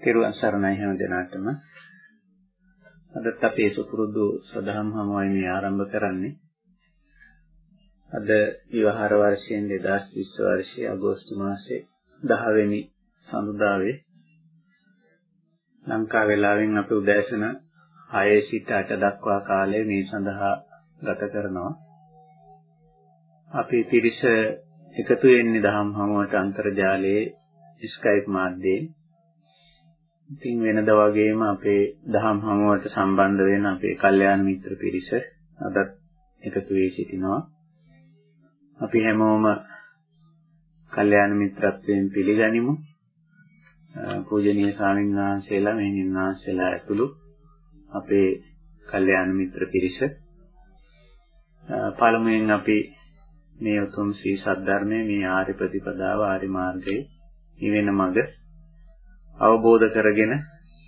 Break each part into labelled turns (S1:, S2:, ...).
S1: තෙරුවන් සරණයි හැම දිනාටම. අදත් අපේ සුපුරුදු සදහම් හමුවයි මේ ආරම්භ කරන්නේ. අද විවහාර වර්ෂයෙන් 2020 වර්ෂයේ අගෝස්තු මාසයේ 10 වෙනි සඳුදාවේ ලංකා වේලාවෙන් අපි උදෑසන 6 සිට 8 දක්වා කාලය මේ සඳහා ගත කරනවා. අපි පිරිස එකතු වෙන්නේ දහම් හමුවට අන්තර්ජාලයේ ස්කයිප් මාධ්‍යයෙන්. ඉතින් වෙනද වගේම අපේ දහම් හමුවට සම්බන්ධ වෙන අපේ කල්යාණ මිත්‍ර පිරිස අදත් එකතු වී සිටිනවා. අපි හැමෝම කල්යාණ මිත්‍රත්වයෙන් පිළිගනිමු. පූජනීය ස්වාමීන් වහන්සේලා මෙහිණින් වහන්සේලා ඇතුළු අපේ කල්යාණ මිත්‍ර පිරිස පළමුවෙන් අපි මේ උතුම් ශ්‍රී සද්ධර්මයේ මේ ආර්ය ප්‍රතිපදාව ආර්ය මාර්ගයේ නිවෙන මඟ අවබෝධ කරගෙන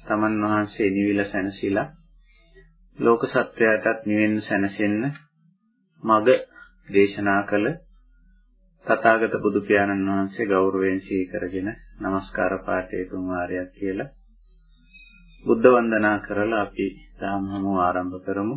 S1: තමන් වහන්සේ නිවිල සැනසීලා ලෝක සත්වයාටත් නිවෙන්න සැනසෙන්න මඟ දේශනා කළ තථාගත බුදු පියාණන් වහන්සේ ගෞරවයෙන් සිහි කරගෙන নমස්කාර පාඨය තුන් වාරයක් කියලා බුද්ධ වන්දනා කරලා අපි ධම්ම හමුව ආරම්භ කරමු.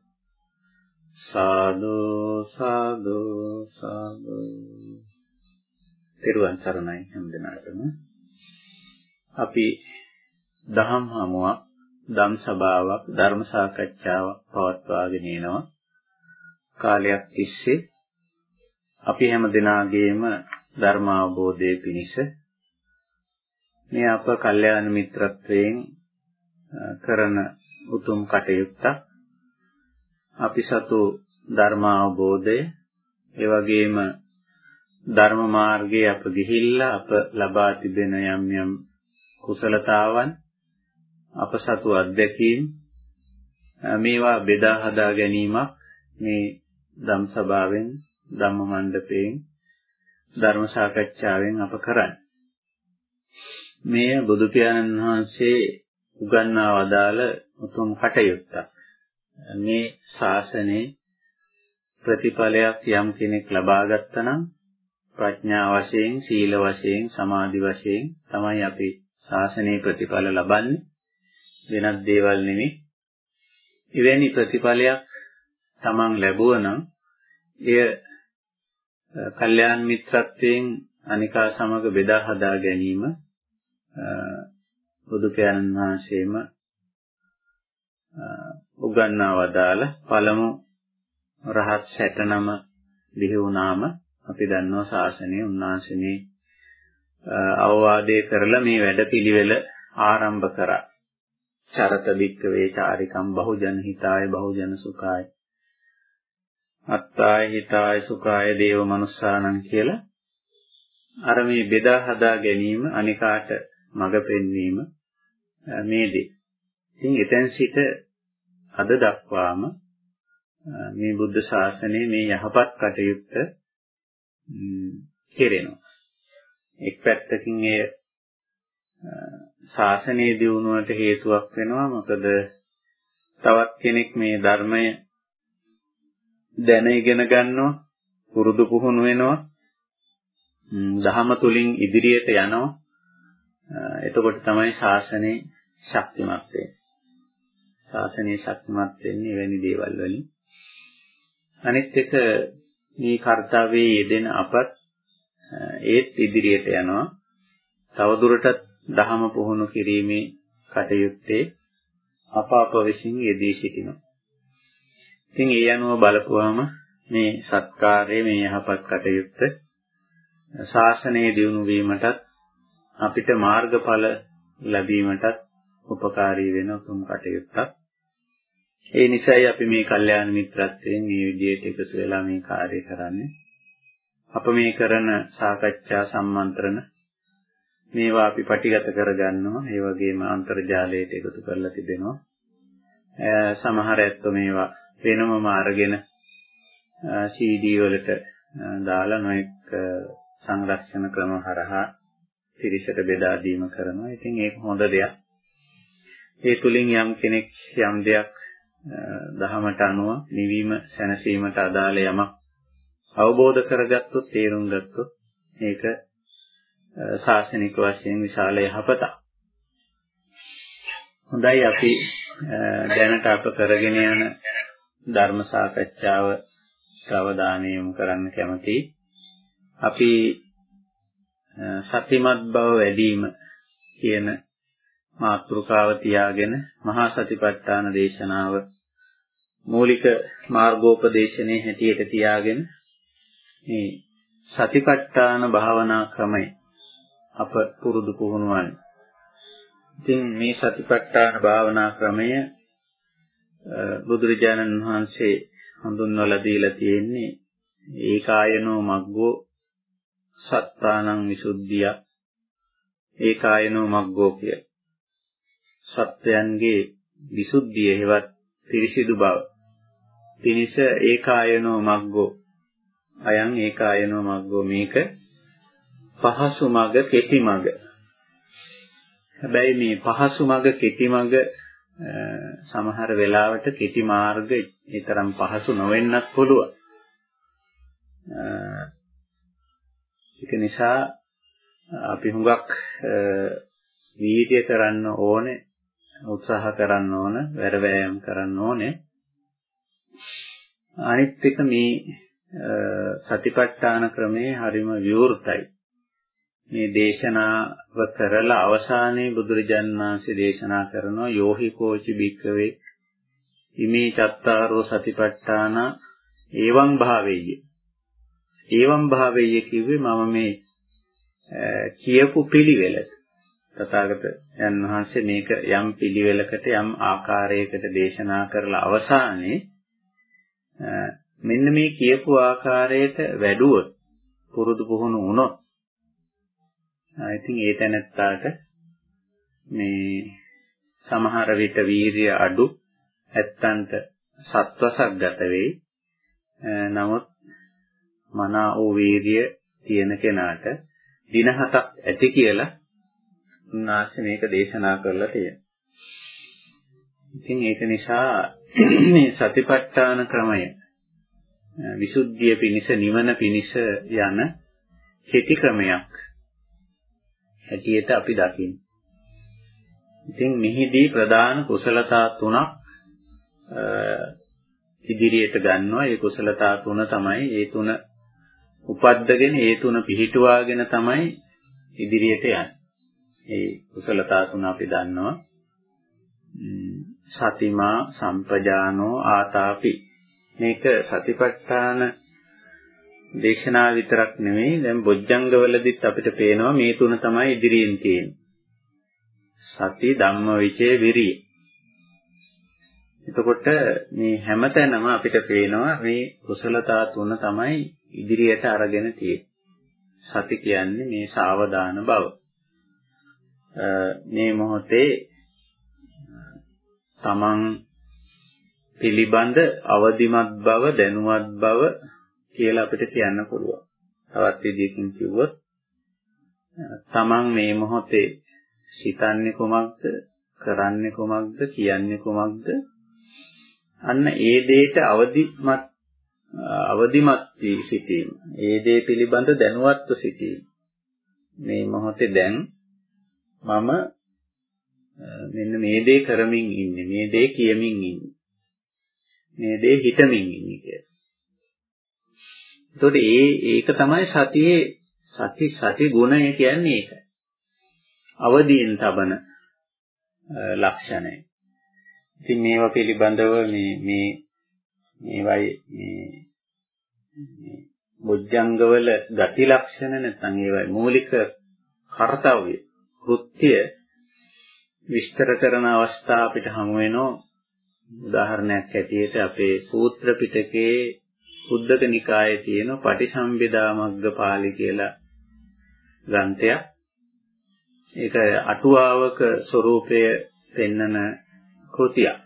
S1: සාදු සාදු සාදු. තිරුවන් සරණයි හැමදෙනාටම අපි දහම් හමුවක් ධම් සභාවක් ධර්ම සාකච්ඡාවක් පවත්වාගෙන යනවා කාලයක් තිස්සේ අපි හැම දිනාගේම ධර්ම අවබෝධයේ පිණිස මේ අප කල්යාණ මිත්‍රත්වයෙන් කරන උතුම් කටයුත්තක් අපි සතු ධර්ම අවබෝධය ඒ වගේම ධර්ම මාර්ගයේ අප ගිහිල්ලා අප ලබා තිබෙන යම් යම් කුසලතාවන් අප සතු අත්දැකීම් මේවා බෙදා හදා ගැනීමක් මේ ධම් සභාවෙන් ධම්ම මණ්ඩපයෙන් ධර්ම සාකච්ඡාවෙන් අප කරන්නේ. මේ බුදු පියාණන් වහන්සේ උගන්වා වදාළ උතුම් කටයුත්තක්. මේ ශාසනයේ ප්‍රතිඵලයක් යම් කෙනෙක් ලබා ගත්තා නම් ප්‍රඥා වශයෙන්, සීල වශයෙන්, සමාධි වශයෙන් තමයි අපි ශාසනයේ ප්‍රතිඵල ලබන්නේ. වෙනත් දේවල් නෙමෙයි. එවැනි ප්‍රතිඵලයක් තමන් ලැබුවා නම් එය කල්යාණ මිත්‍රත්වයෙන් අනිකා සමග බෙදා හදා ගැනීම බුදු පියාණන් වහන්සේම උගන්වා වදාළ පළමු රහත් 69 බිහි වුණාම අපි දන්නවා ශාසනය උන්වහන්සේ අවවාදේ කරලා මේ වැඩපිළිවෙල ආරම්භ කරා. චරත වික්කවේ චාරිකම් බහුජන හිතාය බහුජන සුඛාය අත්තාය හිතාය සුඛාය දේව මනුස්සානං කියලා අර මේ බෙදා හදා ගැනීම අනිකාට මඟ පෙන්වීම මේ දේ. ඉතින් එතෙන් සිට අද දක්වාම මේ බුද්ධ ශාසනයේ මේ යහපත් කටයුත්ත කෙරෙනවා. එක් පැත්තකින් එය ශාසනයේ දියුණුවට හේතුවක් වෙනවා. මොකද තවත් කෙනෙක් මේ ධර්මය දැන ඉගෙන ගන්නවා, පුරුදු පුහුණු වෙනවා. දහම තුලින් ඉදිරියට යනවා. එතකොට තමයි ශාසනය ශක්තිමත් වෙන්නේ. ශාසනය ශක්තිමත් වෙන්නේ එවැනි දේවල් වලින්. අනිත් එක මේ කාර්යයේ යෙදෙන අපත් ඒත් ඉදිරියට යනවා. තවදුරටත් දහම පුහුණු කිරීමේ කටයුත්තේ අප අප විසින් යෙදී සිටිනවා. ඉතින් ඒ අනුව බලපුවාම මේ සත්කාරයේ මේ යහපත් කටයුත්ත ශාසනයේ දියුණු වීමටත් අපිට මාර්ගඵල ලැබීමටත් උපකාරී වෙන උතුම් කටයුත්තක්. ඒ නිසායි අපි මේ කල්යාණ මිත්‍රත්වයෙන් මේ විදිහට එකතු වෙලා මේ කාර්යය කරන්නේ. අප මේ කරන සාකච්ඡා සම්මන්ත්‍රණ මේවා අපි පටිගත කරගන්නවා. ඒ වගේම අන්තර්ජාලයට එකතු කරලා තිබෙනවා. සමහර ඇත්තෝ මේවා වෙනමම අරගෙන CD වලට දාලා නොඑක් සංරක්ෂණ ක්‍රම හරහා පිරිසට බෙදා දීම කරනවා. ඉතින් ඒක හොඳ දෙයක්. ඒ තුලින් යම් කෙනෙක් යම් දෙයක් දහමට අනුව නිවීම සැනසීමට අදාළ යමක් අවබෝධ කරගත්තොත් තේරුම් ගත්තොත් ඒක ශාසනික වශයෙන් විශාල යහපතක්. හොඳයි අපි දැනට අප කරගෙන යන ධර්ම සාකච්ඡාව අවධානය යොමු කරන්න කැමතියි. අපි සතිමත් බව වැඩිම කියන මාතෘකාව තියාගෙන මහා සතිපට්ඨාන දේශනාව මූලික මාර්ගෝපදේශනයේ හැටියට තියාගෙන මේ සතිපට්ඨාන භාවනා ක්‍රමය අප පුරුදු පුහුණුවන්නේ. ඉතින් මේ සතිපට්ඨාන භාවනා ක්‍රමය බුදුරජාණන් වහන්සේ හඳුන්වලා දීලා තියෙන්නේ ඒකායනෝ මග්ගෝ සත්තානං විසුද්ධිය ඒකායනෝ මග්ගෝ කිය. සත්‍යයන්ගේ විසුද්ධිය හේවත් පිරිසිදු බව. පිනිස ඒකායනෝ මග්ගෝ අයං ඒකායනෝ මග්ගෝ මේක පහසු මග කෙටි මග. හැබැයි මේ පහසු මග කෙටි මග සමහර වෙලාවට කෙටි මාර්ග ඊතරම් පහසු නොවෙන්නත් පුළුවන්. ඒක නිසා අපි හුඟක් වීර්ය කරන්න ඕනේ උත්සාහ කරන්න ඕන වැඩ වෑයම් කරන්න ඕනේ. අනිත් එක මේ සතිපට්ඨාන ක්‍රමේ හරිම විවෘතයි. මේ දේශනාව කරලා අවසානයේ බුදුරජාණන් වහන්සේ දේශනා කරනවා යෝහි කෝචි භික්කවේ ඉමේ චත්තාරෝ සතිපට්ඨාන එවං භාවෙය්‍ය එවං භාවෙය්‍ය කිව්වේ මම මේ කියපු පිළිවෙලට. තථාගත යන් වහන්සේ මේක යම් පිළිවෙලකට යම් ආකාරයකට දේශනා කරලා අවසානයේ මෙන්න මේ කියපු ආකාරයට වැඩුවොත් පුරුදු පුහුණු වුණොත් ඉතින් ඒ තැනත්තාට මේ සමහර විට වීරිය අඩු ඇත්තන්ට සත්වසක් ගත වෙයි. නමුත් මනා වූ වීරිය තියෙන කෙනාට දින හතක් ඇති කියලා උන්වහන්සේ මේක දේශනා කරලා තියෙනවා. ඉතින් ඒක නිසා මේ සතිපට්ඨාන ක්‍රමය විසුද්ධිය පිණිස නිවන පිණිස යන කෙටි ක්‍රමයක් හැටියට අපි දකින්න. ඉතින් මෙහිදී ප්‍රධාන කුසලතා තුනක් ඉදිරියට ගන්නවා. ඒ කුසලතා තුන තමයි ඒ තුන උපද්දගෙන ඒ තුන පිහිටුවාගෙන තමයි ඉදිරියට යන්නේ. ඒ කුසලතා තුන අපි දන්නවා. සතිමා සම්පජානෝ ආතාපි මේක සතිපට්ඨාන දේශනා විතරක් නෙමෙයි දැන් බොජ්ජංගවලදීත් අපිට පේනවා මේ තුන තමයි ඉදිරියෙන් තියෙන්නේ. සති ධම්ම විචේ විරිය. එතකොට මේ හැමතැනම අපිට පේනවා මේ කුසලතා තුන තමයි ඉදිරියට අරගෙන තියෙන්නේ. සති කියන්නේ මේ සාවධාන බව. මේ මොහොතේ තමන් පිළිබඳ අවදිමත් බව දැනුවත් බව කියලා අපිට කියන්න පුළුවන්. තවත් විදිහකින් කිව්වොත් තමන් මේ මොහොතේ සිතන්නේ කොමක්ද, කරන්නේ කොමක්ද, කියන්නේ කොමක්ද? අන්න ඒ දෙයට අවදිමත් අවදිමත් වී සිටීම. ඒ දේ පිළිබඳ දැනුවත්ව සිටීම. මේ මොහොතේ දැන් මම මෙන්න මේ දේ කරමින් ඉන්නේ, මේ දේ කියමින් ඉන්නේ. මේ දේ හිතමින් ඉන්නේ කියලා. එතකොට ඒ ඒක තමයි සතියේ සති සති ගුණය කියන්නේ ඒකයි. අවදීන් තබන ලක්ෂණය. ඉතින් මේවා පිළිබඳව මේ මේ මේවයි මේ බොජ්ජංගවල ගති ලක්ෂණ නැත්නම් ඒවයි මූලික කාර්යය කෘත්‍ය විස්තර කරන අවස්ථා අපිට හමු වෙනවා උදාහරණයක් ඇටියට අපේ සූත්‍ර පිටකයේ උද්දක නිකායේ තියෙන පටිසම්භිදා මග්ගපාලි කියලා ග්‍රන්ථයක්. ඒක අටුවාවක ස්වરૂපය පෙන්නන කෘතියක්.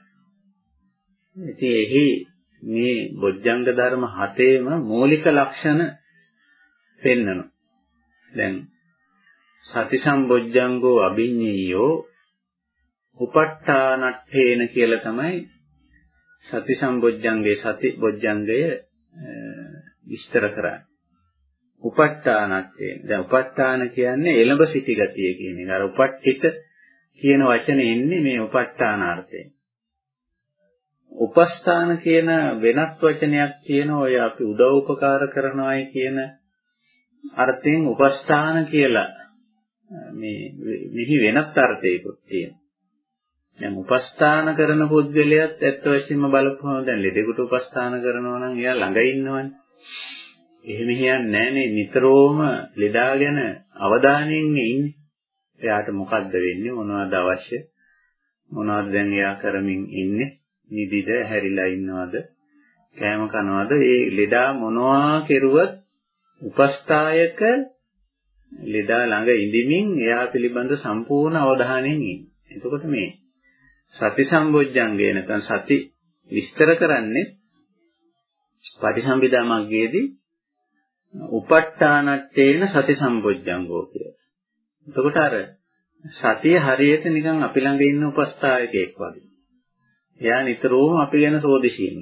S1: ඉතින් එහි මේ බොජ්ජංග ධර්ම හතේම මූලික ලක්ෂණ පෙන්නනවා. දැන් සති සම්බොජ්ජංගෝ අභිඤ්ඤීයෝ උපට්ඨානට්ඨේන කියලා තමයි සති සම්බොජ්ජංගේ සති බොජ්ජංගය විස්තර කරන්නේ. උපට්ඨානට්ඨේන. දැන් උපට්ඨාන කියන්නේ එළඹ සිටි ගතිය කියන එක. අර උපට්ඨිත කියන වචනේ එන්නේ මේ උපට්ඨානාර්ථයෙන්. උපස්ථාන කියන වෙනත් වචනයක් කියන ඔය අපි උදව් උපකාර කරනවායි කියන අර්ථයෙන් උපස්ථාන කියලා මේ මෙහි වෙනත් අර්ථයකුත් තියෙනවා. දැන් උපස්ථාන කරන පුද්ගලයාත් ඇත්ත වශයෙන්ම බලපුවම දැන් ලෙඩෙකුට උපස්ථාන කරනවා නම් එයා ළඟ ඉන්නවනේ. එහෙම හියන්නේ නැහනේ නිතරම ලෙඩා ගැන අවධානයෙන් ඉන්නේ. එයාට මොකද්ද වෙන්නේ මොනවද අවශ්‍ය මොනවද දැන් එයා කරමින් ඉන්නේ නිදිද හැරිලා ඉන්නවද කෑම කනවද ඒ ලෙඩා මොනවා කෙරුවත් උපස්ථායක ලෙඩා ළඟ ඉඳිමින් එයා පිළිබඳ සම්පූර්ණ අවධානයෙන් ඉන්නේ. එතකොට මේ සති සම්බොජ්ජංගය නැත්නම් සති විස්තර කරන්නේ පටිසම්භිදා මග්ගයේදී උප ဋ ාණට්ඨේන සති සම්බොජ්ජංගෝ කියලා. එතකොට අර සතිය හරියට නිකන් අපි ළඟ ඉන්න උපස්ථායකයෙක් වගේ. එයා නිතරම අපි ගැන සෝදිසියෙන්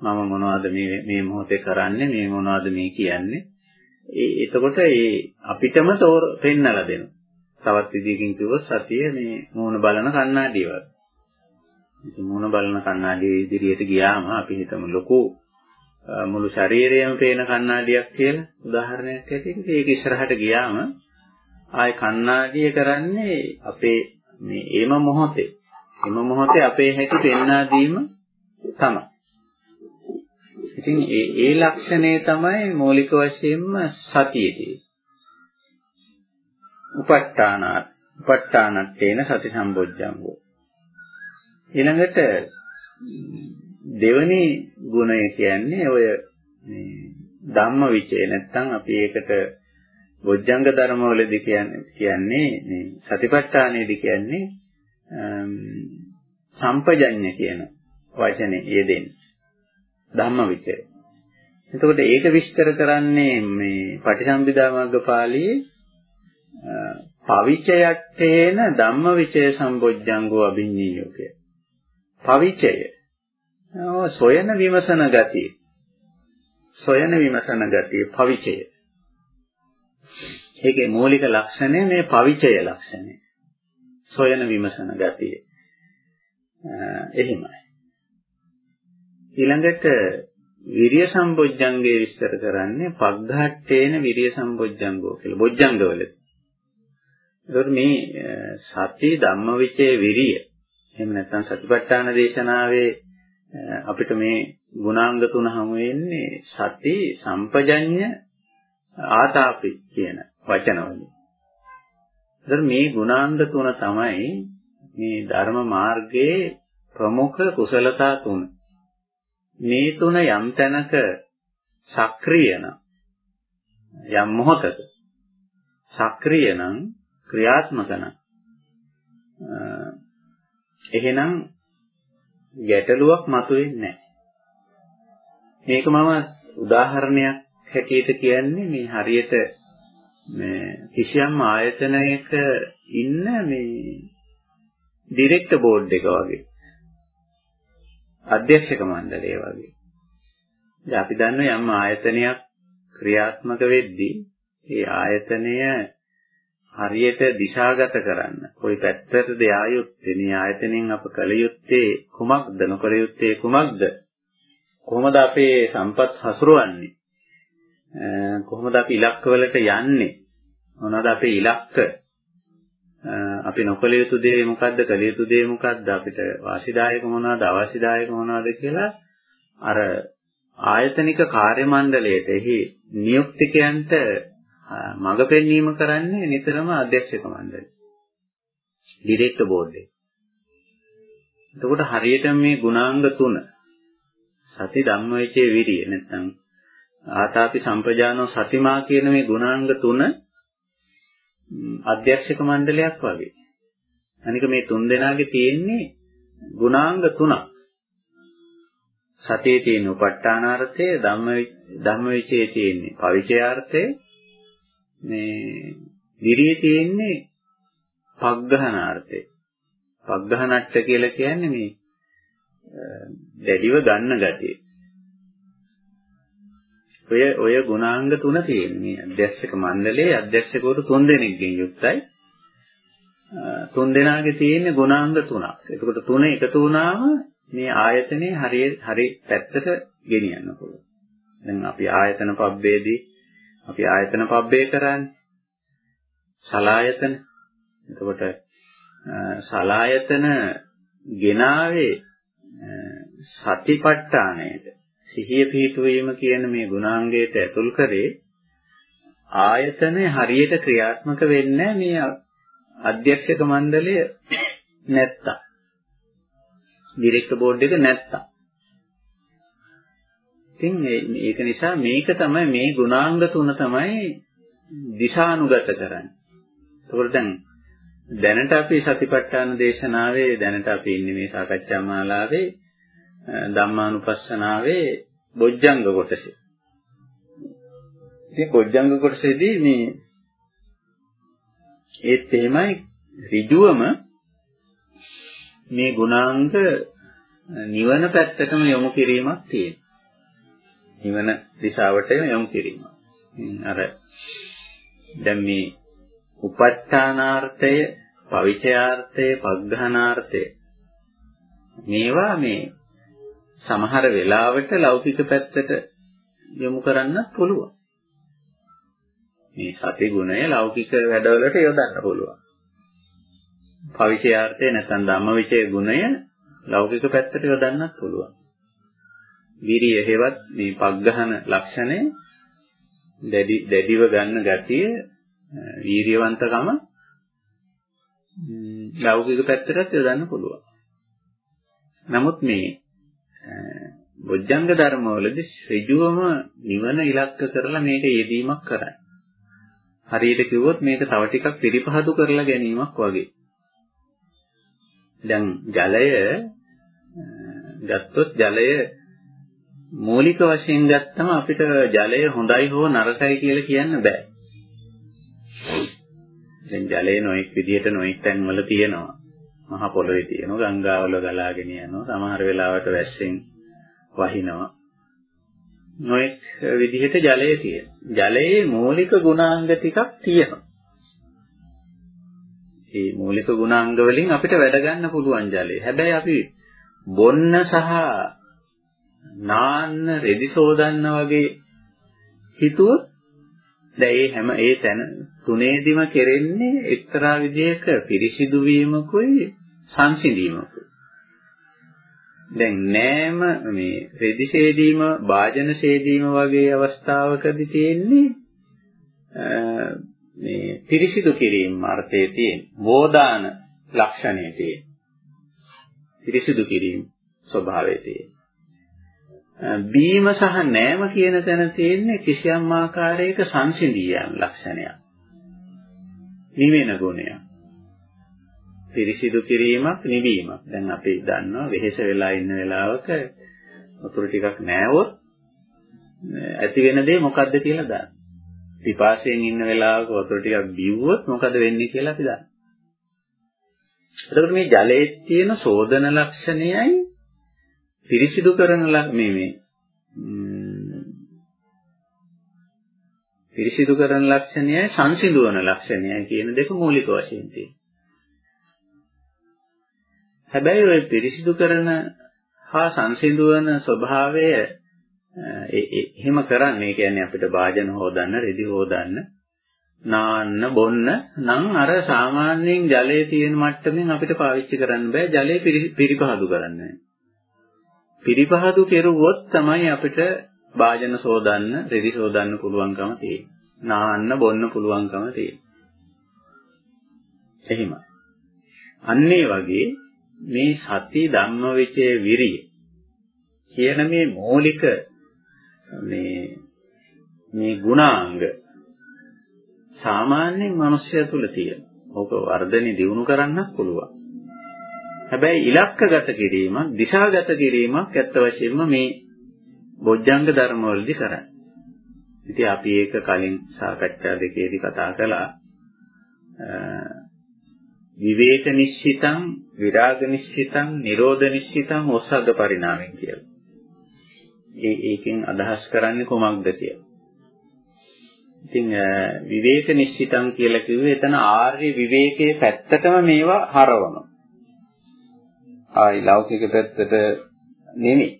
S1: මම මොනවද මේ මේ මොහොතේ කරන්නේ මේ මොනවද මේ කියන්නේ ඒ එතකොට ඒ අපිටම තෝර පෙන්නලා දෙනවා. තවත් විදිහකින් කිව්වොත් සතිය මේ මූණ බලන කණ්ණාඩිය වගේ. ඉතින් මූණ බලන කණ්ණාඩියේ ඉදිරියට ගියාම අපි හිතමු ලොකු මුළු ශරීරයම පේන කණ්ණාඩියක් කියලා උදාහරණයක් ඇටියට ඒක ඉස්සරහට ගියාම ආයේ කණ්ණාඩිය කරන්නේ අපේ මේ එම මොහොතේ එම මොහොතේ අපේ හැටි පෙන්වා දීම තමයි. ඉතින් ඒ ඒ ලක්ෂණය තමයි මූලික වශයෙන්ම සතියේදී. උපට්ඨානාත් උපට්ඨානත්තේන සති සම්බොජ්ජංගෝ. ඊළඟට දෙවැනි ගුණය කියන්නේ ඔය මේ ධම්මවිචය නැත්තම් අපි ඒකට බොජ්ජංග ධර්මවලදී කියන්නේ කියන්නේ මේ සතිපට්ඨානෙදී කියන්නේ සම්පජඤ්ඤ කියන වචනේ යෙදෙන්නේ. ධම්මවිචය. එතකොට ඒක විස්තර කරන්නේ මේ පටිසම්භිදා මග්ගපාළියේ පවිචයත්තේන ධම්මවිචය සම්බොජ්ජංගෝ අභිඤ්ඤයෝකය. පවිචය. සොයන විමසන ගතිය. සොයන විමසන ගතිය පවිචය. ඒකේ මූලික ලක්ෂණය මේ පවිචය ලක්ෂණය. සොයන විමසන ගතිය. එහෙමයි. ඊළඟට විරිය සම්බොජ්ජංගේ විස්තර කරන්නේ පග්ඝාට්ටේන විරිය සම්බොජ්ජංගෝ කියලා. බොජ්ජංගවල. ඒකට මේ සති ධම්මවිචේ විරිය. එහෙම නැත්නම් සතිපට්ඨාන දේශනාවේ අපිට මේ ගුණාංග තුන හමු වෙන්නේ සති සම්පජඤ්ඤ ආතාපි කියන වචනවලින්. ඒතර මේ ගුණාංග තුන තමයි මේ ධර්ම මාර්ගයේ ප්‍රමුඛ කුසලතා තුන. මේ තුන යම් තැනක සක්‍රිය නම් යම් මොහොතක සක්‍රිය නම් ක්‍රියාත්මක නම් එහෙනම් ගැටලුවක් මතුවෙන්නේ නැහැ. මේක මම උදාහරණයක් හැටියට කියන්නේ මේ හරියට මේ කිසියම් ආයතනයක ඉන්න මේ ඩිරෙක්ටර් බෝඩ් එක වගේ. අධ්‍යක්ෂක මණ්ඩලය වගේ. දැන් අපි දන්නවා යම් ආයතනයක් ක්‍රියාත්මක වෙද්දී ඒ ආයතනය හරියට දිශාගත කරන්න. කොයි පැත්තටද ආයුත්තේ මේ ආයතනෙන් අප කළ යුත්තේ කුමක්ද? නොකළ යුත්තේ කුමක්ද? කොහොමද අපේ සම්පත් හසුරවන්නේ? කොහොමද අපි ඉලක්කවලට යන්නේ? මොනවද අපේ ඉලක්ක? අපි නොකළ යුතු දේ මොකද්ද කළ යුතු දේ මොකද්ද අපිට වාසිදායක මොනවද අවාසිදායක මොනවද කියලා අර ආයතනික කාර්ය මණ්ඩලයට එහි නියුක්තිකයන්ට මඟ පෙන්වීම කරන්නේ නිතරම අධ්‍යක්ෂක මණ්ඩලය. ඩිරෙක්ටර් බෝඩ් එක. එතකොට හරියට මේ ගුණාංග තුන සති ධම්මවිචේ විරිය නැත්නම් ආතාපි සම්පජානෝ සතිමා කියන මේ ගුණාංග තුන අධ්‍යක්ෂක මණ්ඩලයක් වගේ. අනික මේ තුන් දෙනාගේ තියෙන්නේ ගුණාංග තුනක්. සතියේ තියෙන උප ဋ ාණාර්ථය ධම්ම ධම්මවිචයේ තියෙන්නේ පවිචයාර්ථය මේ විරියේ තියෙන්නේ පග්ගහනාර්ථය. පග්ගහනට්ට කියලා කියන්නේ මේ දැඩිව ගන්න ගතිය. ඔය ඔය ගුණාංග තුන තියෙන්නේ අධ්‍යක්ෂක මණ්ඩලයේ අධ්‍යක්ෂකවරු තුන් දෙනෙක්ගෙන් යුක්තයි. තුන් දෙනාගේ තියෙන ගුණාංග තුනක්. එතකොට තුන එකතු වුණාම මේ ආයතනේ හරිය හරි පැත්තට ගෙනියන්න පුළුවන්. දැන් අපි ආයතන පබ්බේදී අපි ආයතන පබ්බේ කරන්නේ. සලායතන. එතකොට සලායතන ගෙනාවේ සතිපට්ඨානයට සිහිය පිහිටුවීම කියන මේ ගුණාංගයට ඇතුල් කරේ ආයතනය හරියට ක්‍රියාත්මක වෙන්නේ මේ අධ්‍යක්ෂක මණ්ඩලය නැත්තම්. ඩිරෙක්ටර් බෝඩ් එක නැත්තම්. ඉතින් ඒක නිසා මේක තමයි මේ ගුණාංග තුන තමයි දිශානුගත කරන්නේ. ඒකෝර දැන් දැනට අපි සතිපට්ඨාන දේශනාවේ දැනට අපි ඉන්නේ මේ සාකච්ඡා මාලාවේ ධම්මානුපස්සනාවේ බොජ්ජංග කොටසේ. ඉතින් බොජ්ජංග කොටසේදී මේ ඒත් එහෙමයි ඍජුවම මේ ගුණාංග නිවන පැත්තටම යොමු කිරීමක් තියෙනවා. නිවන දිශාවටම යොමු කිරීම. අර දැන් මේ උපත්තානාර්ථය, පවිචයාර්ථය, පග්ඝානාර්ථය මේවා මේ සමහර වෙලාවට ලෞකික පැත්තට යොමු කරන්නත් පුළුවන්. මේ සති ගුණය ලෞකික වැඩවලට යොදන්න පුළුවන්. පවිචයාර්ථය නැත්නම් ධම්මවිචය ගුණය ලෞකික පැත්තට යොදන්නත් පුළුවන්. විරිය හේවත් මේ පග්ගහන ලක්ෂණය දැඩි දැඩිව ගන්න ගතිය වීරියවන්තකම ලෞකික පැත්තටත් යොදන්න පුළුවන්. නමුත් මේ බොජ්ජංග ධර්මවලදී ඍජුවම නිවන ඉලක්ක කරලා මේක යෙදීමක් කරයි. හරියට කිව්වොත් මේක තව ටිකක් පිරිපහදු කරලා ගැනීමක් වගේ. දැන් ජලය ගත්තොත් ජලය මූලික වශයෙන් ගත්තම අපිට ජලය හොඳයි හෝ නරකයි කියලා කියන්න බෑ. දැන් ජලය නොඑක් විදිහට නොඑක් තැන්වල තියෙනවා. මහ පොළොවේ තියෙනවා, ගංගාවල ගලාගෙන යනවා, සමහර වෙලාවට වැස්සෙන් වහිනවා. නොඑක් විදිහට ජලය තියෙනවා. ජලයේ මූලික ගුණාංග ටිකක් තියෙනවා. මේ මූලික ගුණාංග වලින් අපිට වැඩ ගන්න පුළුවන් ජලය. හැබැයි අපි බොන්න සහ නාන්න රෙදි සෝදන්න වගේ හිතුවොත් දැන් ඒ හැම ඒ තැන තුනේදිම කෙරෙන්නේ එක්තරා විදිහක පිරිසිදු වීමකුයි සංසිඳීමකුයි. දැන් නෑම මේ රෙදි ශේදීම, වාජන ශේදීම වගේ අවස්ථාවකදී තියෙන්නේ මේ පිරිසිදු කිරීම අර්ථයේ තියෙන. බෝධාන ලක්ෂණයේ තියෙන. පිරිසිදු කිරීම ස්වභාවයේ තියෙන. බීම සහ නෑම කියන තැන තියෙන්නේ කිසියම් ආකාරයක සංසිඳියම් ලක්ෂණයක්. නිවෙන ගුණයක්. පිරිසිදු කිරීමක් නිවීමක්. දැන් අපි දන්නවා වෙහෙස වෙලා ඉන්න වෙලාවක වතුර ටිකක් නෑවොත් ඇති වෙන දේ මොකද්ද කියලා දන්න. පිපාසයෙන් ඉන්න වෙලාවක වතුර ටිකක් බිව්වොත් මොකද වෙන්නේ කියලා අපි දන්නවා. එතකොට මේ ජලයේ තියෙන සෝදන ලක්ෂණයයි පිරිසිදු කරන මේ මේ පිරිසිදු කරන ලක්ෂණයයි සංසිඳුවන ලක්ෂණයයි කියන දෙක මූලික වශයෙන් තියෙනවා. හැබැයි ওই පිරිසිදු කරන හා සංසිඳුවන ස්වභාවය එහෙම කරන්නේ කියන්නේ අපිට වාජන හොදන්න, රෙදි හොදන්න, නාන්න, බොන්න නම් අර සාමාන්‍යයෙන් ජලයේ තියෙන මට්ටමින් අපිට පාවිච්චි කරන්න බෑ. ජලය පිරිපහදු කරන්න. පිරිපහදු කෙරුවොත් තමයි අපිට වාජන සෝදන්න, රෙදි සෝදන්න පුළුවන්කම තියෙන්නේ. නාන්න, බොන්න පුළුවන්කම තියෙන්නේ. එහෙමයි. අන්නේ වගේ මේ සති ධම්මවිචේ විරිය කියන මේ මූලික මේ මේ ගුණාංග සාමාන්‍යයෙන් මිනිස්සයා තුල තියෙන. ඕක වර්ධනේ දියුණු කරන්නත් පුළුවන්. හැබැයි ඉලක්කගත කිරීමක්, දිශාගත කිරීමක් ඇත්ත වශයෙන්ම මේ බොජ්ජංග ධර්ම වලදී කරන්නේ. ඉතින් අපි ඒක කලින් සාකච්ඡා දෙකේදී කතා කළා. විවේක නිශ්චිතං, විරාග නිශ්චිතං, නිරෝධ නිශ්චිතං, ඔස්සග්ග පරිණාමෙන් කියලා. ඒ ඒකෙන් අදහස් කරන්නේ කොමක්ද කියලා. ඉතින් විවේක නිශ්චිතං කියලා කිව්වේ එතන ආර්ය විවේකයේ පැත්තටම මේවා හරවනවා. ආයි ලෞකික පැත්තට නෙමෙයි.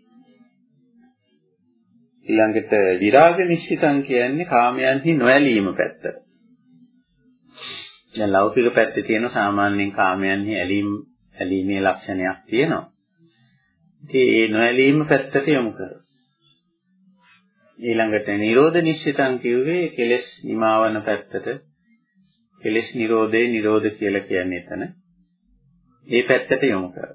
S1: ඊළඟට විරාග නිශ්චිතං කියන්නේ කාමයන්හි නොඇලීම පැත්ත. දැන් ලෞකික පැත්තේ තියෙන සාමාන්‍යයෙන් කාමයන්හි ඇලීම් ඇලීමේ ලක්ෂණයක් තියෙනවා. ඉතින් ඒ නොඇලීම පැත්තට යොමු කරනවා. ඊළඟට නිරෝධ නිශ්චිතං කිව්වේ කෙලෙස් නිමාවන පැත්තට කෙලෙස් නිරෝධේ නිරෝධ කියලා කියන්නේ එතන. ඒ පැත්තට යොමු කරා.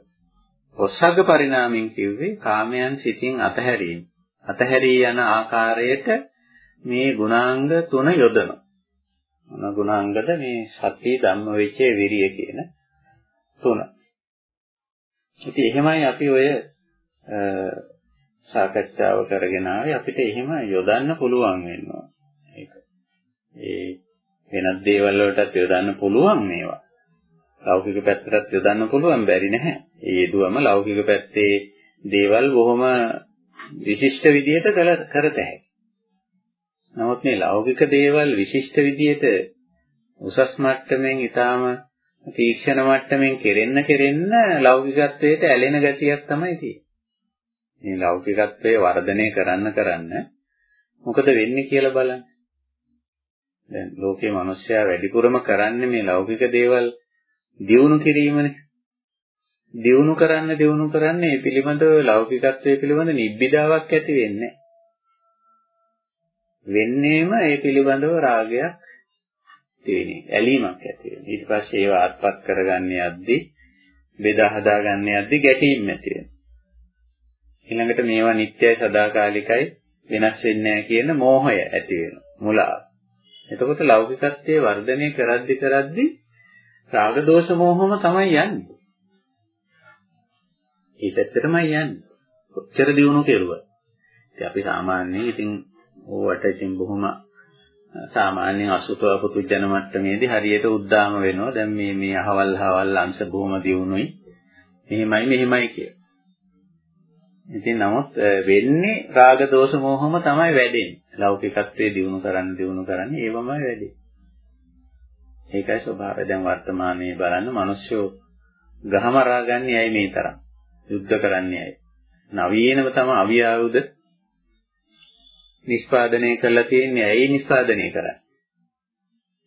S1: ඔස්සග්ග පරිණාමයෙන් කිව්වේ කාමයන් සිතින් අතහැරීම. අතහැරී යන ආකාරයට මේ ගුණාංග තුන යොදනවා. මොන ගුණාංගද මේ සති ධම්මවිචේ විරිය කියන තුන. ඉතින් එහෙමයි අපි ඔය සාකච්ඡාව කරගෙන ආවේ අපිට එහෙම යොදන්න පුළුවන් වෙනවා. ඒක. ඒ වෙනත් දේවල් වලටත් යොදන්න පුළුවන් මේවා. ලෞකික පැත්තටත් යොදන්න පුළුවන් බැරි නැහැ. ඒ යෙදුවම ලෞකික පැත්තේ දේවල් බොහොම විශිෂ්ට විදිහට කරත හැකියි. නමුත් මේ ලෞකික දේවල් විශිෂ්ට විදිහට උසස් මට්ටමින් ඊටාම තීක්ෂණ මට්ටමින් කෙරෙන්න කෙරෙන්න ලෞකිකත්වයට ඇලෙන ගතියක් තමයි තියෙන්නේ. මේ ලෞකිකත්වයේ වර්ධනය කරන්න කරන්න මොකද වෙන්නේ කියලා බලන්න. දැන් ලෝකේ මිනිස්සයා වැඩිපුරම කරන්නේ මේ ලෞකික දේවල් දියුණු කිරීමනේ. දියුණු කරන්න දියුණු කරන්න මේ පිළිබඳව ලෞකිකත්වයේ පිළිබඳ නිබ්බිදාවක් ඇති වෙන්නේ වෙන්නේම ඒ පිළිබඳව රාගයක් තියෙන ඇලීමක් ඇති වෙනවා. ඊට පස්සේ ඒව ආත්පත් කරගන්න යද්දී බෙදා හදාගන්න යද්දී ගැටීම් ඇති වෙනවා. ඊළඟට මේවා නිට්ටයයි සදාකාලිකයි වෙනස් වෙන්නේ නැහැ කියන මෝහය ඇති වෙනවා. මුලාව. එතකොට ලෞකිකත්වයේ වර්ධනය කරද්දි කරද්දි රාග දෝෂ මෝහම තමයි යන්නේ. ඒ පැත්තටමයි යන්නේ. කොච්චර දියුණු කෙරුවා. ඉතින් අපි සාමාන්‍යයෙන් ඉතින් ඕවට ඉතින් බොහොම සාමාන්‍යයෙන් අසුතව පුතුජන මට්ටමේදී හරියට උද්දාම වෙනවා. දැන් මේ මේ අහවල් අහවල් අංශ බොහොම දියුණුයි. මෙහෙමයි මෙහෙමයි කිය. ඉතින් නමුත් වෙන්නේ රාග දෝෂ මෝහම තමයි වැඩෙන්නේ. ලෞකිකත්වයේ දියුණු කරන්න දියුණු කරන්නේ ඒවමයි වැඩෙන්නේ. ඒකයි ස්වභාවය. දැන් වර්තමානයේ බලන්න මිනිස්සු ගහමරා ගන්න ඇයි මේ තරම්? යුද්ධ කරන්නේ ඇයි? නවීනව තම අවි ආයුධ නිෂ්පාදනය කරලා තියෙන්නේ ඇයි නිෂ්පාදනය කරන්නේ?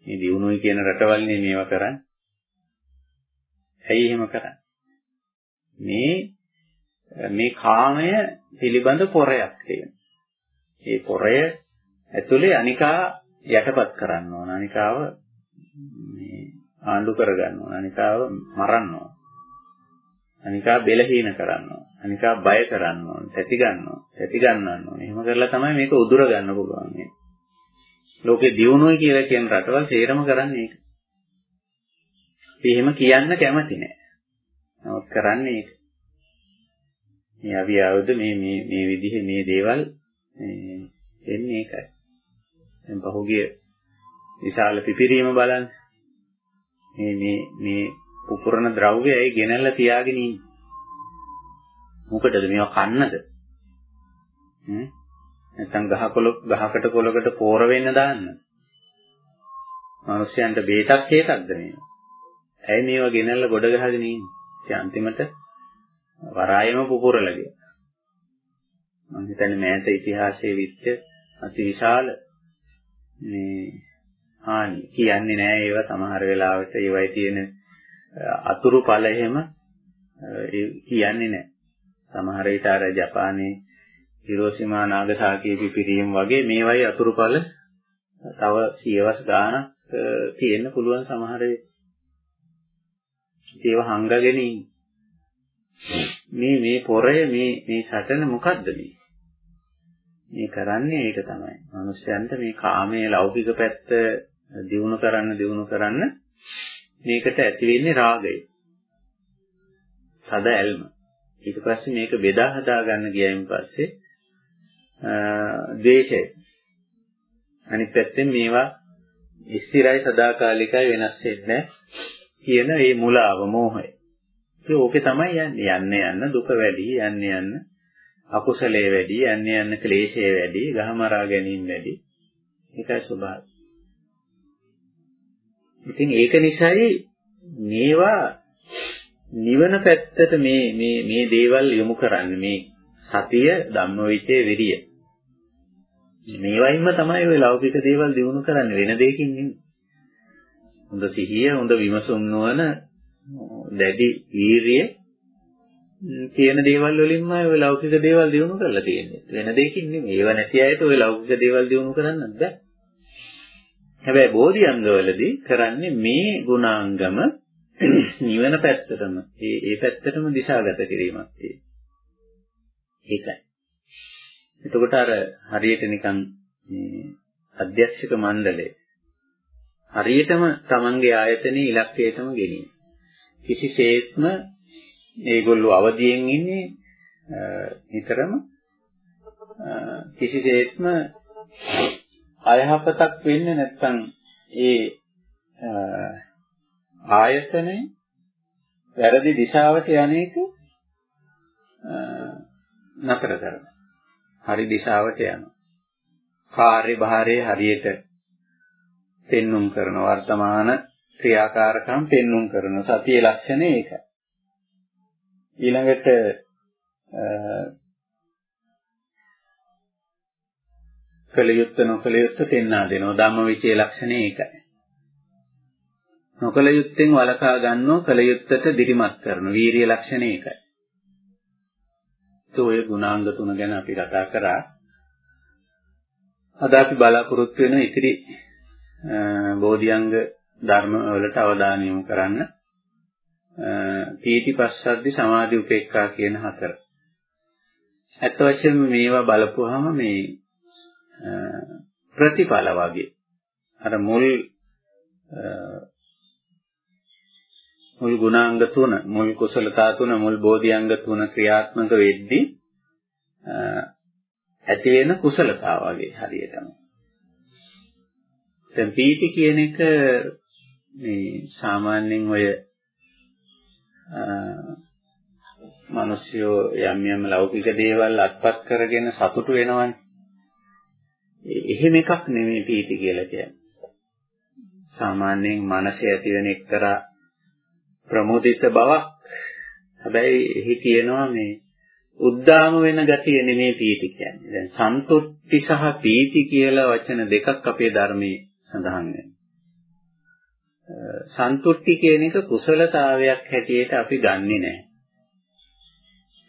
S1: මේ දියුණුවයි කියන රටවල්නේ මේවා කරන්නේ. ඇයි එහෙම කරන්නේ? මේ මේ කාමය පිළිබඳ පොරයක් තියෙනවා. ඒ පොරය ඇතුලේ අනිකා යටපත් කරන්න ඕන. අනිකාව මේ ආණ්ඩු කරගන්න ඕන. අනිකාව මරන්න ඕන. අනිකා බෙලහීන කරන්න ඕන. අනිකා බය කරන්න ඕන. තැති ගන්න ඕන. තැති ගන්නන්න ඕන. එහෙම කරලා තමයි මේක උදුර ගන්න පුළුවන්. ලෝකේ දියුණුවයි කියලා කියන රටවල් සේරම කරන්නේ ඒක. අපි එහෙම කියන්න කැමති නෑ. නමුත් කරන්නේ ඒක. මේ අවියාවද මේ මේ මේ විදිහේ මේ දේවල් එන්නේ ඒකයි. දැන් පහුගිය විශාල පිපිරීම බලන්න. මේ මේ මේ පුපුරන ද්‍රව්‍ය ඒ ගෙනල්ලා තියාගෙන ඉන්නේ. මොකටද මේවා කන්නද? හ්ම් නැත්නම් ගහකොළ ගහකට කොළකට පෝර වෙන්න දාන්න. මිනිස්යන්ට බේතක් හේතක්ද මේවා? ඇයි මේවා ගෙනල්ලා ගොඩ ගහගෙන ඉන්නේ? ඉතින් අන්තිමට වරායම පුපුරලා ගියා. මම හිතන්නේ මෑත ඉතිහාසයේ විච්ච අති විශාල මේ හානි කියන්නේ නෑ ඒවා සමහර වෙලාවට ඒවයි තියෙන අතුරු ඵල එහෙම කියන්නේ නෑ. සමහර විට අර ජපානයේ හිරෝසිමා නාගසාකී පිපිරීම වගේ මේවයි අතුරු ඵල තව සියවස් ගාණක් තියෙන්න පුළුවන් සමහර ඒව හංගගෙන මේ මේ පොරය මේ මේ සටන මොකද්ද මේ මේ කරන්නේ ඒක තමයි. මිනිස්යන්ට මේ කාමයේ ලෞකික පැත්ත දියුණු කරන්න දියුණු කරන්න මේකට ඇති වෙන්නේ රාගය. සද ඇල්ම. ඊට පස්සේ මේක බෙදා හදා ගන්න ගියයින් පස්සේ ද්වේෂය. අනිත් පැත්තෙන් මේවා ස්ථිරයි සදාකාලිකයි වෙනස් වෙන්නේ කියන මේ මුලාව මෝහය. ඒ ඕකේ තමයි යන්නේ යන්න යන්න දුක වැඩි යන්න යන්න අකුසලයේ වැඩි යන්න යන්න ක්ලේශයේ වැඩි ගහමරා ගැනීම වැඩි ඒකයි ස්වභාවය. ඉතින් ඒක නිසායි මේවා නිවන පැත්තට මේ මේ මේ දේවල් යොමු කරන්නේ මේ සතිය ධම්මවිචේ විරිය. මේවයින්ම තමයි ওই ලෞකික දේවල් දිනු කරන්නේ වෙන දෙයකින් නෙමෙයි. හොඳ සිහිය, හොඳ විමසුම් නොවන දැඩි වීරිය කියන දේවල් වලින්ම ওই ලෞකික දේවල් දිනු කරලා තියෙන්නේ. වෙන දෙයකින් නෙමෙයි. ඒව නැති අයට ওই ලෞකික දේවල් දිනු කරන්නත් බෑ. හැබැයි බෝධි අංගවලදී කරන්නේ මේ ගුණාංගම නිවන පැත්තටම ඒ ඒ පැත්තටම දිශාගත කිරීමක් තියෙනවා. ඒකයි. එතකොට අර හරියට නිකන් මේ අධ්‍යක්ෂක මණ්ඩලය හරියටම තමන්ගේ ආයතනයේ ඉලක්කයටම ගෙනියන. කිසිසේත්ම මේගොල්ලෝ අවදියෙන් ඉන්නේ නිතරම කිසිසේත්ම අයහපතක් වෙන්නේ නැත්නම් ඒ ආයතනේ වැරදි දිශාවට යන්නේක නතර කරනවා. හරි දිශාවට යනවා. කාර්යභාරයේ හරියට පෙන්눔 කරන වර්තමාන ක්‍රියාකාරකම් පෙන්눔 කරන සතියේ ලක්ෂණය ඒකයි. ඊළඟට කලියුත්ත නොකලියුත්ත පෙන්වා දෙනවා ධම්මවිචේ ලක්ෂණය ඒකයි. නොකලියුත්තෙන් වළකා ගන්නෝ කලියුත්තට දිරිමත් කරන වීරිය ලක්ෂණය ඒකයි. ඔය ගුණාංග තුන ගැන අපි කතා කරා. අද අපි බලාපොරොත්තු වෙන ඉතිරි බෝධිඅංග ධර්ම වලට අවධානය යොමු කරන්න. පීති පස්සද්දි සමාධි උපේක්ඛා කියන හතර. ඇත්ත වශයෙන්ම මේවා බලපුවාම මේ ප්‍රතිඵල වගේ අර මුල් මුල් ගුණාංග තුන මුල් කුසලතා තුන මුල් බෝධිඅංග තුන ක්‍රියාත්මක වෙද්දී ඇති වෙන කුසලතා වගේ හරියටම දැන් පීති කියන එක මේ සාමාන්‍යයෙන් ඔය මිනිස්සුયો යම් යම් ලෞකික දේවල් අත්පත් කරගෙන සතුටු වෙනවනේ. එහෙම එකක් නෙමෙයි පීති කියලා කියන්නේ. සාමාන්‍යයෙන් මනසේ ඇතිවෙන එක්තරා ප්‍රමුදිත බවක්. හැබැයි එහි කියනවා මේ උද්දාම වෙන ගතිය නෙමෙයි පීති කියන්නේ. දැන් සන්තුට්ටි සහ පීති කියලා වචන දෙකක් අපේ ධර්මයේ සඳහන් වෙනවා. සන්තුට්ටි කියන එක කුසලතාවයක් හැටියට අපි ගන්නෙ නැහැ.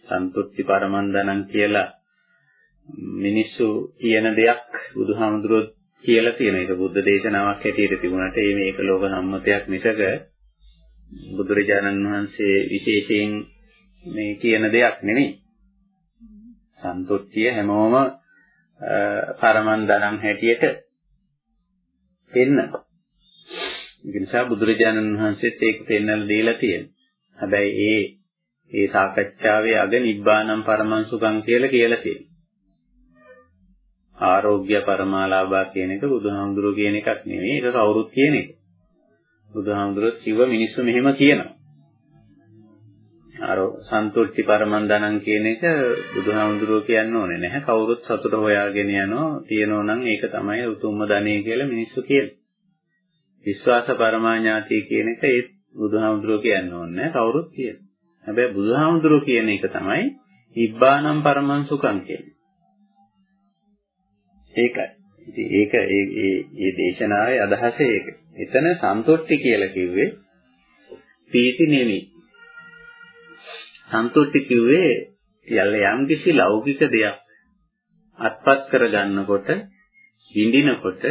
S1: සන්තුට්ටි පරමන්දනං කියලා මිනිස්සු කියන දෙයක් බුදුහාමුදුරුවෝ කියලා තියෙන එක බුද්ධ දේශනාවක් හැටියට තිබුණාට ඒ මේක ලෝක සම්මතයක් මිසක බුදුරජාණන් වහන්සේ විශේෂයෙන් මේ කියන දෙයක් නෙමෙයි. සන්තුට්ඨිය හැමෝම පරමන්දනං හැටියට පෙන්නවා. ඒ නිසා බුදුරජාණන් වහන්සේත් ඒක පෙන්වලා දීලා තියෙනවා. හැබැයි ඒ ඒ සාකච්ඡාවේ අග නිබ්බානම් පරමං සුඛං කියලා කියලා තියෙනවා. ආරෝග්‍ය පරමාලාභා කියන එක බුදුහාමුදුරුවෝ කියන එකක් නෙවෙයි ඒක කවුරුත් කියන එක. බුදුහාමුදුරුවෝ කිව්ව මිනිස්සු මෙහෙම කියනවා. අර සන්තුෂ්ටි පරමන්දනං කියන එක බුදුහාමුදුරුවෝ කියන්න ඕනේ නැහැ. කවුරුත් සතුට හොයාගෙන යනවා. තියෙනෝ නම් ඒක තමයි උතුම්ම ධනෙ කියලා මිනිස්සු කියනවා. විශ්වාස පරමාඥාති කියන එක ඒ බුදුහාමුදුරුවෝ කියන්න ඕනේ නැහැ. කවුරුත් කියනවා. හැබැයි බුදුහාමුදුරුවෝ කියන එක තමයි ඉබ්බානම් පරමං සුඛං කියන්නේ. ඒකයි. ඉතින් ඒක ඒ ඒ ඒ දේශනාවේ අදහස ඒක. එතන සන්තුෂ්ටි කියලා කිව්වේ පීති නෙමෙයි. සන්තුෂ්ටි කිව්වේ යල්ල යම්කිසි ලෞකික දෙයක් අත්පත් කර ගන්නකොට විඳිනකොට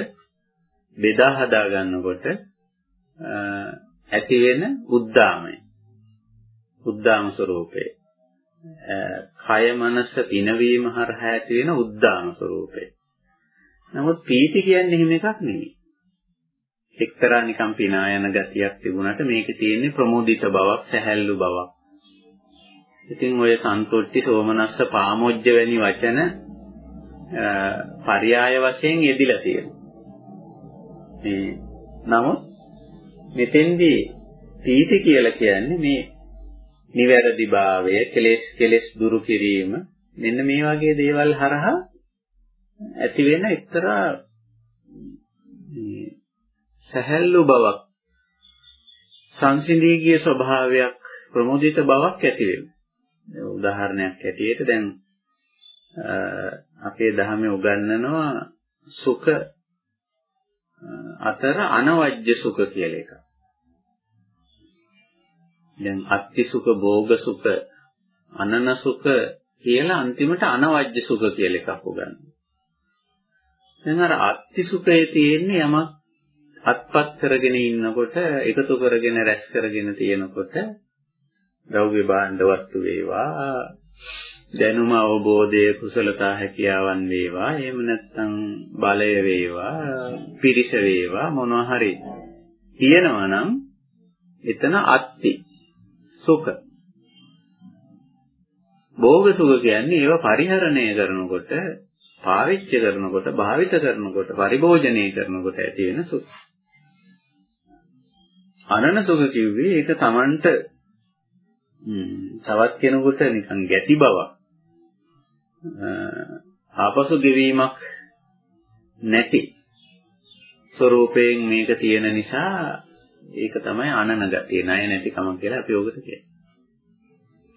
S1: බෙදා හදා ගන්නකොට ඇති වෙන උද්දාමය උද්දාම ස්වરૂපය කය මනස පිනවීම හරහා ඇති වෙන උද්දාම ස්වરૂපය නමුත් පීති කියන්නේ එහෙම එකක් නෙමෙයි. එක්තරා නිකම් පිනා යන ගතියක් තිබුණාට මේකේ තියෙන්නේ ප්‍රමෝදිත බවක්, සැහැල්ලු බවක්. ඉතින් ඔය සන්තොට්ටි, සෝමනස්ස, පාමොජ්ජ වැනි වචන පරයාය වශයෙන් යෙදිලා තියෙනවා. මේ නමුත් මෙතෙන්දී පීති කියලා කියන්නේ මේ නිවැරදිභාවය, කෙලෙස් කෙලෙස් දුරු කිරීම මෙන්න මේ වගේ දේවල් හරහා ඇති වෙන එක්තරා සැහැල්ලු බවක් සංසිඳී ගිය ස්වභාවයක් ප්‍රමුදිත බවක් ඇති වෙනවා. උදාහරණයක් ඇටියට දැන් අපේ ධර්මයේ උගන්වනවා සුඛ අතර අනවජ්‍ය සුඛ කියලා එකක්. දැන් අත්ති සුඛ, භෝග සුඛ, අනන සුඛ කියලා අන්තිමට අනවජ්‍ය සුඛ කියලා එකක් උගන්වනවා. දැන් අර අත්ති සුඛයේ තියෙන්නේ යමක් අත්පත් කරගෙන ඉන්නකොට එකතු කරගෙන රැස් කරගෙන තියෙනකොට ද්‍රව්‍ය භාණ්ඩ වස්තු වේවා දැනුම අවබෝධය කුසලතා හැකියාවන් වේවා එහෙම නැත්නම් බලය වේවා පිරිස වේවා මොනවා හරි තියෙනවා නම් එතන අත්ති සුඛ. භෝග සුඛ කියන්නේ ඒව පරිහරණය කරනකොට පාවිච්චි කරනකොට භාවිත කරනකොට පරිභෝජනය කරනකොට ඇති වෙන සුඛ අනන සුඛ කිව්වේ ඒක Tamanට තවත් කෙනෙකුට නිකන් ගැටි බවක් ආපසු ගෙවීමක් නැති ස්වરૂපයෙන් මේක තියෙන නිසා ඒක තමයි අනන ගතිය ණය නැතිකම කියලා අපි ඔකට කියන්නේ.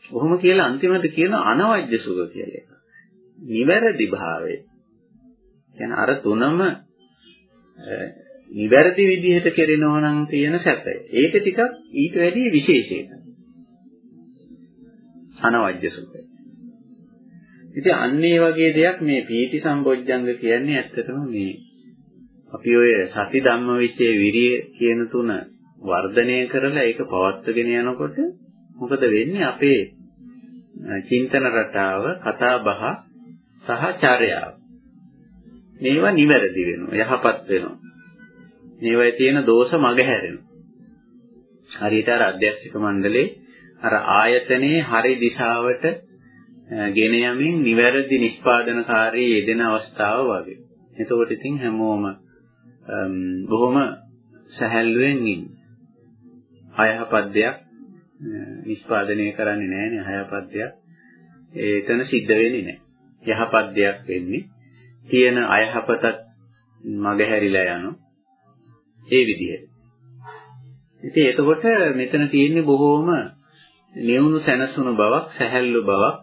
S1: කොහොම කියලා අන්තිමට කියන අනවජ්‍ය සුඛ කියලා එක. නිවැරදි භාවය. කියන්නේ අර තුනම නිවැරදි විදිහට කෙරෙනවා නම් තියෙන සැපය. ඒක ටිකක් ඊට වැඩිය විශේෂයක්. අනවජ්‍ය සුඛය. ඉතින් අන්න ඒ වගේ දෙයක් මේ පීති සම්බොජ්ජංග කියන්නේ ඇත්තටම මේ අපි ඔය සති ධම්මවිචේ විරිය කියන තුන වර්ධනය කරලා ඒක පවත්වගෙන යනකොට මොකද වෙන්නේ අපේ චින්තන රටාව කතා බහ සහ චර්යාව මේවා නිවැරදි වෙනවා යහපත් වෙනවා මේවායේ තියෙන දෝෂ මගහැරෙනවා හරියට අර අධ්‍යක්ෂක මණ්ඩලේ අර ආයතනයේ හරි දිශාවට ගෙන යමින් නිවැරදි නිෂ්පාදනකාරී යෙදෙන අවස්ථාව වගේ. එතකොට ඉතින් හැමෝම බොහොම සැහැල්ලුවෙන් ඉන්න. අයහපත් දෙයක් නිෂ්පාදනය කරන්නේ නැහැනේ අයහපත් දෙයක්. ඒතන සිද්ධ වෙන්නේ නැහැ. යහපත් දෙයක් වෙන්නේ. තියෙන අයහපතත් මගහැරිලා යනවා. ඒ විදිහට. ඉතින් එතකොට මෙතන තියෙන්නේ බොහෝම නියුණු සැනසුණු බවක්, සැහැල්ලු බවක්,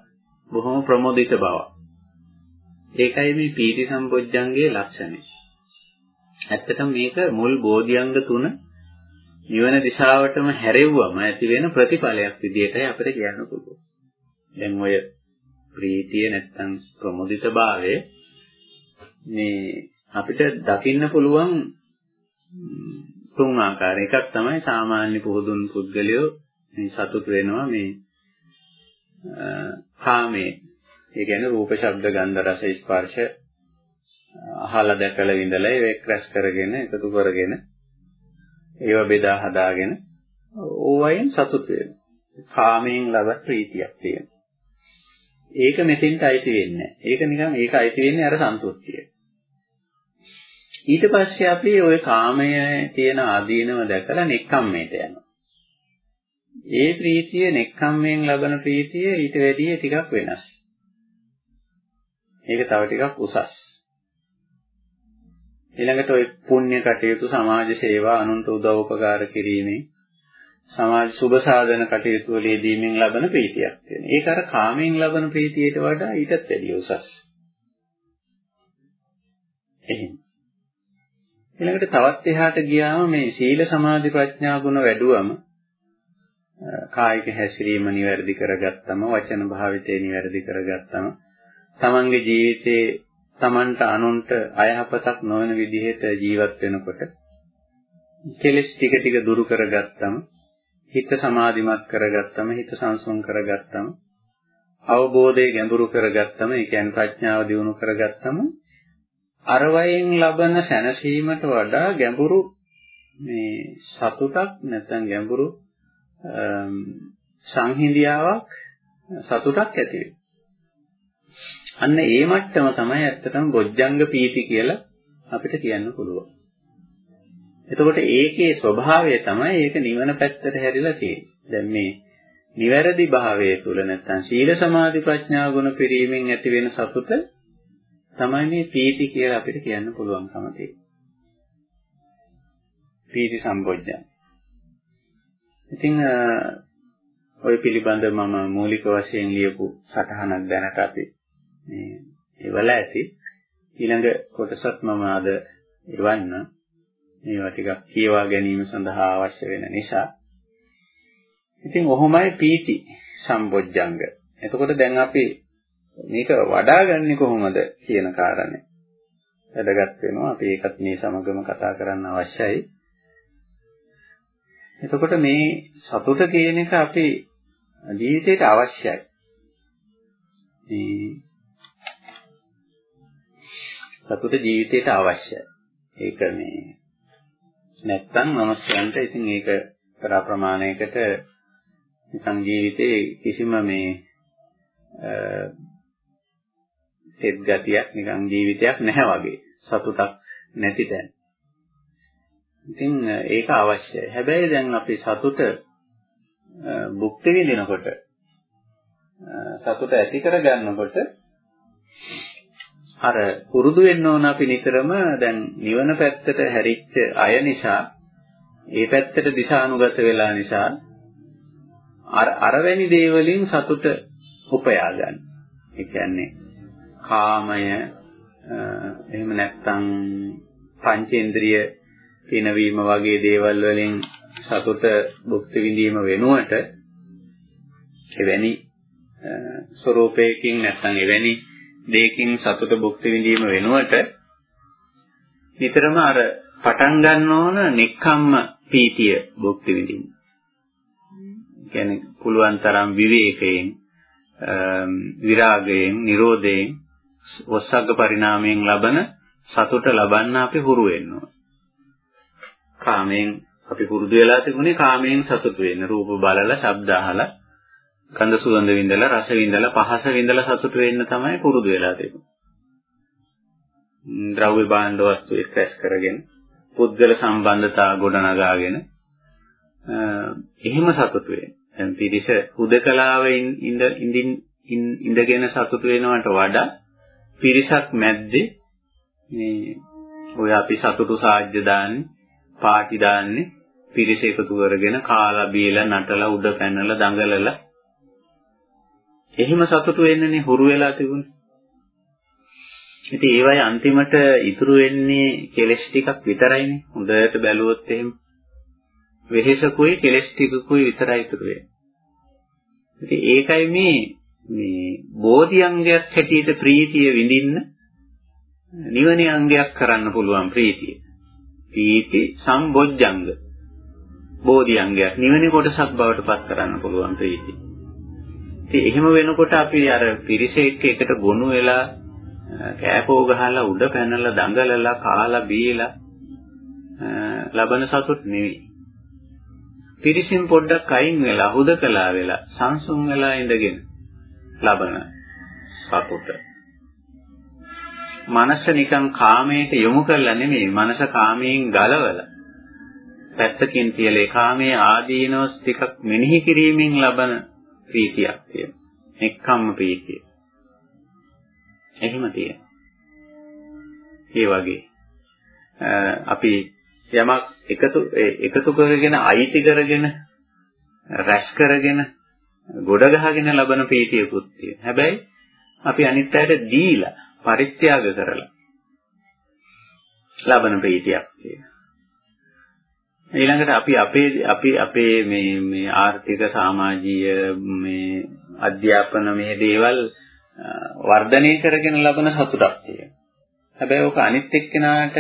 S1: බොහොම ප්‍රමෝදිත බවක්. ඒකයි මේ පීති සම්පොජ්ජංගයේ ලක්ෂණය. ඇත්තටම මේක මුල් බෝධිඅංග තුන නිවන දිශාවටම හැරෙව්වම ඇති වෙන ප්‍රතිඵලයක් විදිහටයි අපිට කියන්න පුළුවන්. දැන් ඔය ප්‍රීතිය නැත්තම් ප්‍රමුදිතභාවය මේ අපිට දකින්න පුළුවන් තුන් ආකාර එකක් තමයි සාමාන්‍ය පුහුදුන් පුද්ගලයෝ මේ සතුට වෙනවා මේ කාමයේ. ඒ කියන්නේ රූප, ශබ්ද, ගන්ධ, රස, ස්පර්ශ අහලා දැකලා විඳලා ඒක රැස් කරගෙන එකතු කරගෙන ඒව බෙදා හදාගෙන ඕවයින් සතුට වෙනවා. කාමයෙන් ලබන ප්‍රීතියක් තියෙනවා. ඒක මෙතෙන්ට අයිති වෙන්නේ ඒක නිකන් ඒක අයිති වෙන්නේ අර සන්තුෂ්ටිය. ඊට පස්සේ අපි ওই කාමයේ තියෙන ආදීනව දැකලා නෙක්ඛම්මයට යනවා. ඒ ප්‍රීතිය නෙක්ඛම්මයෙන් ලබන ප්‍රීතිය ඊට වැඩිය ටිකක් වෙනස්. ඒක තව ටිකක් උසස්. ඊළඟට ওই පුණ්‍ය කටයුතු සමාජ සේවා අනුන්ට උදව් උපකාර කිරීමෙන් සමාජ සුබ සාධන කටයුතු වල යෙදීමෙන් ලබන ප්‍රීතියක් තියෙනවා. ඒක අර කාමයෙන් ලබන ප්‍රීතියට වඩා ඊටත් වැඩිය උසස්. එහෙනම් ඊළඟට තවත් එහාට ගියාම මේ සීල සමාධි ප්‍රඥා ගුණ වැඩුවම කායික හැසිරීම નિවැරදි කරගත්තම වචන භාවිතය નિවැරදි කරගත්තම තමන්ගේ ජීවිතේ තමන්ට අනුන්ට අයහපතක් නොවන විදිහට ජීවත් වෙනකොට කෙලෙස් ටික ටික දුරු කරගත්තම හිත සමාධිමත් කරගත්තම හිත සංසුන් කරගත්තම අවබෝධය ගැඹුරු කරගත්තම ඒ කියන්නේ ප්‍රඥාව දියුණු කරගත්තම අර වයින් ලබන සැනසීමට වඩා ගැඹුරු මේ සතුටක් නැත්නම් ගැඹුරු සංහිඳියාවක් සතුටක් ඇති අන්න ඒ මට්ටම තමයි ඇත්තටම බොජ්ජංග පීති කියලා අපිට කියන්න පුළුවන්. එතකොට ඒකේ ස්වභාවය තමයි ඒක නිවන පැත්තට හැරිලා තියෙන්නේ. දැන් මේ නිවැරදි භාවයේ තුල නැත්තම් සීල සමාධි ප්‍රඥා ගුණ පිරීමෙන් ඇති වෙන සතුට තමයි මේ පීති කියලා අපිට කියන්න පුළුවන්කම තියෙන්නේ. පීති සම්බොජ්ජං. ඉතින් ওই පිළිබඳ මම මූලික වශයෙන් ලියපු සටහනක් දැනට අපි මේ එවල ඇති ඊළඟ කොටසත් මම අද එවන්න මේවා ටිකක් කියවා ගැනීම සඳහා අවශ්‍ය වෙන නිසා ඉතින් ඔහොමයි පීති සම්බොජ්ජංග. එතකොට දැන් අපි මේක වඩාගන්නේ කොහොමද කියන කාරණේ වැදගත් වෙනවා. අපි ඒකත් මේ සමගම කතා කරන්න අවශ්‍යයි. එතකොට මේ සතුට කියන එක අපි ජීවිතේට අවශ්‍යයි. මේ සතුට ජීවිතේට අවශ්‍යයි. ඒක මේ නැත්තම් මනුස්සයන්ට ඉතින් ඒක කරා ප්‍රමාණයකට නිකන් ජීවිතේ කිසිම මේ සෙත් ගතියක් නිකන් ජීවිතයක් නැහැ වගේ සතුටක් නැති තැන. ඉතින් ඒක අවශ්‍යයි. හැබැයි දැන් අපි සතුට භුක්ති විඳිනකොට සතුට ඇති කරගන්නකොට අර පුරුදු වෙන්න ඕන අපි නිතරම දැන් නිවන පැත්තට හැරිච්ච අය නිසා ඒ පැත්තට දිශානුගත වෙලා නිසා අර අරවැනි දේවලින් සතුට උපයා ගන්න. ඒ කියන්නේ කාමය එහෙම නැත්නම් පංචේන්ද්‍රිය පිනවීම වගේ දේවල් වලින් සතුට භුක්ති විඳීම වෙනුවට එවැනි ස්වરૂපයකින් නැත්නම් එවැනි දෙයකින් සතුට භුක්ති විඳීම වෙනුවට නිතරම අර පටන් ගන්න ඕන නික්කම්ම පීතිය භුක්ති විඳින්න. කියන්නේ පුළුවන් තරම් විවේකයෙන් විරාගයෙන් නිරෝධයෙන් වස්සග්ග පරිණාමයෙන් ලබන සතුට ලබන්න අපි හුරු වෙන්න කාමයෙන් අපි පුරුදු වෙලා තිබුණේ කාමයෙන් සතුට වෙන්න රූප බලලා ශබ්ද අහලා ගන්ධ සුවඳ විඳලා රස විඳලා පහස විඳලා සතුට වෙන්න තමයි පුරුදු වෙලා තිබුණේ. ද්‍රව්‍ය භාණ්ඩ වස්තු එක්ක රැස් කරගෙන පුද්ගල සම්බන්ධතා ගොඩනගාගෙන එහෙම සතුට වෙන්න. දැන් පිරිස හුදකලාවෙන් ඉඳ ඉඳින් ඉඳගෙන සතුට වෙනවට වඩා පිරිසක් මැද්දේ මේ ඔය අපි සතුටු සාජ්‍ය දාන්නේ පාටි දාන්නේ පිරිස එකතු කරගෙන කාලා බීලා නටලා උඩ පැනලා දඟලලා එහෙම සතුටු වෙන්නනේ හුරු වෙලා තිබුණේ. ඉතින් ඒවයි අන්තිමට ඉතුරු වෙන්නේ කෙලස් ටිකක් විතරයිනේ. හොඳට බැලුවොත් එහෙම වෙහෙසකුයි කෙලස් ටිකකුයි විතරයි ඉතුරු වෙන්නේ. ඉතින් ඒකයි මේ මේ බෝධි අංගයක් හැටියට ප්‍රීතිය විඳින්න නිවනේ අංගයක් කරන්න පුළුවන් ප්‍රීතිය. ප්‍රීති සම්බොජ්ජංග. බෝධි අංගයක් නිවනේ කොටසක් බවට පත් කරන්න පුළුවන් ප්‍රීතිය. ඉතින් එහෙම වෙනකොට අපි අර පිරිස එක්ක එකට ගොනු වෙලා කෑපෝ ගහලා උඩ පැනලා දඟලලා කාලා බීලා ලබන සතුට නෙවෙයි. පිරිසින් පොඩ්ඩක් අයින් වෙලා හුදකලා වෙලා සංසුන් වෙලා ඉඳගෙන ලබන සතුට. මනස නිකන් කාමයට යොමු කරලා නෙමෙයි මනස කාමයෙන් ගලවලා පැත්තකින් තියලා කාමයේ ආදීනොස් ටිකක් මෙනෙහි කිරීමෙන් ලබන ප්‍රීතියක් තියෙනවා. එක්කම්ම ප්‍රීතිය. එහෙම තියෙනවා. ඒ වගේ අපි යමක් එකතු එකතු කරගෙන අයිති කරගෙන රැස් කරගෙන ගොඩ ගහගෙන ලබන ප්‍රීතියකුත් තියෙනවා. හැබැයි අපි අනිත් අයට දීලා පරිත්‍යාග කරලා ලබන ප්‍රීතියක් තියෙනවා. ඊළඟට අපි අපේ අපි අපේ මේ මේ ආර්ථික සමාජීය මේ අධ්‍යාපන මේ දේවල් වර්ධනය කරගෙන ලබන සතුටක් තියෙනවා. හැබැයි ඕක අනිත් එක්කෙනාට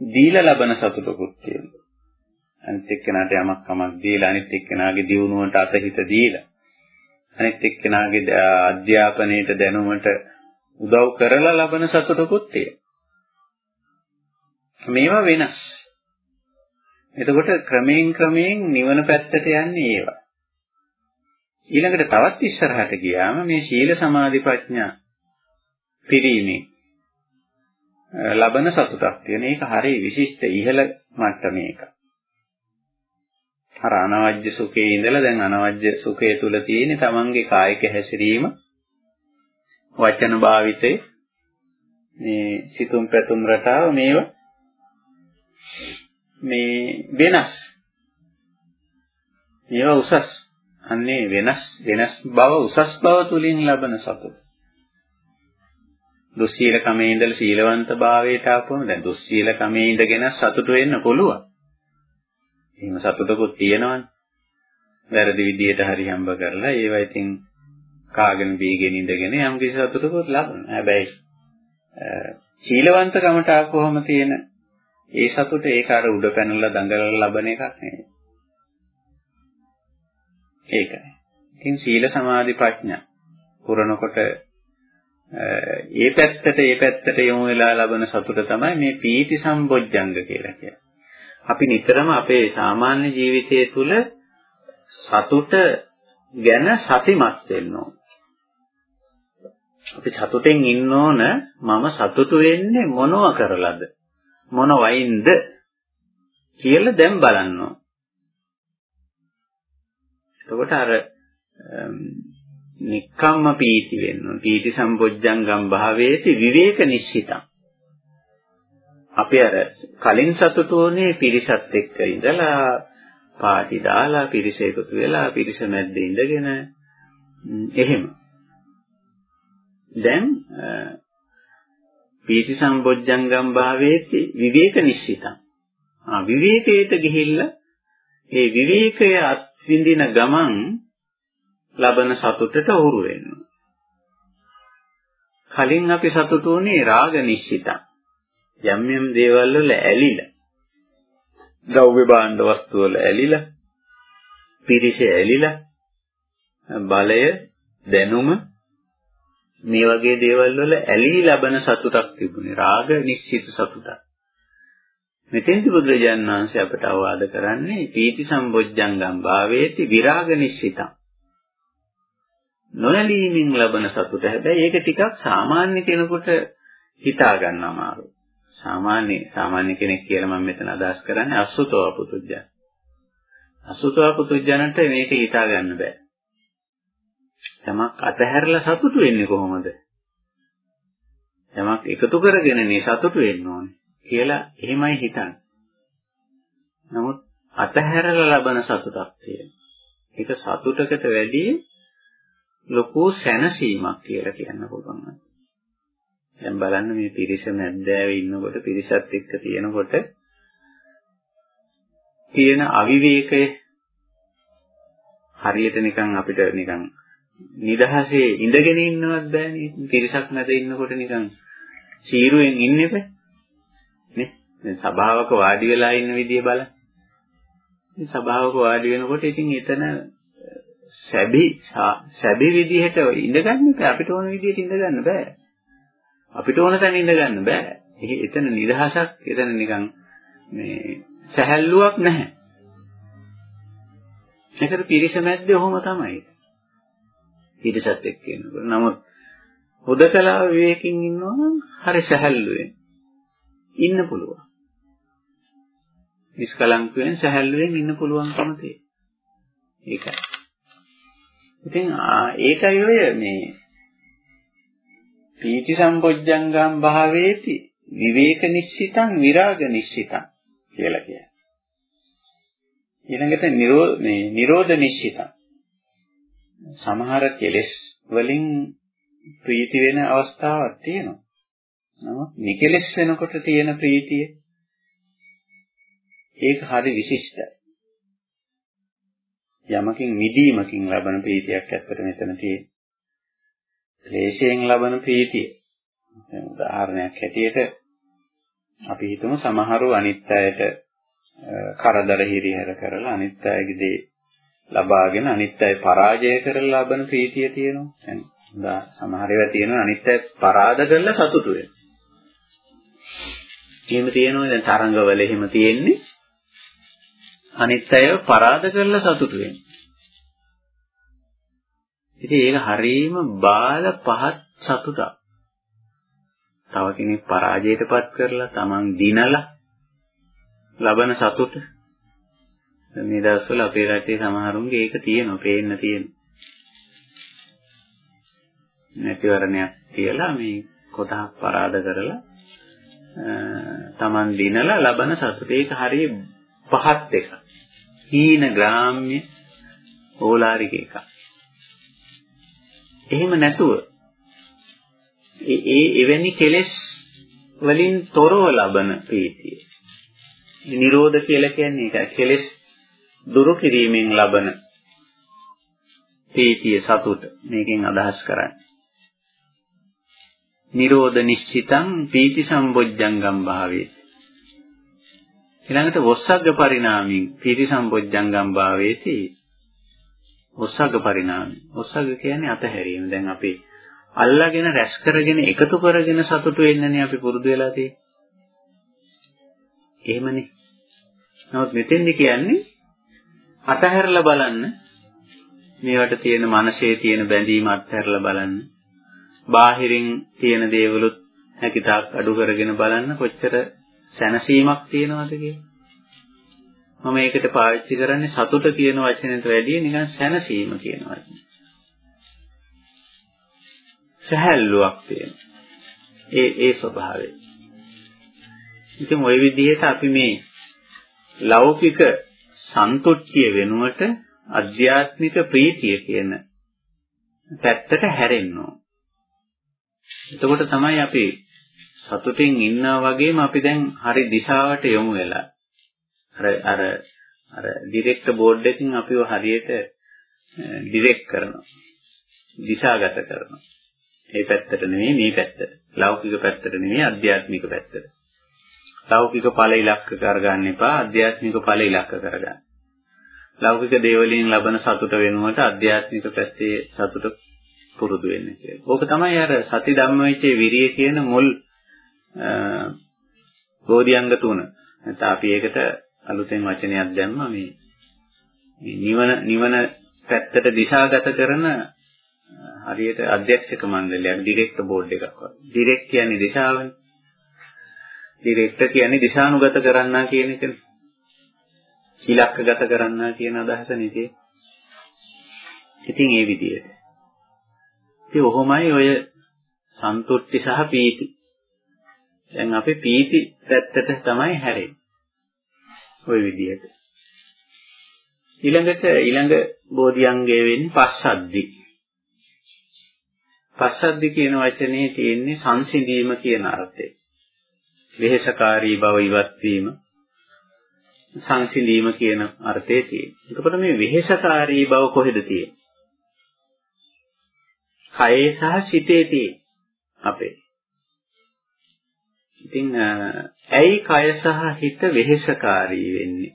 S1: දීලා ලබන සතුටකුත් තියෙනවා. අනිත් එක්කෙනාට යමක් කමක් දීලා අනිත් එක්කෙනාගේ දියුණුවට අතහිත දීලා අනිත් එක්කෙනාගේ අධ්‍යාපනයේට දැනුමට උදව් කරලා ලබන සතුටකුත් තියෙනවා. මේවා වෙනස්. එතකොට ක්‍රමයෙන් ක්‍රමයෙන් නිවන පැත්තට යන්නේ ඒවා. ඊළඟට තවත් ඉස්සරහට ගියාම මේ ශීල සමාධි ප්‍රඥා පිරීමේ ලබන සතුටක් තියෙන එක හරිය විශිෂ්ට ඉහළ මට්ටමේ එකක්. අර අනවජ්‍ය සුඛයේ ඉඳලා දැන් අනවජ්‍ය සුඛය තුල තියෙන තමන්ගේ කායික හැසිරීම වචන භාවිතේ මේ සිතුම් පැතුම් රටාව මේවා මේ වෙනස් මේවා උසස් අන්නේ වෙනස් වෙනස් බව උසස් බව තුලින් ලබන සතුට දුස්සීල කමේ ඉඳලා සීලවන්ත භාවයට ආපුවම දැන් දුස්සීල කමේ ඉඳගෙන සතුට වෙන්න පුළුවන් එහෙම සතුටකුත් තියෙනවනේ. වැරදි විදියට හරි හම්බ කරලා ඒවා ඉතින් කාගෙන බීගෙන ඉඳගෙන යම් කිසි සතුටකුත් ලබනවා. හැබැයි සීලවන්තකමට ආපුවම තියෙන ඒ සතුට ඒක අර උඩ පැනලා දඟලලා ලබන එකක් නෙවෙයි. ඒකයි. ඉතින් සීල සමාධි ප්‍රඥා පුරනකොට ඒ පැත්තට ඒ පැත්තට යොමු වෙලා ලබන සතුට තමයි මේ පීති සම්බොජ්ජංග කියලා කියන්නේ. අපි නිතරම අපේ සාමාන්‍ය ජීවිතය තුළ සතුට ගැන සතිමත් වෙන්න ඕන. අපි සතුටෙන් ඉන්න ඕන මම සතුටු වෙන්නේ මොනව කරලාද මොන වයින්ද කියලා දැන් බලන්න ඕන. එතකොට අර නික්කම්ම පීති වෙන්න ඕන. පීති සම්පොජ්ජංගම් භාවේති විවේක නිශ්චිතං. අපි අර කලින් සතුටු වුණේ පිරිසත් එක්ක ඉඳලා පාටි දාලා පිරිස එකතු වෙලා පිරිස මැද්දේ ඉඳගෙන එහෙම. දැන් පීති සම්බොජ්ජංගම් භාවේති විවේක නිශ්චිතං. ආ විවේකයට ගිහිල්ලා ඒ විවේකය අත්විඳින ගමන් ලබන සතුටට උරු වෙනවා. කලින් අපි සතුටු වුණේ රාග නිශ්චිතං. යම් යම් දේවල් වල ඇලිලා ද්‍රව්‍ය භාණ්ඩ වස්තු වල ඇලිලා පිරිස ඇලිලා බලය දැනුම මේ වගේ දේවල් වල ඇලී ලබන සතුටක් තිබුණේ රාග නිශ්චිත සතුටක් මෙතෙන්දි බුදුරජාණන් වහන්සේ අපට අවවාද කරන්නේ පීති සම්බොජ්ජංගම් භාවේති විරාග නිශ්චිතං නොඇලීමෙන් ලබන සතුට හැබැයි ඒක ටිකක් සාමාන්‍ය කෙනෙකුට හිතා ගන්න අමාරුයි සාමාන්‍ය සාමාන්‍ය කෙනෙක් කියලා මම මෙතන අදහස් කරන්නේ අසුතව පුතුජන. අසුතව පුතුජනට මේක හිතා ගන්න බෑ. යමක් අතහැරලා සතුටු වෙන්නේ කොහොමද? යමක් එකතු කරගෙනනේ සතුටු වෙන්න ඕනේ කියලා එහෙමයි හිතන්නේ. නමුත් අතහැරලා ලබන සතුටක් තියෙනවා. ඒක සතුටකට වැඩිය ලොකු සැනසීමක් කියලා කියන්න පුළුවන්. දැන් බලන්න මේ පිරිස මැද්දෑවේ ඉන්නකොට පිරිසත් එක්ක තියෙනකොට තියෙන අවිවේකය හරියට නිකන් අපිට නිකන් නිදහසේ ඉඳගෙන ඉන්නවත් බෑනේ පිරිසක් මැද ඉන්නකොට නිකන් සීරුවෙන් ඉන්න එපා නේ දැන් සභාවක වාඩි වෙලා ඉන්න විදිය බලන්න මේ සභාවක වාඩි වෙනකොට ඉතින් එතන සැබි සැබි විදිහට ඉඳගන්න බෑ අපිට ඕන විදිහට ඉඳගන්න බෑ අපිට ඕන තැන ඉඳ ගන්න බෑ. එතන නිදහසක්, එතන නිකන් මේ සැහැල්ලුවක් නැහැ. ඒකට පිරිස මැද්දේ ඔහොම තමයි. පිරිසත් එක්ක ඉන්නකොට. නමුත් හොදකලා විවේකයෙන් ඉන්නවා නම් හරි සැහැල්ලුවෙන් ඉන්න පුළුවන්. නිස්කලංකයෙන් සැහැල්ලුවෙන් ඉන්න පුළුවන්කම තියෙනවා. ඒකයි. ඉතින් ඒකයි ඔය මේ පීති සම්පොජ්ජංගම් භාවේති විවේක නිශ්චිතං විරාග නිශ්චිතං කියලා කියනවා. ඊළඟට නිරෝධ මේ නිරෝධ නිශ්චිතං. සමහර කෙලෙස් වලින් ප්‍රීති වෙන අවස්ථාවක් තියෙනවා. නමුත් නිකලෙස් වෙනකොට තියෙන ප්‍රීතිය ඒක හරි විශිෂ්ටයි. යමකින් මිදීමකින් ලබන ප්‍රීතියක් ඇත්තට මෙතන තියෙනවා. ක්ලේශයෙන් ලබන ප්‍රීතිය. දැන් උදාහරණයක් හැටියට අපි හිතමු සමහරු අනිත් අයට කරදර හිරිහැර කරලා අනිත් අයගේ දේ ලබාගෙන අනිත් අය පරාජය කරලා ලබන ප්‍රීතිය තියෙනවා. දැන් උදා සමහර ඒවා තියෙනවා අනිත් අය පරාද කරලා සතුටු වෙනවා. එහෙම තියෙනවා දැන් තරංගවල එහෙම තියෙන්නේ. අනිත් අයව පරාද කරලා සතුටු වෙන්නේ. ඉතින් ඒක හරීම බාල පහත් සතුටක්. තව කෙනෙක් පරාජයටපත් කරලා Taman දිනලා ලබන සතුට මේ දවස්වල අපේ රටේ සමහරුන්ගේ ඒක තියෙනවා, පේන්න තියෙනවා. නැතිවරණයක් කියලා මේ කොටහක් පරාද කරලා Taman දිනලා ලබන සතුට. ඒක හරිය පහත් එකක්. හීන ග්‍රාම්‍ය ඕලාරික එකක්. එහෙම නැතුව ඒ එවැනි කෙලෙස් වලින් තොරව ලබන ප්‍රීතිය. නිරෝධ කියලා කියන්නේ ඒක කෙලෙස් දුරු කිරීමෙන් ලබන ප්‍රීතිය සතුට මේකෙන් අදහස් කරන්නේ. නිරෝධ නිශ්චිතං පීති සම්බොජ්ජංගම් භාවේති. ඊළඟට වොස්සග්ග පරිණාමින් පීති සම්බොජ්ජංගම් භාවේති. වොස්සග්ග පරිණාමි. වොස්සග්ග කියන්නේ අතහැරීම. දැන් අපි අල්ලාගෙන රැස් කරගෙන එකතු කරගෙන සතුටු වෙන්නනේ අපි පුරුදු වෙලා තියෙන්නේ. එහෙමනේ. නමුත් මෙතෙන්දි කියන්නේ අතහැරලා බලන්න මේවට තියෙන මනසේ තියෙන බැඳීම අත්හැරලා බලන්න. බාහිරින් තියෙන දේවලුත් හැකිතාක් අඩු කරගෙන බලන්න කොච්චර සැනසීමක් තියෙනවද කියලා. මම ඒකට පාවිච්චි කරන්නේ සතුට කියන වචනෙට වැඩිය නිකන් සැනසීම කියන වචනේ. සහැල්ලුවක් තියෙනවා. ඒ ඒ ස්වභාවය. ඉතින් ওই විදිහට අපි මේ ලෞකික සන්තුෂ්ටිය වෙනුවට අධ්‍යාත්මික ප්‍රීතිය කියන පැත්තට හැරෙන්න ඕන. එතකොට තමයි අපි සතුටින් ඉන්නා වගේම අපි දැන් හරි දිශාවට යොමු වෙලා. අර අර අර ඩිරෙක්ට් බෝඩ් එකකින් අපිව හරියට ඩිරෙක්ට් කරනවා. දිශාගත කරනවා. මේ පැත්තට නෙමෙයි මේ පැත්තට. ලෞකික පැත්තට නෙමෙයි අධ්‍යාත්මික පැත්තට. ලෞකික ඵල ඉලක්ක කරගන්න එපා අධ්‍යාත්මික ඵල ඉලක්ක කරගන්න. ලෞකික දේවලින් ලබන සතුට වෙනුවට අධ්‍යාත්මික පැත්තේ සතුට පුරුදු වෙන්න කියලා. ඕක තමයි අර සති ධම්මවිචේ විරිය කියන මුල් බෝධිඅංග තුන. නැත්නම් අපි ඒකට අලුතෙන් වචනයක් දැම්මා මේ නිවන නිවන පැත්තට දිශාගත කරන හරියට අධ්‍යක්ෂක මණ්ඩලයක් ඩිරෙක්ට් බෝඩ් එකක් වගේ. ඩිරෙක්ට් කියන්නේ දිශාවනේ. ඩිරෙක්ට් කියන්නේ දිශානුගත කරන්නා කියන එකනේ. ඉලක්කගත කරන්නා කියන අදහස නෙදී. ඉතින් ඒ විදිහට. ඉතින් ඔහොමයි ඔය සන්තුට්ටි සහ පීති. දැන් අපි පීති පැත්තට තමයි හැරෙන්නේ. ওই විදිහට. ඊළඟට ඊළඟ බෝධිඅංගය වෙන්නේ පස්සද්දි. පස්සද්දි කියන වචනේ තියෙන්නේ සංසිඳීම කියන අර්ථය. වෙහෙසකාරී බව ඉවත් වීම සංසිඳීම කියන අර්ථයේ තියෙනවා. එතකොට මේ වෙහෙසකාරී බව කොහෙද තියෙන්නේ? කයේ සහ සිතේ තියෙන අපේ. ඉතින් ඇයි කය සහ හිත වෙහෙසකාරී වෙන්නේ?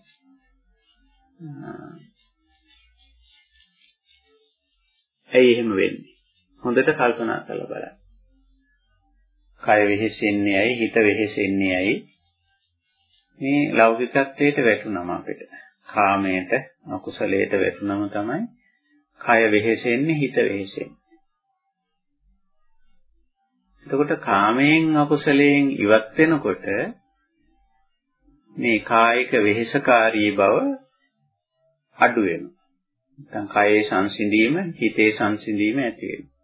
S1: ඇයි එහෙම වෙන්නේ? හොඳට කල්පනා කරලා බලන්න. කය වෙහෙසෙන්නේ ඇයි? හිත වෙහෙසෙන්නේ ඇයි? මේ ලෞකිකත්වයට වැටුනම අපිට. කාමයට, අකුසලයට වැටුනම තමයි කය වෙහෙසෙන්නේ, හිත වෙහෙසෙන්නේ. එතකොට කාමයෙන් අකුසලයෙන් ඉවත් වෙනකොට මේ කායික වෙහෙසකාරී බව අඩු වෙනවා. නැත්නම් කයේ සංසිඳීම, හිතේ සංසිඳීම ඇති වෙනවා.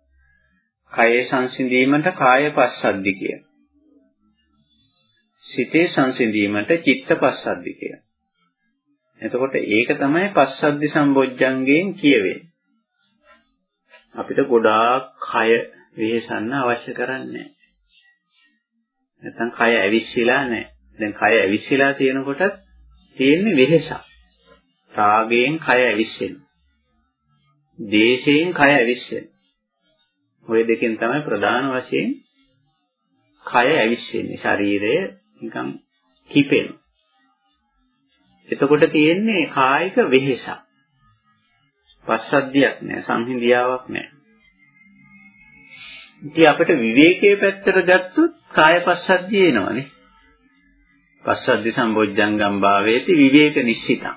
S1: කයේ සංසිඳීමට කාය පස්සද්ධි කිය. සිතේ සංසිඳීමට චිත්ත පස්සද්ධි කිය. එතකොට ඒක තමයි පස්සද්ධි සම්බොජ්ජංගයෙන් කියවෙන්නේ. අපිට ගොඩාක් කය වෙහෙසන්න අවශ්‍ය කරන්නේ නැත්තම් කය ඇවිස්සීලා නැහැ. දැන් කය ඇවිස්සීලා තියෙනකොට තියෙන්නේ වෙහෙසක්. රාගයෙන් කය ඇවිස්සෙන. දේශයෙන් කය ඇවිස්සෙන. ওই දෙකෙන් තමයි ප්‍රධාන වශයෙන් කය ඇවිස්සෙන්නේ. ශරීරය නිකන් කිපෙනවා. එතකොට තියෙන්නේ කායික වෙහෙසක්. පස්සද්ධියක් නෑ, සංහිඳියාවක් නෑ. ඉතින් අපිට විවේකයේ පැත්තට ගත්තොත් කාය පස්සද්ධිය එනවනේ. පස්සද්ධි සම්බොජ්ජංගම් භාවේති විවේක නිශ්චිතං.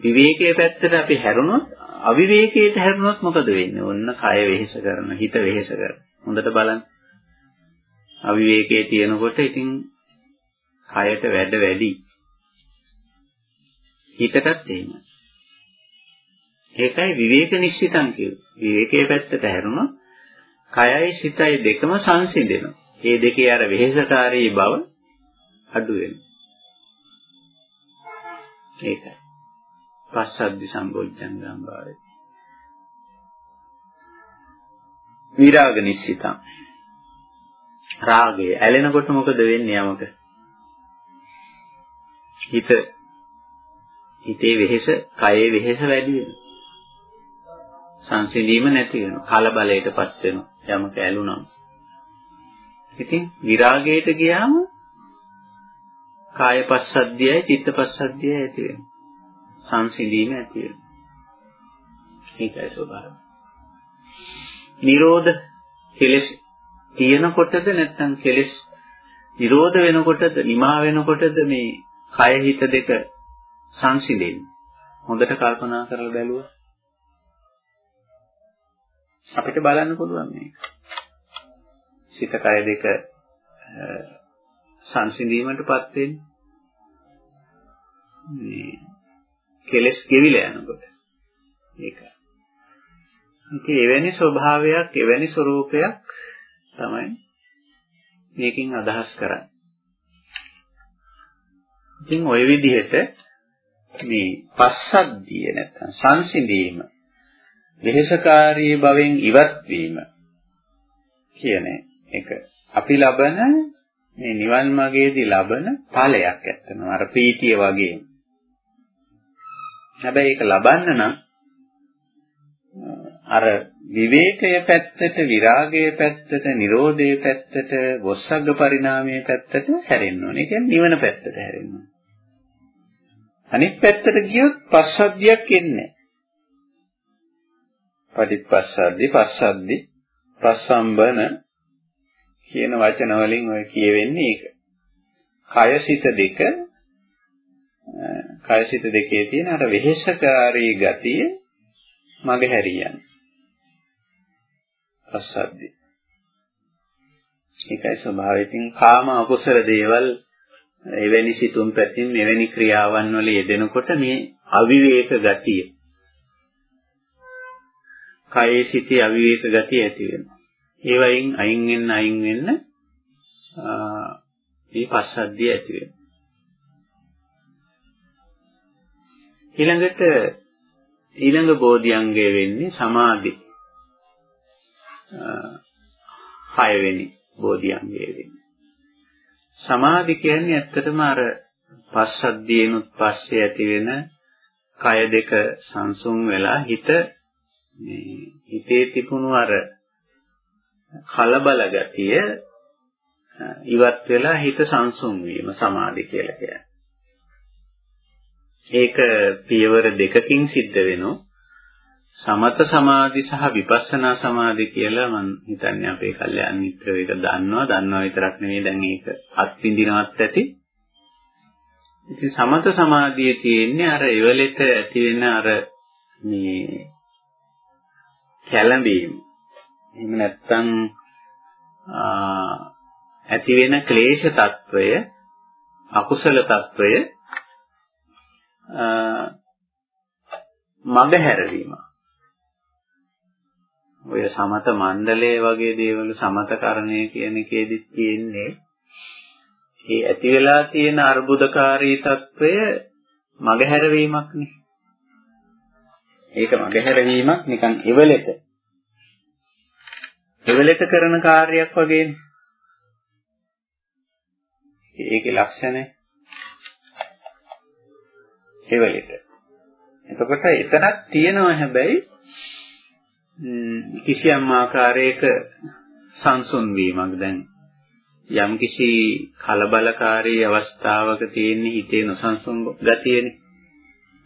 S1: විවේකයේ පැත්තට අපි හැරුණොත් අවිවේකයට හැරුණොත් මොකද වෙන්නේ? ඔන්න කය වෙහෙස කරන, හිත වෙහෙස කරන. හොඳට බලන්න. අවිවේකයේ තියෙනකොට ඉතින් කයට වැඩ වැඩි. හිතටත් එහෙමයි. ඒකයි විවේක නිශ්චිතං කියන්නේ. විවේකයේ පැත්තට හැරුණොත් කයයි සිතයි දෙකම සංසිඳෙනවා. මේ දෙකේ අර වෙහෙසකාරී බව අඩු වෙනවා. ඒකයි. පස්සද්ධි සම්බොජ්ජංගම් භාවය. විරාග නිශ්චිතං. රාගය ඇලෙනකොට මොකද වෙන්නේ යමක? හිත හිතේ වෙහෙස, කයේ වෙහෙස වැඩි වෙනවා. සංසිඳීම නැති වෙනවා. කලබලයටපත් වෙනවා. යමක ඇලුනම. ඉතින් විරාගයට ගියාම කාය පස්සද්ධියයි චිත්ත පස්සද්ධියයි ඇති වෙනවා. සංසිඳීම ඇති වෙනවා. ඒකයි ස්වභාවය. නිරෝධ කෙලෙස් තියෙනකොටද නැත්නම් කෙලෙස් නිරෝධ වෙනකොටද නිමා වෙනකොටද මේ කය හිත දෙක සංසිඳෙන්නේ. හොඳට කල්පනා කරලා බැලුවා අපිට බලන්න පුළුවන් මේක. සිත කය දෙක සංසිඳීමටපත් වෙන්නේ. කෙලස් ගෙවිලා යනකොට. ඒක. ඉතින් එවැනි ස්වභාවයක් එවැනි ස්වરૂපයක් තමයි මේකෙන් අදහස් කරන්නේ. ඉතින් ওই විදිහට මේ පස්සද්ධිය නැත්නම් සංසිඳීම වෙහෙසකාරී භවෙන් ඉවත් වීම කියන එක. අපි ලබන මේ නිවන් මාර්ගයේදී ලබන ඵලයක් ඇත්තනවා. අර ප්‍රීතිය වගේ හැබැයි ඒක ලබන්න නම් අර විවේකයේ පැත්තට විරාගයේ පැත්තට නිරෝධයේ පැත්තට වොස්සග්ග පරිණාමයේ පැත්තට හැරෙන්න ඕනේ. ඒ කියන්නේ නිවන පැත්තට හැරෙන්න ඕනේ. අනිත් පැත්තට ගියොත් පස්සද්ධියක් එන්නේ පටිපස්සද්දි පස්සද්දි ප්‍රසම්බන කියන වචන වලින් ඔය කියවෙන්නේ ඒක. කය සිත දෙක කය සිත දෙකේ තියෙන අර වෙහෙසකාරී ගතිය මග හැරියන්නේ. පස්සද්දි. ඒකයි ස්වභාවයෙන් කාම අකුසල දේවල් එවැනි සිතුම් පැතින් එවැනි ක්‍රියාවන් වල යෙදෙනකොට මේ අවිවේක ගතිය කයේ සිටි අවිවේක ගතිය ඇති වෙනවා. ඒ වයින් අයින් වෙන්න අයින් වෙන්න මේ පස්සද්ධිය ඇති වෙනවා. ඊළඟට ඊළඟ බෝධිඅංගය වෙන්නේ සමාධි. හයවෙනි බෝධිඅංගය වෙන්නේ. සමාධි කියන්නේ ඇත්තටම අර පස්සද්ධියනොත් පස්සේ ඇති වෙන කය දෙක සංසුන් වෙලා හිත මේ හිතේ තිබුණු අර කලබල ගතිය ඉවත් වෙලා හිත සංසුන් වීම සමාධි කියලා කියන්නේ. ඒක පියවර දෙකකින් සිද්ධ වෙනවා. සමත සමාධි සහ විපස්සනා සමාධි කියලා මම හිතන්නේ අපේ කල්යාණ මිත්‍රයෝ ඒක දන්නවා. දන්නවා විතරක් නෙවෙයි දැන් ඒක අත්විඳිනවත් ඇති. ඉතින් සමත සමාධියේ තියෙන්නේ අර එවලෙට ඇති වෙන අර මේ කැළඹීම. එහෙම නැත්නම් ඇති වෙන ක්ලේශ తত্ত্বය අකුසල తত্ত্বය මඟ හැරවීම. ඔය සමත මණ්ඩලය වගේ දේවල් සමතකරණය කියන එකේදිත් තියෙන්නේ ඒ ඇති වෙලා තියෙන අර්බුදකාරී తত্ত্বය මගහැරවීමක් නේ. ඒක මගහැරවීමක් නිකන් එවලෙත. එවලෙත කරන කාර්යයක් වගේනේ. ඒකේ ලක්ෂණේ එවලෙට. එතකොට එතනක් තියෙනවා හැබැයි කිසියම් ආකාරයක සංසුන් වීමක්. දැන් යම් කිසි කලබලකාරී අවස්ථාවක තියෙන හිතේ නොසන්සුන් ගතියනේ.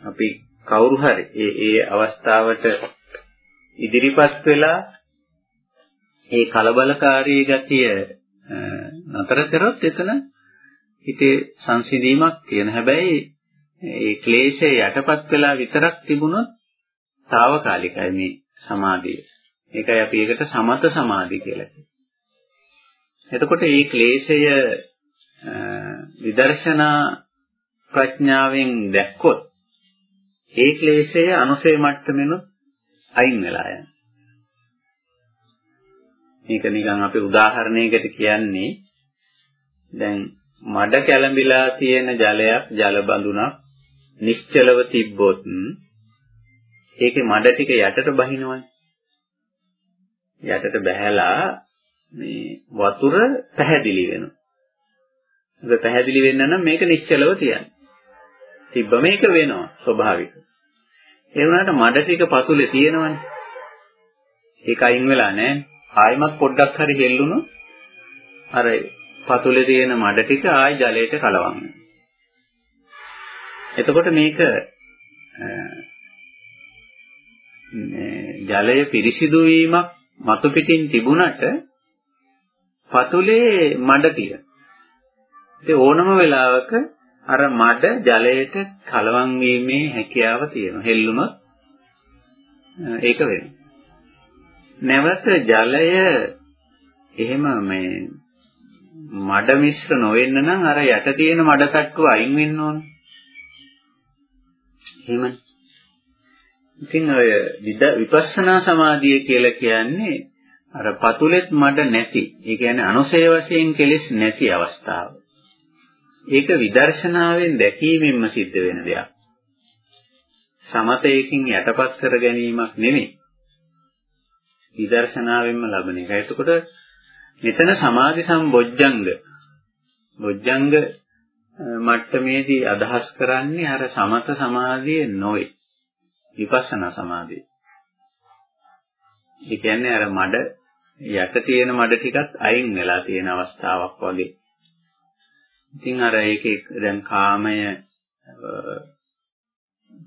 S1: අපි කවුරු හරි ඒ ඒ අවස්ථාවට ඉදිරිපත් වෙලා ඒ කලබලකාරී ගතිය නතර කරොත් එතන හිතේ සංසිඳීමක් තියෙන. හැබැයි ඒ ක්ලේශය යටපත් වෙලා විතරක් තිබුණොත් తాවකාලිකයි මේ සමාධිය. ඒකයි අපි ඒකට සමත සමාධි කියලා කියන්නේ. එතකොට මේ ක්ලේශය විදර්ශනා ප්‍රඥාවෙන් දැක්කොත් ඒ ක්ලේශය අනුසය මට්ටමෙනුත් අයින් වෙලා යනවා. මේක නිකන් අපි උදාහරණයකට කියන්නේ දැන් මඩ කැළඹිලා තියෙන ජලයක් ජල බඳුනක් නිශ්චලව තිබ්බොත් ඒකේ මඩ ටික යටට බහිනවනේ. යටට බහැලා මේ වතුර පැහැදිලි වෙනවා. ඒක පැහැදිලි වෙන්න නම් මේක නිශ්චලව තියන්න. තිබ්බ මේක වෙනවා ස්වභාවික. ඒ වුණාට මඩ ටික පතුලේ තියෙනවනේ. ඒක අයින් වෙලා නැහැ. ආයිමත් පොඩ්ඩක් හරි හෙල්ලුණොත් අර පතුලේ තියෙන මඩ ටික ආයි ජලයට කලවම් එතකොට මේක ජලය පිරිසිදු වීමක් මතු පිටින් තිබුණට පතුලේ මඩ තියෙන. ඒ ඕනම වෙලාවක අර මඩ ජලයට කලවම් වීමේ හැකියාව තියෙනවා. හෙල්ලුනොත් ඒක වෙනවා. නැවත ජලය එහෙම මේ මඩ මිශ්‍ර නොවෙන්න නම් අර යට තියෙන මඩ තට්ටුව අයින් වෙන්න ඕනේ. එහෙමයි. ඉතින් ඔය විපස්සනා සමාධිය කියලා කියන්නේ අර පතුලෙත් මඩ නැති, ඒ කියන්නේ අනුසය වශයෙන් කෙලෙස් නැති අවස්ථාව. ඒක විදර්ශනාවෙන් දැකීමෙන්ම සිද්ධ වෙන දෙයක්. සමතයකින් යටපත් කර ගැනීමක් නෙමෙයි. විදර්ශනාවෙන්ම ලබන එක. එතකොට මෙතන සමාධි සම්බොජ්ජංග බොජ්ජංග මට්ටමේදී අදහස් කරන්නේ අර සමත සමාධිය නොවේ. විපස්සනා සමාධිය. ඒ කියන්නේ අර මඩ යට තියෙන මඩ ටිකත් අයින් වෙලා තියෙන අවස්ථාවක් වගේ. ඉතින් අර ඒකේ දැන් කාමය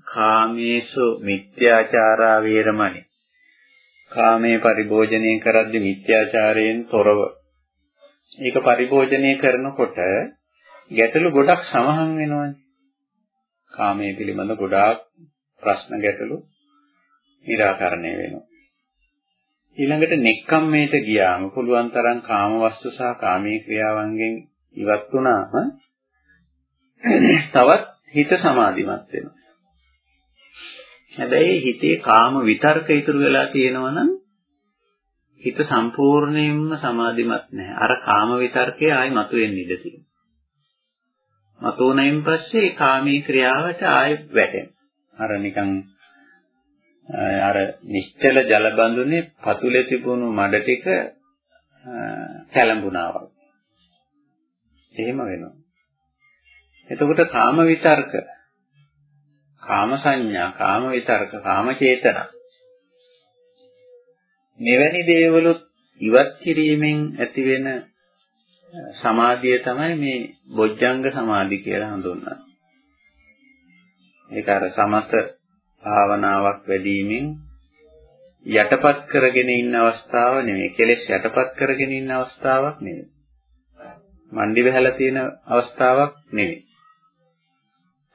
S1: කාමේසු මිත්‍යාචාරා වේරමණී කාමයේ පරිභෝජනය කරද්දී මිත්‍යාචාරයෙන් තොරව ඒක පරිභෝජනය කරනකොට ගැටලු ගොඩක් සමහන් වෙනවානේ. කාමයේ පිළිබඳ ගොඩාක් ප්‍රශ්න ගැටලු निराකරණය වෙනවා. ඊළඟට නෙක්ඛම්මයට ගියාම පුළුවන් තරම් කාම වස්තු සහ කාමී ක්‍රියාවන්ගෙන් ඉවත් වුණාම තවත් හිත සමාධිමත් වෙනවා. හැබැයි හිතේ කාම විතර්ක ඉතුරු වෙලා තියෙනවා නම් හිත සම්පූර්ණයෙන්ම සමාධිමත් නැහැ. අර කාම විතර්කය ආයි මතුවෙන්න ඉඩ තියෙනවා. මතුවනයින් පස්සේ කාමී ක්‍රියාවට ආයි වැටෙනවා. අර නිකන් අර නිශ්චල ජල බඳුනේ පතුලේ තිබුණු මඩ ටික කැළඹුණා වගේ. එහෙම වෙනවා. එතකොට කාම විතර්ක කාම සංඥා, කාම විතරක, කාම චේතනා. මෙවැනි දේවලුත් ඉවත් කිරීමෙන් ඇතිවෙන සමාධිය තමයි මේ බොජ්ජංග සමාධි කියලා හඳුන්වන්නේ. ඒක අර සමත භාවනාවක් වැඩිමින් යටපත් කරගෙන ඉන්න අවස්ථාව නෙමෙයි. කෙලෙස් යටපත් කරගෙන ඉන්න අවස්ථාවක් නෙමෙයි. මණ්ඩි බහැලා තියෙන අවස්ථාවක් නෙමෙයි.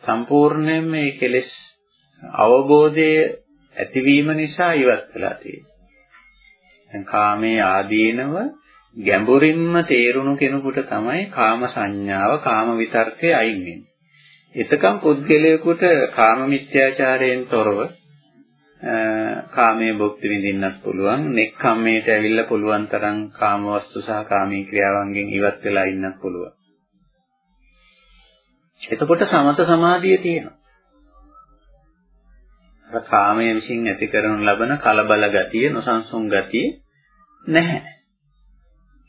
S1: සම්පූර්ණයෙන්ම මේ කෙලෙස් අවබෝධය ඇතිවීම නිසා ඉවත් වෙලා තියෙනවා. දැන් කාමයේ ආදීනව ගැඹුරින්ම තේරුණු කෙනෙකුට තමයි කාම සංඥාව, කාම විතර්කය අයින් වෙන්නේ. එතකම් පුද්ගලයාට කාම මිත්‍යාචාරයෙන් තොරව කාමයේ භුක්ති විඳින්නත් පුළුවන්. නෙක්ඛම්මයට ඇවිල්ලා පුළුවන් තරම් කාම වස්තු සහ කාමී ක්‍රියාවන්ගෙන් ඉවත් වෙලා ඉන්නත් පුළුවන්. එතකොට සමත සමාධිය තියෙනවා. අර කාමයේ විසින් ඇති කරනු ලබන කලබල ගතිය, නොසන්සුන් ගතිය නැහැ.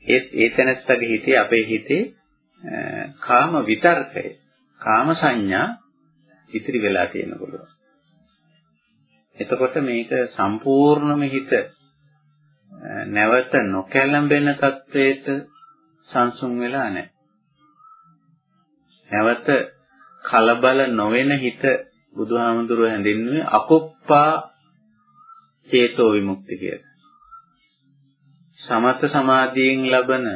S1: ඒ ඒ තැනත්තගේ හිතේ අපේ හිතේ කාම විතර්කය, කාම සංඥා ඉතිරි වෙලා තියෙන පුළුවන්. එතකොට මේක සම්පූර්ණම හිත නැවත නොකැළඹෙන තත්වයට සංසුන් වෙලා නැහැ. නැවත කලබල නොවන හිත බුදුහාමුදුරුව හැඳින්වුවේ අකුප්පා චේතෝ විමුක්ති කියලා. සමත සමාධියෙන් ලබන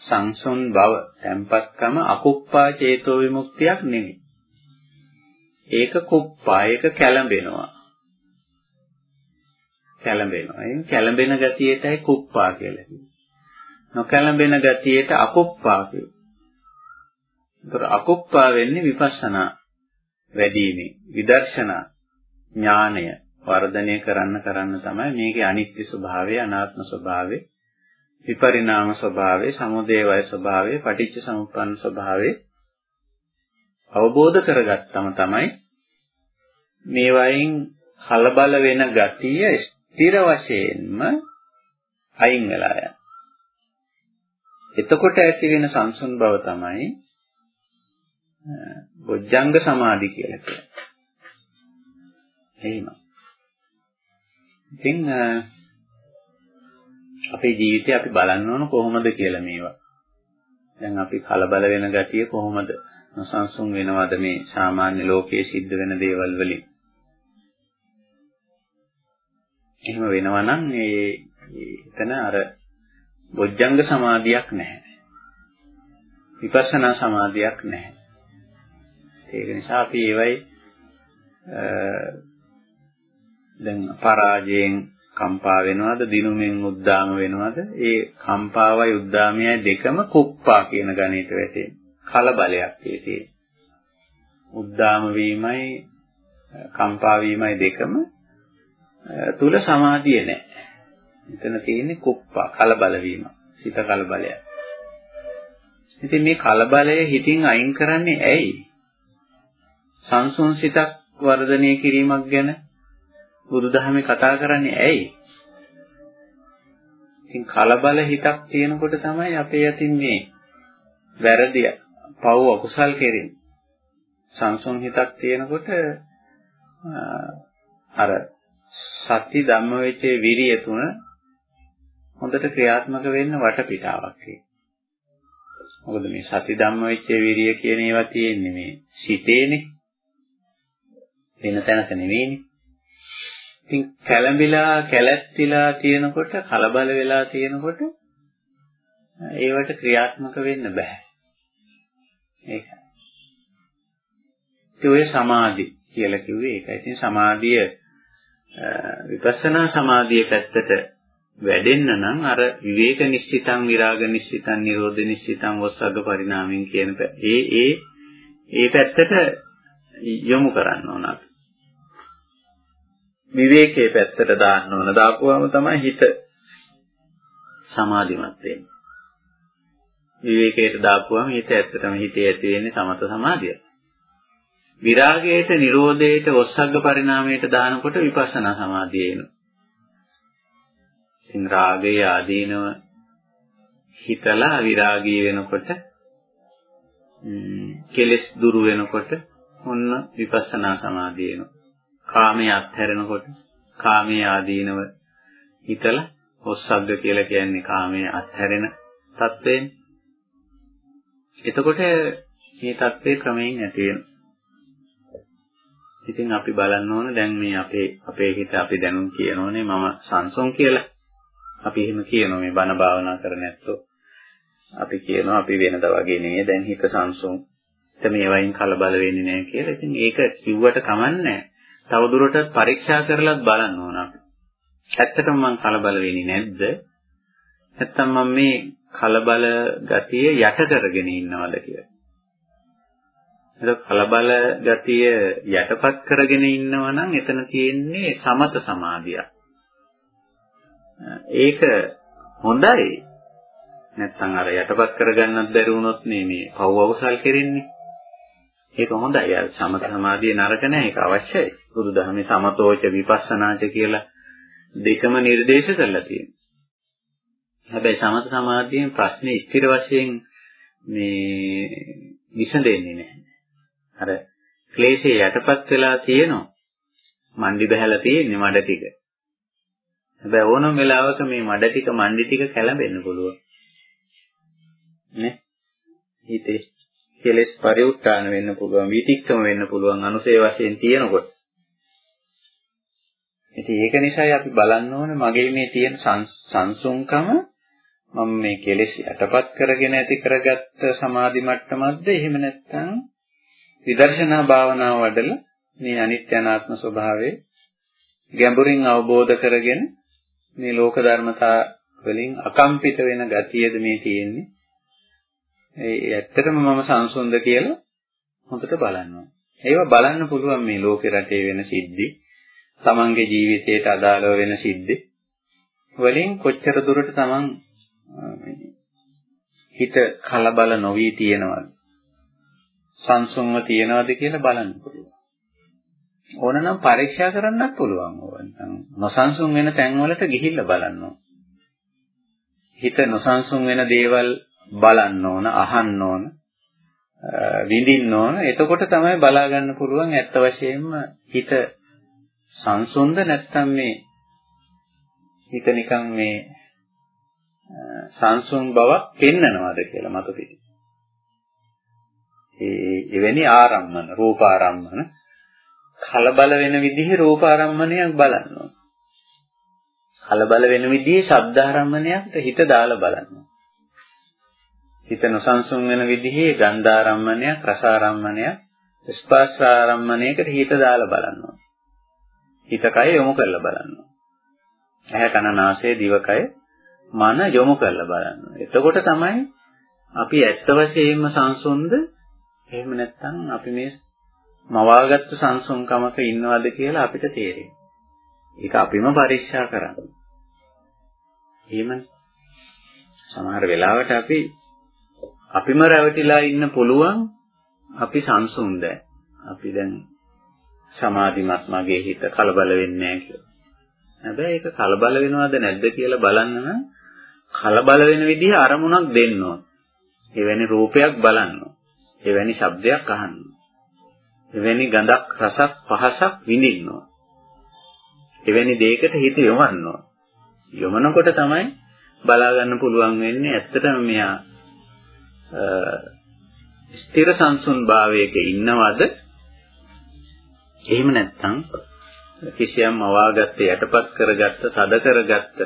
S1: සංසුන් බව, tempatකම අකුප්පා චේතෝ විමුක්තියක් නෙමෙයි. ඒක කුප්පා ඒක කැළඹෙනවා. කැළඹෙනවා. ඒ කැළඹෙන ගතියටයි කුප්පා කියලා කියන්නේ. නොකැළඹෙන ගතියට අකුප්පා කියනවා. ඒතර අකුප්පා වෙන්නේ විපස්සනා වැඩිමේ විදර්ශනා ඥානය වර්ධනය කරන්න කරන්න තමයි මේකේ අනිත්‍ය ස්වභාවය අනාත්ම ස්වභාවය විපරිණාම ස්වභාවය සමුදය වය ස්වභාවය පටිච්ච සමුප්පන්න ස්වභාවය අවබෝධ කරගත්තම තමයි මේ වයින් කලබල වෙන ගතිය ස්ථිර වශයෙන්ම අයින් වෙලා යනවා. එතකොට ඇති වෙන සංසුන් බව තමයි බොජ්ජංග සමාධි කියලා කියන්නේ. එහෙම. ඉතින් අපේ ජීවිතේ අපි බලන්න ඕන කොහොමද කියලා මේවා. දැන් අපි කලබල වෙන ගතිය කොහොමද නොසන්සුන් වෙනවද මේ සාමාන්‍ය ලෝකයේ සිද්ධ වෙන දේවල් වලින්. එහෙම වෙනවා නම් ඒ එතන අර බොජ්ජංග සමාධියක් නැහැ. විපස්සනා සමාධියක් නැහැ. ඒක නිසා අපි ඒවයි දැන් පරාජයෙන් කම්පා වෙනවද දිනුමෙන් උද්දාම වෙනවද ඒ කම්පාවයි උද්දාමයයි දෙකම කුප්පා කියන ගණිත වැටේ කලබලයක් ඒ උද්දාම වීමයි කම්පා වීමයි දෙකම තුල සමාධිය නැහැ. එතන තියෙන්නේ කුප්පා කලබල වීම. සිත කලබලය. ඉතින් මේ කලබලය හිතින් අයින් කරන්නේ ඇයි? සංසුන් සිතක් වර්ධනය කිරීමක් ගැන බුදුදහමේ කතා කරන්නේ ඇයි? ඉතින් කලබල හිතක් තියෙනකොට තමයි අපේ යතින් මේ වැරදි පව් අකුසල් කෙරෙන්නේ. සංසුන් හිතක් තියෙනකොට අර සති ධම්මවිචේ විරිය තුන හොඳට ක්‍රියාත්මක වෙන්න වටපිටාවක් ඒක. මොකද මේ සති ධම්මවිචේ විරිය කියන ඒවා තියෙන්නේ මේ සිතේනේ. වෙන තැනක නෙවෙයිනේ. ඉතින් කැළඹිලා කැළැත්තිලා තියෙනකොට කලබල වෙලා තියෙනකොට ඒවට ක්‍රියාත්මක වෙන්න බෑ. ඒකයි. ඒ ඔය සමාධි කියලා කිව්වේ ඒකයි. ඉතින් සමාධිය විපස්සනා සමාධිය පැත්තට වැඩෙන්න නම් අර විවේක නිශ්චිතං විරාග නිශ්චිතං නිරෝධ නිශ්චිතං වස්සග්ග පරිණාමයෙන් කියන ඒ ඒ ඒ පැත්තට යොමු කරන්න ඕන අපි. විවේකයේ පැත්තට දාන්න ඕන. දාපුවාම තමයි හිත සමාධිමත් වෙන්නේ. විවේකයට දාපුවාම හිත ඇත්තටම හිතේ ඇති වෙන්නේ සමත සමාධිය. විරාගයට, නිරෝධයට, ඔස්සග්ග පරිණාමයට දානකොට විපස්සනා සමාධිය එනවා. ඉතින් රාගයේ ආදීනව හිතලා විරාගී වෙනකොට කෙලස් දුරු වෙනකොට ඔන්න විපස්සනා සමාධිය එනවා. කාමයේ අත්හැරෙනකොට කාමයේ ආදීනව හිතලා ඔස්සග්ග කියලා කියන්නේ කාමයේ අත්හැරෙන තත්වයෙන්. එතකොට මේ தත්ත්වය ක්‍රමයෙන් ඇති වෙනවා. ඉතින් අපි බලන්න ඕන දැන් මේ අපේ අපේ හිත අපි දැනුම් කියනෝනේ මම සංසොන් කියලා. අපි එහෙම කියනවා මේ බණ භාවනා කරන ඇත්තෝ. අපි කියනවා අපි වෙනද වගේ නෙවෙයි දැන් හිත සංසොන්. එතන මේ වයින් කලබල වෙන්නේ නැහැ කියලා. ඉතින් ඒක කිව්වට කමන්නේ තවදුරටත් පරීක්ෂා කරලත් බලන්න ඕන අපි. ඇත්තටම මං කලබල වෙන්නේ නැද්ද? නැත්තම් මම මේ කලබල ගතිය යට කරගෙන ඉන්නවද කියලා. ඒක කලබල ගතිය යටපත් කරගෙන ඉන්නවා නම් එතන තියෙන්නේ සමත සමාධිය. ඒක හොඳයි. නැත්තම් අර යටපත් කරගන්නත් බැරි වුණොත් මේ පව් අවසල් කෙරෙන්නේ. ඒක හොඳයි. අර සමත සමාධිය නරක නැහැ. ඒක අවශ්‍යයි. බුදුදහමේ සමතෝච විපස්සනාච කියලා දෙකම නිර්දේශ කරලා තියෙනවා. හැබැයි සමත සමාධියෙන් ප්‍රශ්නේ ස්ථිර වශයෙන් මේ විසඳෙන්නේ නැහැ. අර ක්ලේශේ යටපත් වෙලා තියෙනවා. මණ්ඩි බහැලා තියෙන්නේ මඩ ටික. හැබැයි ඕනම වෙලාවක මේ මඩ ටික මණ්ඩි ටික කැළඹෙන්න පුළුවන්. නේ? හිතේ කෙලස් පරිඋත්තාන වෙන්න පුළුවන්, විතික්කම වෙන්න පුළුවන් අනුසේ වශයෙන් තියෙනකොට. ඉතින් ඒක නිසායි අපි බලන්න ඕනේ මගේ මේ තියෙන සංසුන්කම මම මේ කෙලෙස් යටපත් කරගෙන ඇති කරගත්ත සමාධි මට්ටමක්ද එහෙම නැත්නම් විදර්ශනා භාවනාව වඩලා මේ අනිත්‍ය අනාත්ම ස්වභාවය ගැඹුරින් අවබෝධ කරගෙන මේ ලෝක ධර්මතා වලින් අකම්පිත වෙන ගතියද මේ තියෙන්නේ. ඒ ඇත්තටම මම සංසුන්ද කියලා හොඳට බලනවා. ඒවා බලන්න පුළුවන් මේ ලෝකේ රටේ වෙන සිද්ධි, තමන්ගේ ජීවිතයට අදාළව වෙන සිද්ධි වලින් කොච්චර දුරට තමන් හිත කලබල නොවි තියෙනවද? සංසුන්ව තියෙනවද කියලා බලන්න පුළුවන්. ඕනනම් පරීක්ෂා කරන්නත් පුළුවන් ඕනනම් නොසන්සුන් වෙන තැන්වලට ගිහිල්ලා බලන්න හිත නොසන්සුන් වෙන දේවල් බලන්න ඕන අහන්න ඕන විඳින්න ඕන එතකොට තමයි බලා ගන්න පුළුවන් ඇත්ත වශයෙන්ම හිත සංසුන්ද නැත්නම් මේ හිත නිකන් මේ සංසුන් බවක් පෙන්නනවාද කියලා මත පිටි. ඒ එවැනි ආරම්මන රූප ආරම්මන කලබල වෙන විදිහේ රූප ආරම්මණයක් බලන්න ඕන. කලබල වෙන විදිහේ ශබ්ද ආරම්මණයකට හිත දාලා බලන්න. හිත නොසන්සුන් වෙන විදිහේ ගන්ධ ආරම්මණයක්, රස ආරම්මණයක්, ස්පර්ශ ආරම්මණයකට හිත දාලා බලන්න. හිත කය යොමු කරලා බලන්න. ඇහැ කන නාසය දිවකය මන යොමු කරලා බලන්න. එතකොට තමයි අපි ඇත්ත වශයෙන්ම සංසුන්ද එහෙම නැත්නම් අපි මේ මවාගත්තු සංසුන්කමක ඉන්නවද කියලා අපිට තේරෙන්නේ. ඒක අපිම පරීක්ෂා කරන්න. එහෙම සමහර වෙලාවට අපි අපිම රැවටිලා ඉන්න පුළුවන් අපි සංසුන්ද. අපි දැන් සමාධිමත් මගේ හිත කලබල වෙන්නේ නැහැ කියලා. හැබැයි ඒක කලබල වෙනවද නැද්ද කියලා බලන්න නම් කලබල වෙන විදිහ අරමුණක් දෙන්න ඕන. එවැනි රූපයක් බලන්න. එවැනි ශබ්දයක් අහන්න. එවැනි ගඳක් රසක් පහසක් විඳින්න ඕන. එවැනි දෙයකට හිත යොමන්න ඕන. යොමනකොට තමයි බලා ගන්න පුළුවන් වෙන්නේ ඇත්තටම මෙයා ස්ථිර සංසුන් භාවයක ඉන්නවද එහෙම නැත්නම් කිසියම් අවාගත්ත යටපත් කරගත්ත තද කරගත්ත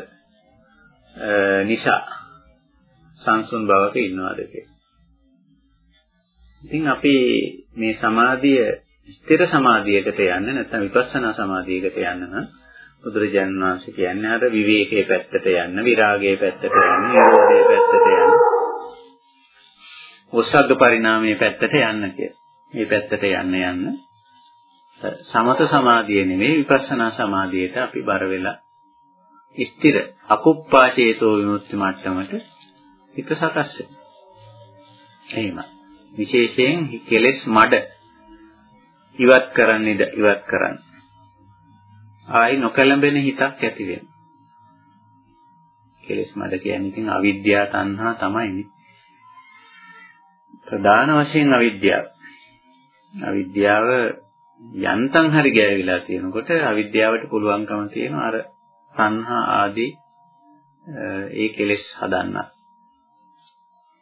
S1: නිසා සංසුන් භවක ඉන්නවද ඉතින් අපි මේ සමාධිය ස්ථිර සමාධියකට යන්න නැත්නම් විපස්සනා සමාධියකට යන්න නම් බුදුරජාණන් වහන්සේ කියන්නේ අර විවේකයේ පැත්තට යන්න, විරාගයේ පැත්තට යන්න, නිරෝධයේ පැත්තට යන්න. උස්සග්ග පරිණාමයේ පැත්තට යන්න කියලා. මේ පැත්තට යන්න යන්න සමත සමාධිය නෙමෙයි විපස්සනා සමාධියට අපි බර වෙලා ස්ථිර අකුප්පා චේතෝ විමුක්ති මට්ටමට හිත සකස් වෙනවා. එහෙම. විශේෂයෙන් කෙලෙස් මඩ ඉවත් කරන්නේද ඉවත් කරන්න. ආයි නොකලඹෙන හිතක් ඇති වෙනවා. කෙලෙස් මඩ කියන්නේ ඉතින් අවිද්‍යාව තණ්හා තමයිනේ. ප්‍රධාන වශයෙන් අවිද්‍යාව. අවිද්‍යාව යන්තම් හරි ගෑවිලා තියෙනකොට අවිද්‍යාවට පුළුවන්කම තියෙන අර සංහා ආදී ඒ කෙලෙස් හදන්න.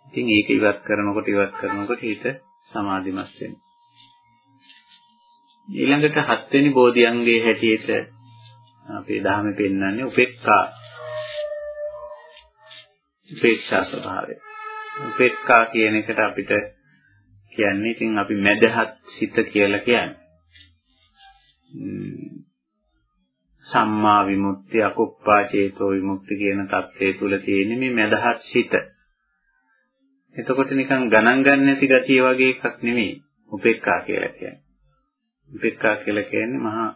S1: ඉතින් ඒක ඉවත් කරනකොට ඉවත් කරනකොට හිත සමාධිමත් වෙනවා. ඊළඟට හත්වෙනි බෝධියංගයේ හැටියට අපේ ධර්මෙ පෙන්වන්නේ උපේක්ඛා. උපේක්ෂා ස්වභාවය. උපේක්ඛා කියන එකට අපිට කියන්නේ ඉතින් අපි මැදහත් සිත කියලා කියන්නේ. සම්මා විමුක්ති අකුප්පා චේතෝ විමුක්ති කියන தත්ත්වයේ තුල තියෙන මේ මදහත් සිත. එතකොට නිකන් ගණන් ගන්න නැති ගතිය වගේ එකක් නෙමෙයි උපේක්ඛා කියලා කියන්නේ. උපේක්ඛා කියලා කියන්නේ මහා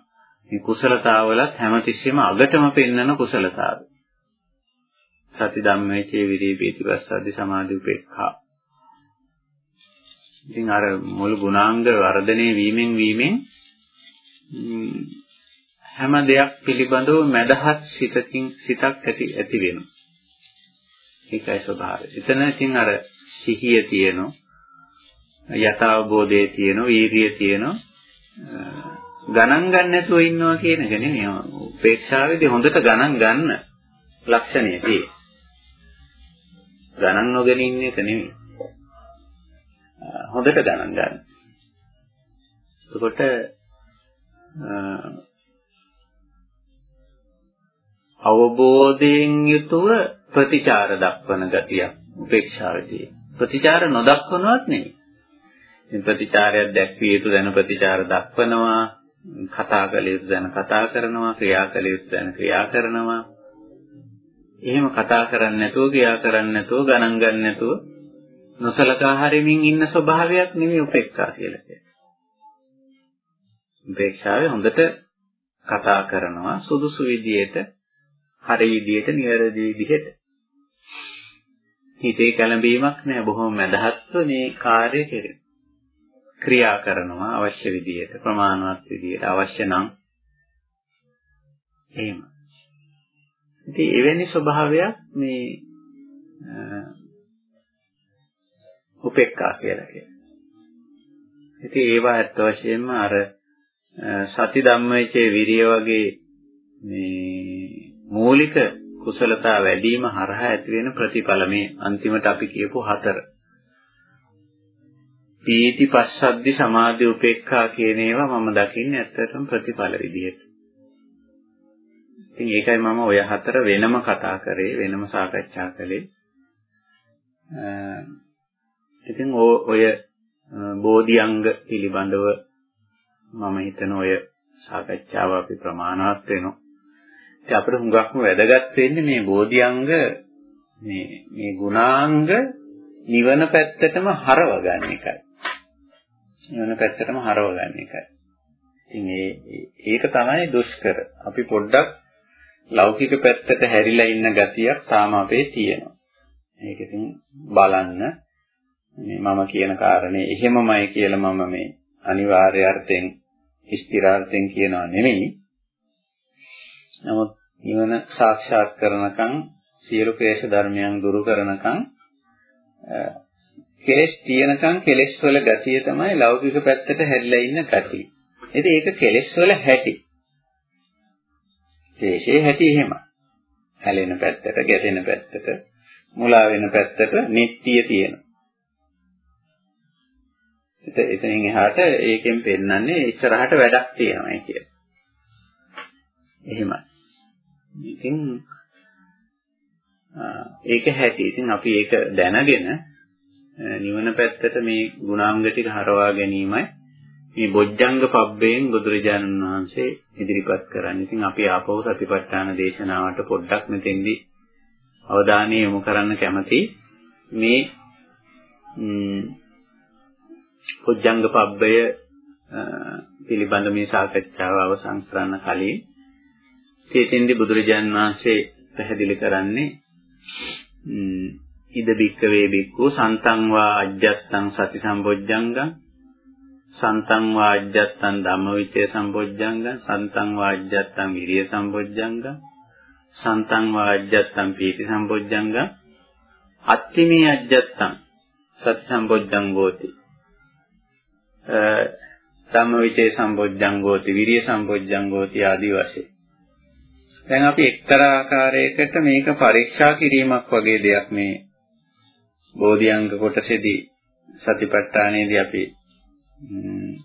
S1: මේ කුසලතාවලත් හැමතිස්සෙම අගටම පෙන්වන කුසලතාව. සති ධම්මේචේ විරේපීති පස්සද්දි සමාධි උපේක්ඛා. ඉතින් අර මුළු ගුණාංග වර්ධනය වීමෙන් වීමෙන් හැම දෙයක් පිළිබඳව මදහත් සිතකින් සිතක් ඇති ඇති වෙනවා. ඒකයි ස්වභාවය. එතන ඉතින් අර සිහිය තියෙනවා. යථාබෝධය තියෙනවා, වීරිය තියෙනවා. ගණන් ගන්න නැතුව ඉන්නවා කියන එක නෙමෙයි. උපේක්ෂාවේදී හොඳට ගණන් ගන්න ලක්ෂණය තියෙනවා. ගණන් නොගෙන ඉන්න එක නෙමෙයි. හොඳට ගණන් ගන්න. එතකොට අවබෝධයෙන් යුතුව ප්‍රතිචාර දක්වන ගතියක් උපේක්ෂාවේදී ප්‍රතිචාර නොදක්වනවත් නෙවෙයි. ඉතින් ප්‍රතිචාරයක් දැක්විය යුතු දැන ප්‍රතිචාර දක්වනවා කතා කළ යුතු දැන කතා කරනවා ක්‍රියා කළ යුතු දැන ක්‍රියා කරනවා එහෙම කතා කරන්නේ නැතුව ක්‍රියා කරන්නේ නැතුව ගණන් ගන්න නැතුව නොසලකා හරිමින් ඉන්න ස්වභාවයක් නෙමෙයි උපේක්ඛා කියලා කියන්නේ. උපේක්ෂාවේ හොඳට කතා කරනවා සුදුසු විදියට හරි විදියට නිවැරදි විදිහට. හිතේ කැළඹීමක් නෑ බොහොම මදහත්ව මේ කාර්ය කෙරේ. ක්‍රියා කරනවා අවශ්‍ය විදියට ප්‍රමාණවත් විදියට අවශ්‍ය නම් එහෙම. ඉතින් එවැනි ස්වභාවයක් මේ උපේක්ඛා කියලා කියනවා. ඉතින් ඒවා ඇත්ත වශයෙන්ම අර සති ධම්මවිචේ විරිය වගේ මේ මූලික කුසලතා වැඩිම හරහා ඇති වෙන ප්‍රතිඵල මේ අන්තිමට අපි කියපු හතර. පීති පස්සද්දි සමාධි උපේක්ඛා කියන ඒවා මම දකින්නේ ඇත්තටම ප්‍රතිඵල විදිහට. ඉතින් ඒකයි මම ඔය හතර වෙනම කතා කරේ වෙනම සාකච්ඡා කළේ. ඉතින් ඔය බෝධිඅංග පිළිබඳව මම හිතන ඔය සාකච්ඡාව අපි ප්‍රමාණවත් වෙනවා. ඉතින් අපිට හුඟක්ම වැදගත් වෙන්නේ මේ බෝධිඅංග මේ මේ ගුණාංග නිවන පැත්තටම හරව ගන්න එකයි. නිවන පැත්තටම හරව ගන්න එකයි. ඉතින් ඒ ඒක තමයි දුෂ්කර. අපි පොඩ්ඩක් ලෞකික පැත්තට හැරිලා ඉන්න ගතියක් තාම අපේ තියෙනවා. ඒක ඉතින් බලන්න මේ මම කියන කාරණේ එහෙමමයි කියලා මම මේ අනිවාර්ය අර්ථයෙන් ස්ථිරාර්ථයෙන් කියනවා නෙමෙයි. නමුත් නිවන සාක්ෂාත් කරනකම් සියලු ක්ලේශ ධර්මයන් දුරු කරනකම් කෙලෙස් තියෙනකම් කෙලෙස් වල ගතිය තමයි ලෞකික පැත්තට හැරිලා ඉන්න ගතිය. ඉතින් ඒක කෙලෙස් වල හැටි. ක්ලේශයේ හැටි එහෙම. හැලෙන පැත්තට, ගැටෙන පැත්තට, මුලා වෙන පැත්තට නිට්ටිය තියෙනවා. එතනින් එහාට ඒකෙන් පෙන්වන්නේ ඉස්සරහට වැඩක් තියෙනවා කියලා. එහෙමයි. ඉතින් ඒක හැටි. ඉතින් අපි ඒක දැනගෙන නිවන පැත්තට මේ ගුණාංග ටික හරවා ගැනීමයි මේ බොජ්ජංග පබ්බයෙන් බුදුරජාණන් වහන්සේ ඉදිරිපත් කරන්නේ. ඉතින් අපි ආපහු සතිපට්ඨාන දේශනාවට පොඩ්ඩක් මෙතෙන්දී අවධානය යොමු කරන්න කැමති මේ බොජ්ජංග පබ්බය පිළිබඳ මේ සාකච්ඡාව අවසන් කරන්න කලින් තේතෙන්දී බුදුරජාණන් වහන්සේ පැහැදිලි කරන්නේ ඉද බික්කවේ බික්කෝ සන්තං වා අජ්ජත්තං සති සම්බොජ්ජංගං සන්තං වා අජ්ජත්තං ධම්මවිචේ සම්බොජ්ජංගං සන්තං වා අජ්ජත්තං විරිය සම්බොජ්ජංගං සන්තං වා අජ්ජත්තං පීති සම්බොජ්ජංගං අත්තිමේ අජ්ජත්තං සති සම්බොජ්ජංගෝති ධම්මවිචේ සම්බොජ්ජංගෝති විරිය සම්බොජ්ජංගෝති ආදී වශයෙන්. දැන් අපි එක්තරා ආකාරයකට මේක පරීක්ෂා කිරීමක් වගේ දෙයක් මේ බෝධිඅංග කොටසේදී සතිපට්ඨානයේදී අපි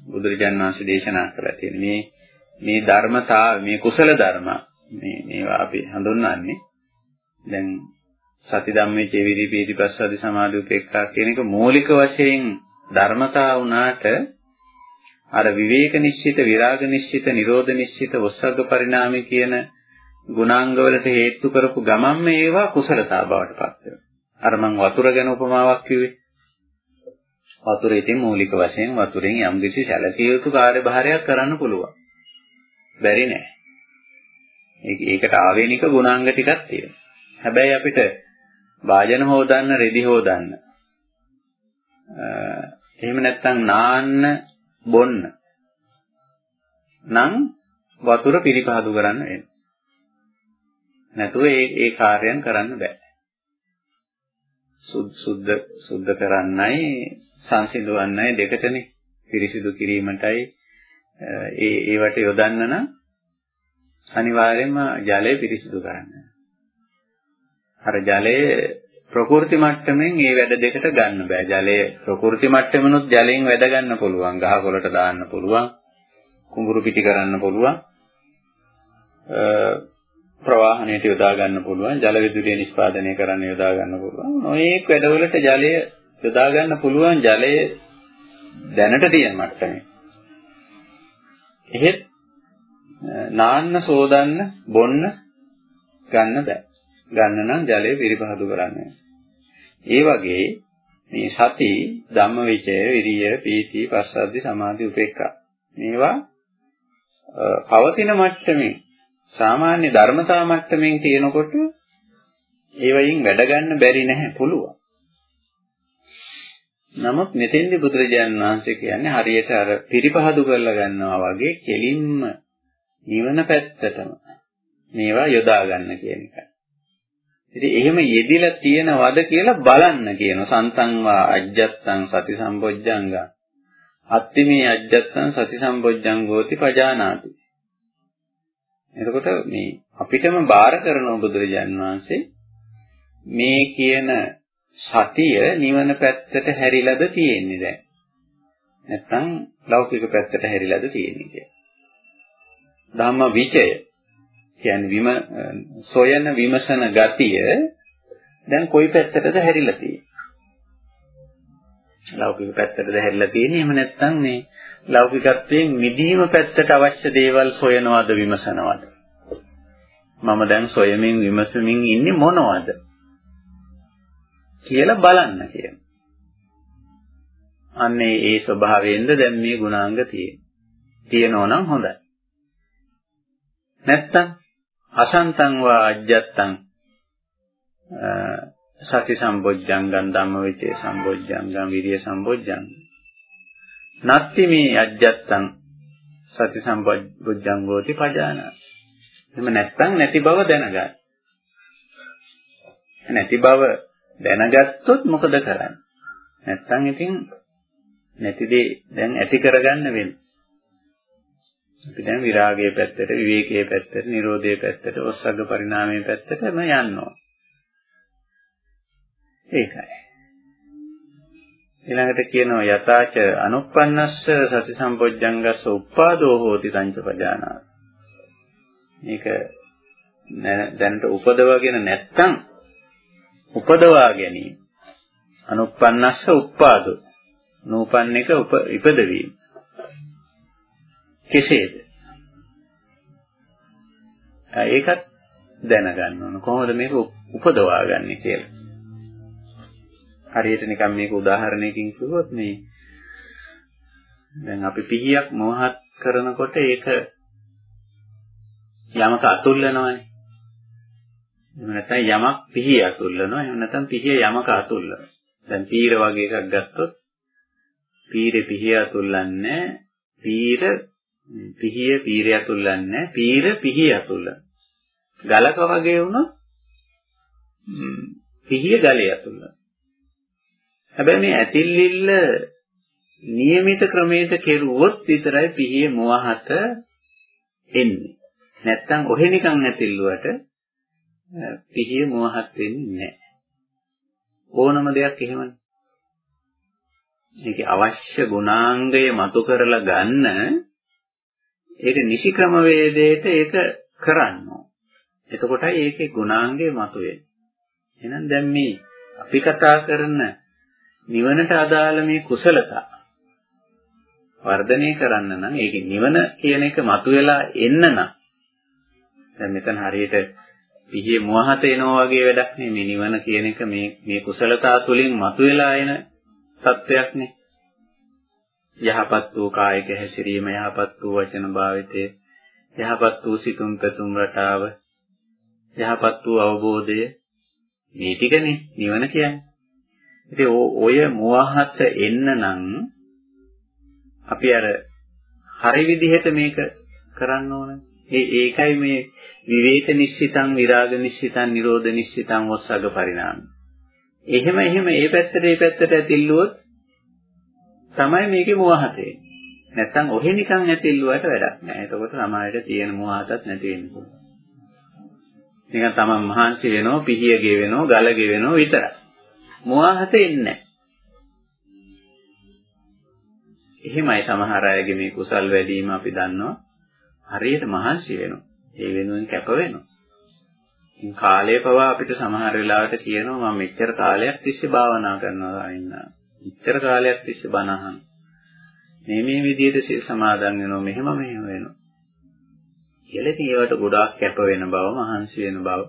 S1: බුදුරජාණන් වහන්සේ දේශනා කරලා තියෙන මේ මේ ධර්මතා මේ කුසල ධර්ම මේ මේවා අපි හඳුන්වන්නේ. දැන් සති ධම්මේ චේවිරි පීතිපස්සද්දි සමාධි උපේක්ඛා කියන එක මූලික වශයෙන් ධර්මතා වුණාට අර විවේක නිශ්චිත විරාග නිශ්චිත නිරෝධ නිශ්චිත ඔස්සග්ග පරිණාමය කියන ගුණාංග වලට හේතු කරපු ගමන්ම ඒවා කුසලතා බවට පත් වෙනවා අර මං වතුර ගැන උපමාවක් කිව්වේ. වතුර ඉතින් මූලික වශයෙන් වතුරෙන් යම්කිසි සැලකිය යුතු කාර්යභාරයක් කරන්න පුළුවන්. බැරි නෑ. ඒකට ආවේනික ගුණාංග ටිකක් තියෙනවා. හැබැයි අපිට වාජන හොදන්න, රෙදි හොදන්න. එහෙම නැත්නම් නාන්න, බොන්න. නම් වතුර පිරිපහදු කරන්න වෙනවා. නැතුව ඒ ඒ කාර්යයන් කරන්න බෑ. සුද්ධ සුද්ධ කරන්නයි සංසිඳවන්නයි දෙකටනේ පිරිසිදු කිරීමටයි ඒ ඒවට යොදන්න නම් අනිවාර්යයෙන්ම ජලය පිරිසිදු කරන්න. අර ජලය ප්‍රකෘති මට්ටමින් මේ වැඩ දෙකට ගන්න බෑ. ජලය ප්‍රකෘති මට්ටමිනුත් ජලයෙන් වැඩ ගන්න පුළුවන්. ගහකොළට දාන්න පුළුවන්. කුඹුරු පිටි කරන්න පුළුවන්. ප්‍රවාහණයට යොදා ගන්න පුළුවන් ජල විදුලිය නිෂ්පාදනය කරන්න යොදා ගන්න පුළුවන් නොයේක් වැඩවලට ජලය යොදා ගන්න පුළුවන් ජලය දැනට තියෙන මට්ටමේ එහෙත් නාන්න සෝදන්න බොන්න ගන්න බෑ. ගන්න නම් ජලය පිරිපහදු කරන්න. ඒ වගේ මේ සති ධම්මවිචය විරිය පීති පස්සද්ධි සමාධි උපේක්ඛා මේවා පවතින මට්ටමින් සාමාන්‍ය ධර්මතා මට්ටමින් තියෙනකොට ඒ වයින් වැඩ ගන්න බැරි නැහැ පුළුවන්. නමුත් මෙතෙන්දි බුදුරජාණන් වහන්සේ කියන්නේ හරියට අර පිරිපහදු කරලා ගන්නවා වගේ කෙලින්ම නිවන පැත්තටම මේවා යොදා ගන්න කියන එකයි. ඉතින් එහෙම යෙදිලා තියෙනවද කියලා බලන්න කියන සන්තංවා අජ්ජත්තං සති සම්බොජ්ජංග. අත්තිමේ අජ්ජත්තං සති සම්බොජ්ජංගෝති පජානාති. එතකොට මේ අපිටම බාර කරන බුදුරජාන් වහන්සේ මේ කියන සතිය නිවන පැත්තට හැරිලාද තියෙන්නේ දැන්. නැත්නම් ලෞකික පැත්තට හැරිලාද තියෙන්නේ කියලා. ධම්ම විචය කියන්නේ විම සොයන විමසන ගතිය දැන් කොයි පැත්තටද හැරිලා තියෙන්නේ? ලෞකික පැත්තටද හැරිලා තියෙන්නේ එහෙම නැත්නම් මේ ලෞකිකත්වයෙන් මිදීම පැත්තට අවශ්‍ය දේවල් සොයනවද විමසනවද? මම දැන් සොයමින් විමසමින් ඉන්නේ මොනවද? කියලා බලන්න කියන. අන්නේ ඒ ස්වභාවයෙන්ද දැන් මේ ගුණාංග තියෙන්නේ. තියෙනෝ නම් හොඳයි. නැත්තම් අසන්තං වා අජ්ජත්තං. සති සම්බොජ්ජංගං ධම්මවිචේ සම්බොජ්ජංගං විරිය සම්බොජ්ජංගං නත්ති මේ අජ්ජත්තං සති සම්බොජ්ජං ගෝති පජාන. එහෙම නැත්තම් නැති බව දැනගන්න නැති බව දැනගත්තොත් මොකද කරන්නේ? නැත්තම් ඉතින් නැති දේ දැන් ඇති කරගන්න වෙන්නේ. අපි දැන් විරාගයේ පැත්තට, විවේකයේ පැත්තට, නිරෝධයේ පැත්තට, ඔස්සග්ග පරිණාමයේ පැත්තටම යනවා. ඒකයි. ඊළඟට කියනවා යතාච අනුප්පන්නස්ස සති සම්පොජ්ජංගස්ස උප්පාදෝ හෝති සංචපජානා. මේක දැනට උපදවගෙන නැත්තම් උපදවා ගැනීම. අනුප්පන්නස්ස උප්පාදෝ. නූපන්න එක ඉපදවීම. කෙසේද? ඒකත් දැනගන්න ඕන. කොහොමද මේක උපදවා ගන්නෙ කියලා. හරියට නිකන් මේක උදාහරණයකින් කිව්වොත් මේ දැන් අපි පිහියක් මොහත් කරනකොට ඒක යමක අතුල්ලනවානේ. එහෙම නැත්නම් යමක් පිහිය අතුල්ලනවා. එහෙම නැත්නම් පිහිය යමක අතුල්ලනවා. දැන් පීර වගේ එකක් ගත්තොත් පීරේ පිහිය අතුල්ලන්නේ පීර පිහිය පීරය අතුල්ලන්නේ පීර පිහිය අතුල්ලන. ගලක වගේ වුණොත් පිහිය ගලේ අතුල්ලන. හැබැයි මේ ඇතිල්ලිල්ල નિયમિત ක්‍රමයකට කෙරුවොත් විතරයි පිහිය මොහහත එන්නේ. නැත්තම් ඔහෙ නිකන් ඇතිල්ලුවට පිහිය මොහහත් වෙන්නේ නැහැ. ඕනම දෙයක් එහෙමනේ. ඒකේ අවශ්‍ය ගුණාංගය මතු කරලා ගන්න ඒක නිසි ක්‍රමවේදයට ඒක කරන්න එතකොටයි ඒකේ ගුණාංගය මතුවෙන්නේ. එහෙනම් දැන් මේ අපි කතා කරන නිවනට අදාළ මේ කුසලතා වර්ධනය කරන්න නම් ඒකේ නිවන කියන එක මතුවලා එන්න නම් දැන් මෙතන හරියට පිහියේ මොහත එනවා වගේ වැඩක් නෙමෙයි. මේ නිවන කියන එක මේ මේ කුසලතා තුලින් මතුවලා එන තත්වයක් නේ. යහපත් වූ කායික හැසිරීම යහපත් වූ වචන භාවිතය යහපත් වූ සිතුම් පැතුම් රටාව යහපත් වූ අවබෝධය මේ ටිකනේ නිවන කියන්නේ. ඉතින් ඔය මුවහත එන්න නම් අපි අර හරි විදිහට මේක කරන්න ඕන. ඒ ඒකයි මේ විවේක නිශ්චිතං විරාග නිශ්චිතං නිරෝධ නිශ්චිතං ඔස්සග පරිණාම. එහෙම එහෙම ඒ පැත්තට ඒ පැත්තට ඇතිල්ලුවොත් තමයි මේකේ මෝහතේ. නැත්තම් ඔහෙ නිකන් ඇතිල්ලුවට වැඩක් නෑ. එතකොට සමාජයට තියෙන මෝහතත් නැති වෙන්න පුළුවන්. නිකන් තමන් මහන්සි වෙනව, පිහිය ගෙවෙනව, ගල ගෙවෙනව විතරයි. මෝහත එන්නේ එහෙමයි සමහර අයගේ මේ කුසල් වැඩිම අපි දන්නවා. හරියට මහන්සි වෙනවා. ඒ වෙනුවෙන් කැප වෙනවා. ඉතින් කාලය පවා අපිට සමහර වෙලාවට කියනවා මම මෙච්චර කාලයක් තිස්සේ භාවනා කරනවා ඉන්නා. ඉච්ඡර කාලයක් තිස්සේ බණ අහන. මේ මේ විදිහට සිල් සමාදන් වෙනවා මෙහෙම මෙහෙම වෙනවා. කියලා ඉතින් ඒවට ගොඩාක් කැප වෙන බව, මහන්සි වෙන බව,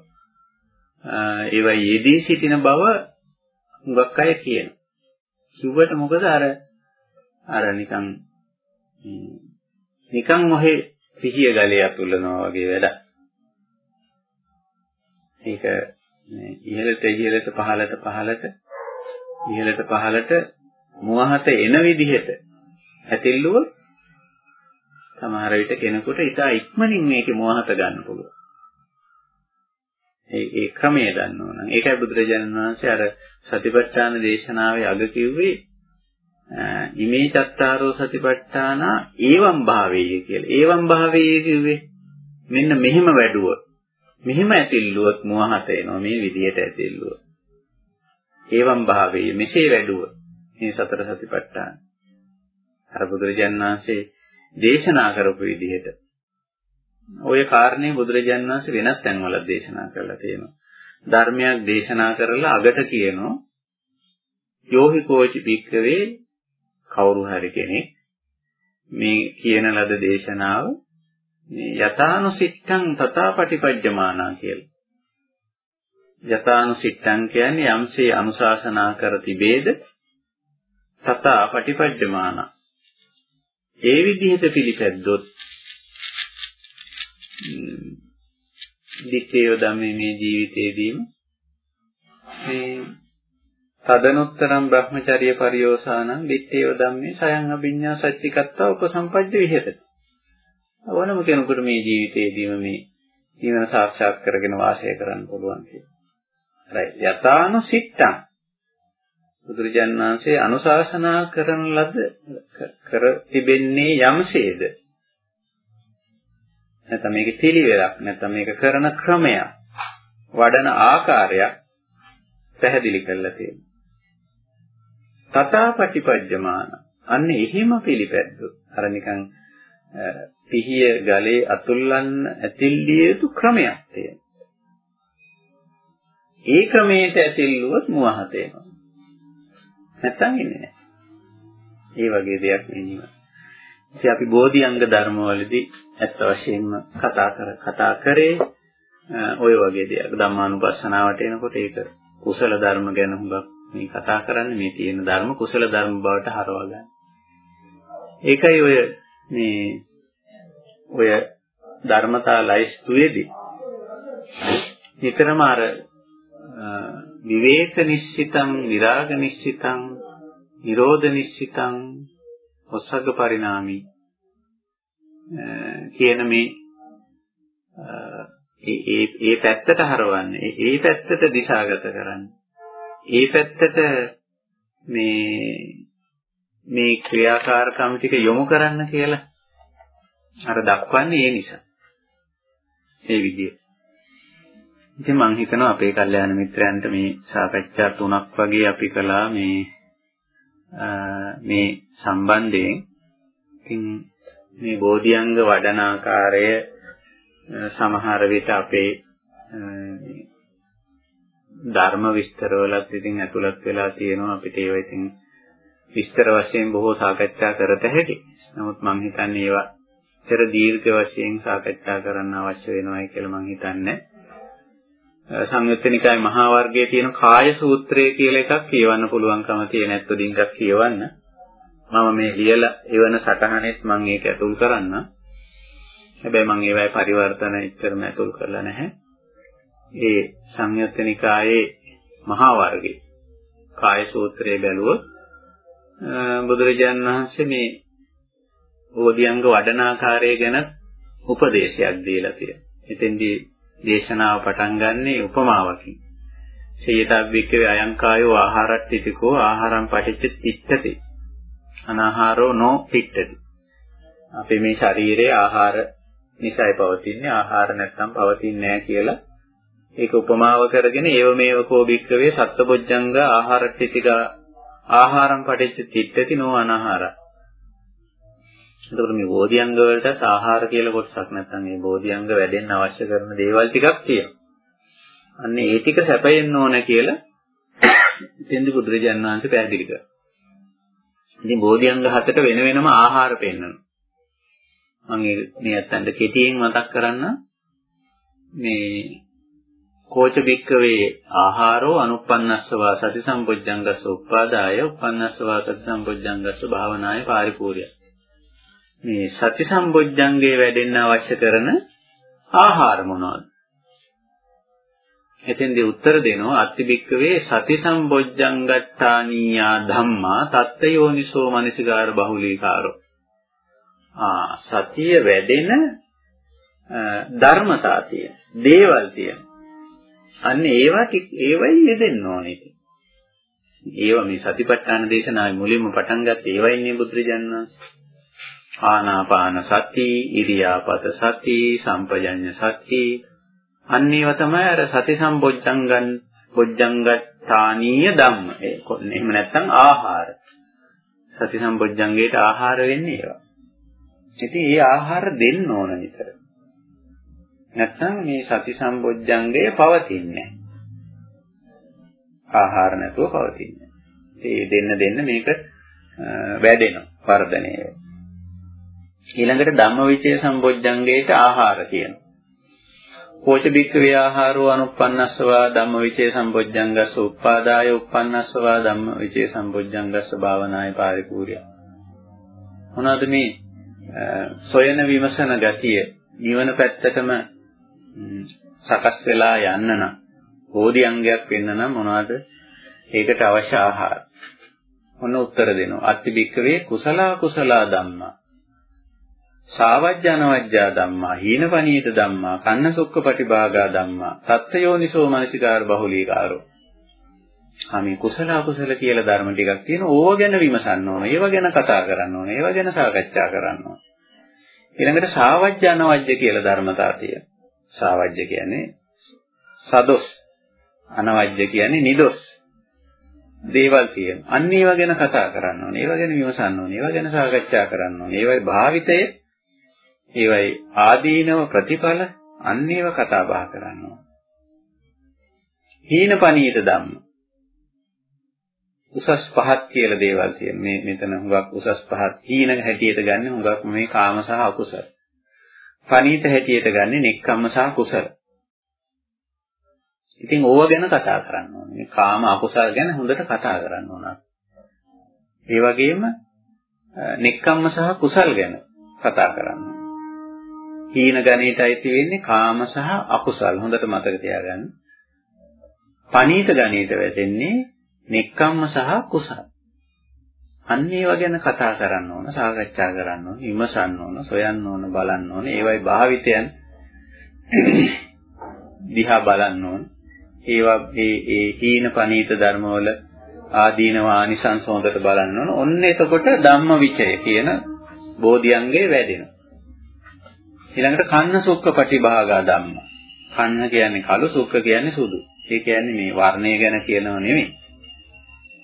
S1: ඒවා යෙදී සිටින බව හුඟක් අය කියනවා. කිව්වට මොකද අර අර නිකන් නිකන් මොහේ පිහිය ගලේ අතුල්ලනවා වගේ වැඩක්. ඒක ඉහළට ඉහළට පහළට පහළට ඉහළට පහළට මුවහත එන විදිහට ඇතිල්ලුවොත් සමහර විට කෙනෙකුට ඉතා ඉක්මනින් මේකේ මුවහත ගන්න පුළුවන්. ඒ ඒ ක්‍රමය දන්න ඕන. ඒකයි බුදුරජාණන් වහන්සේ අර සතිපට්ඨාන දේශනාවේ අග කිව්වේ ඉමේ චත්තාරෝ සතිපට්ඨාන ඒවම් භාවේය කියලා. ඒවම් භාවේය කිව්වේ මෙන්න මෙහෙම වැඩුවොත් මෙහෙම ඇතිල්ලුවොත් මුවහත එනවා මේ විදිහට ඇතිල්ලුවොත්. ඒවම් භාවේය මෙසේ වැඩුවොත් මේ සතර සතිපට්ඨාන. අර බුදුරජාණන් වහන්සේ දේශනා කරපු විදිහට ওই කාරණේ බුදුරජාණන් වහන්සේ වෙනත් තැන්වල දේශනා කරලා තියෙනවා. ධර්මයක් දේශනා කරලා අගට කියනවා යෝහි කෝචි භික්කවේ කවුරු හරි කෙනෙක් මේ කියන ලද දේශනාව මේ යථානුසිට්ඨං තථාපටිපජ්ජමානා කියලා. යථානුසිට්ඨං කියන්නේ යම්සේ අනුශාසනා කර තිබේද තථාපටිපජ්ජමානා. ඒ විදිහට පිළිපැද්දොත් දිත්තේය ධම්මේ මේ ජීවිතේදීම මේ තදනුත්තරම් Brahmacharya පරියෝසානං දිත්තේය ධම්මේ සයං අභිඤ්ඤා සච්චිකත්තා උපසම්පජ්ජ විහෙරති. ඕනම කෙනෙකුට මේ ජීවිතේදීම මේ ජීවන සාක්ෂාත් කරගෙන වාසය කරන්න පුළුවන් කියලා. හරි. යථානුසිට්ඨං බුදුරජාන් වහන්සේ අනුශාසනා කරන ලද කර තිබෙන්නේ යම්සේද නැත්නම් මේකේ පිළිවෙලක් නැත්නම් මේක කරන ක්‍රමයක් වඩන ආකාරයක් පැහැදිලි කරලා තියෙනවා. තථාපටිපජ්ජමාන අන්න එහෙම පිළිපැද්දොත් අර නිකන් පිහිය ගලේ අතුල්ලන්න ඇතිල්ලිය යුතු ක්‍රමයක් තියෙනවා. ඒ ක්‍රමයට ඇතිල්ලුවොත් මුවහත එනවා. නැත්තම් ඉන්නේ නැහැ. ඒ වගේ දෙයක් නෙවෙයි. ඉතින් අපි බෝධිඅංග ධර්මවලදී ඇත්ත වශයෙන්ම කතා කර කතා කරේ ওই වගේ දෙයක්. ධම්මානුපස්සනාවට එනකොට ඒක කුසල ධර්ම ගැන හුඟක් මේ කතා කරන්නේ මේ තියෙන ධර්ම කුසල ධර්ම බවට හරවා ගන්න. ඒකයි ඔය මේ ඔය ධර්මතා ලයිස්තුවේදී නිතරම අර විවේක නිශ්චිතං විරාග නිශ්චිතං නිරෝධ නිශ්චිතං ඔස්සග්ග පරිණාමී. කියන මේ ඒ ඒ පැත්තට හරවන්නේ ඒ පැත්තට දිශාගත කරන්නේ. ඒ පැත්තට මේ මේ ක්‍රියාකාරකම් ටික යොමු කරන්න කියලා අර දක්වන්නේ ඒ නිසා. ඒ විදිය. ඉතින් මම හිතනවා අපේ කල්යාණ මිත්‍රයන්ට මේ සාකච්ඡා තුනක් වගේ අපි කළා මේ මේ සම්බන්ධයෙන් ඉතින් මේ බෝධිඅංග වඩන ආකාරය සමහර විට අපේ ධර්ම විස්තරවලත් ඉතින් ඇතුළත් වෙලා තියෙනවා අපිට ඒවා ඉතින් විස්තර වශයෙන් බොහෝ සාකච්ඡා කරත හැකි. නමුත් මම හිතන්නේ ඒවා පෙර දීර්ඝ වශයෙන් සාකච්ඡා කරන්න අවශ්‍ය වෙනවායි කියලා මම හිතන්නේ. සංයුත්ත නිකායේ මහා වර්ගයේ තියෙන කාය සූත්‍රය කියලා එකක් කියවන්න පුළුවන්කම තියෙන ඇත්ත දින්කක් කියවන්න. මම මේ ලියලා එවන සටහනෙත් මම ඒක ඇතුල් කරන්න. හැබැයි මම ඒවයි පරිවර්තන ඉච්චරම ඇතුල් කරලා නැහැ. ඒ සංයුත්ත නිකායේ මහා වර්ගයේ කාය සූත්‍රය බැලුවොත් බුදුරජාණන් වහන්සේ මේ බෝධිඅංග වඩන ආකාරය ගැන උපදේශයක් දීලා තියෙනවා. එතෙන්දී දේශනාව පටන් ගන්නේ උපමාවකින්. සේයතබ්බික්කේ අයං කායෝ ආහාරට්ඨිතිකෝ ආහාරං පටිච්ච තිට්ඨති. අනාහාරෝ නෝ තිට්ඨති. අපේ මේ ශරීරයේ ආහාර නිසයි පවතින්නේ ආහාර නැත්නම් පවතින්නේ නැහැ කියලා ඒක උපමාව කරගෙන ඒව මේව කෝ බික්කවේ සත්බොජ්ජංග ආහාරට්ඨිතික ආහාරං පටිච්ච තිට්ඨති නෝ අනාහාරා එතකොට මේ බෝධිඅංග වලට ආහාර කියලා කොටසක් නැත්නම් මේ බෝධිඅංග වැඩෙන්න අවශ්‍ය කරන දේවල් ටිකක් තියෙනවා. අන්න ඒ ටික සැපයෙන්න ඕන කියලා ඉතින්දි බුදුරජාණන් වහන්සේ පැහැදිලි කරා. ඉතින් බෝධිඅංග හතට වෙන වෙනම ආහාර පෙන්වනවා. මම මේ අතන්ට කෙටියෙන් මතක් කරන්න මේ කෝච බික්කවේ ආහාරෝ අනුප්පන්නස්සවා සති සම්පොජ්ජංගස්ස උප්පාදාය උප්පන්නස්සවා සති සම්පොජ්ජංගස්ස භාවනාය පාරිපූර්ය මේ සති සම්පොජ්ජංගේ වැඩෙන්න අවශ්‍ය කරන ආහාර මොනවද? එතෙන්දී උත්තර දෙනවා අත්තිබික්කවේ සති සම්බොජ්ජංගට්ඨානීයා ධම්මා තත්ත්වයෝනිසෝ මනසිකාර බහුලීකාරෝ. ආ සතිය වැඩෙන ධර්මතා තියෙන දේවල් තියෙන. අන්න ඒවා ඒවයි යෙදෙන්න ඕනේ ඒවා මේ සතිපට්ඨාන දේශනාවේ මුලින්ම පටන් ගත්ත ඒවා ඉන්නේ බුදුරජාණන් වහන්සේ. ආනාපාන සති ඉරියාපත සති සම්පජඤ්ඤ සති අන්න ඒවා තමයි අර සති සම්බොජ්ජංගන් බොජ්ජංගඨානීය ධම්ම. ඒ එහෙම නැත්නම් ආහාර. සති සම්බොජ්ජංගේට ආහාර වෙන්නේ ඒවා. ඉතින් ඒ ආහාර දෙන්න ඕන විතර. නැත්නම් මේ සති සම්බොජ්ජංගය පවතින්නේ ආහාර නැතුව පවතින්නේ. ඒ දෙන්න දෙන්න මේක වැඩෙනවා වර්ධනය වෙනවා. ඊළඟට ධම්මවිචේ සම්බොජ්ජංගයට ආහාර කියනවා. කෝච බික්කවේ ආහාරෝ අනුප්පන්නස්සවා ධම්මවිචේ සම්බොජ්ජංගස්ස උප්පාදාය උප්පන්නස්සවා ධම්මවිචේ සම්බොජ්ජංගස්ස භාවනාය පාරිපූර්ය. මොනවද මේ සොයන විමසන ගතිය නිවන පැත්තටම සකස් වෙලා යන්න නම් බෝධි අංගයක් වෙන්න නම් මොනවද? ඒකට අවශ්‍ය ආහාර. ඔන්න උත්තර දෙනවා. අත්ති බික්කවේ කුසලා කුසලා ධම්මා සාවජ්ජනවජ්ජා ධම්මා හීනපනීත ධම්මා කන්න සුක්ඛ පටිභාගා ධම්මා තත්ත්වයෝනිසෝ මනසිකාර බහුලීකාරෝ. ආ කුසල අකුසල කියලා ධර්ම ටිකක් තියෙනවා ඕව ගැන විමසන්න ඕන ඒව ගැන කතා කරන්න ඕන ඒව ගැන සාකච්ඡා කරන්න ඕන. ඊළඟට සාවජ්ජනවජ්ජ කියලා ධර්මතා තියෙනවා සාවජ්ජ කියන්නේ සදොස් අනවජ්ජ කියන්නේ නිදොස්. දේවල් තියෙනවා අන්න ඒව ගැන කතා කරන්න ඕන ඒව ගැන විමසන්න ඕන ඒව ගැන සාකච්ඡා කරන්න ඕන. ඒවයි භාවිතයේ ඒවයි ආදීනව ප්‍රතිඵල අන්නේව කතා බහ කරනවා. හීනපනීත ධම්ම. උසස් පහත් කියලා දේවල් තියෙන. මේ මෙතන හුඟක් උසස් පහත් හීන හැටියට ගන්න හුඟක් මේ කාම සහ අකුසල. පනීත හැටියට ගන්න නෙක්ඛම්ම සහ කුසල. ඉතින් ඕව ගැන කතා කරන්න ඕනේ. මේ කාම අකුසල ගැන හොඳට කතා කරන්න ඕන. ඒ වගේම නෙක්ඛම්ම සහ කුසල් ගැන කතා කරන්න. හීන ගණයට අයිති වෙන්නේ කාම සහ අකුසල්. හොඳට මතක තියාගන්න. පනීත ගණයට වැටෙන්නේ නෙක්කම්ම සහ කුසල්. අන්න ඒවා ගැන කතා කරන්න ඕන, සාකච්ඡා කරන්න ඕන, විමසන්න ඕන, සොයන්න ඕන, බලන්න ඕන. ඒවයි භාවිතයන් දිහා බලන්න ඕන. ඒවා ඒ ඒ හීන පනීත ධර්මවල ආදීනව ආනිසංස හොඳට බලන්න ඕන. ඔන්න එතකොට ධම්මවිචය කියන බෝධියංගේ වැඩෙනවා. ඊළඟට කන්න සුක්ඛ පටිභාගා ධම්ම. කන්න කියන්නේ කළු සුක්ඛ කියන්නේ සුදු. ඒ කියන්නේ මේ වර්ණය ගැන කියනව නෙමෙයි.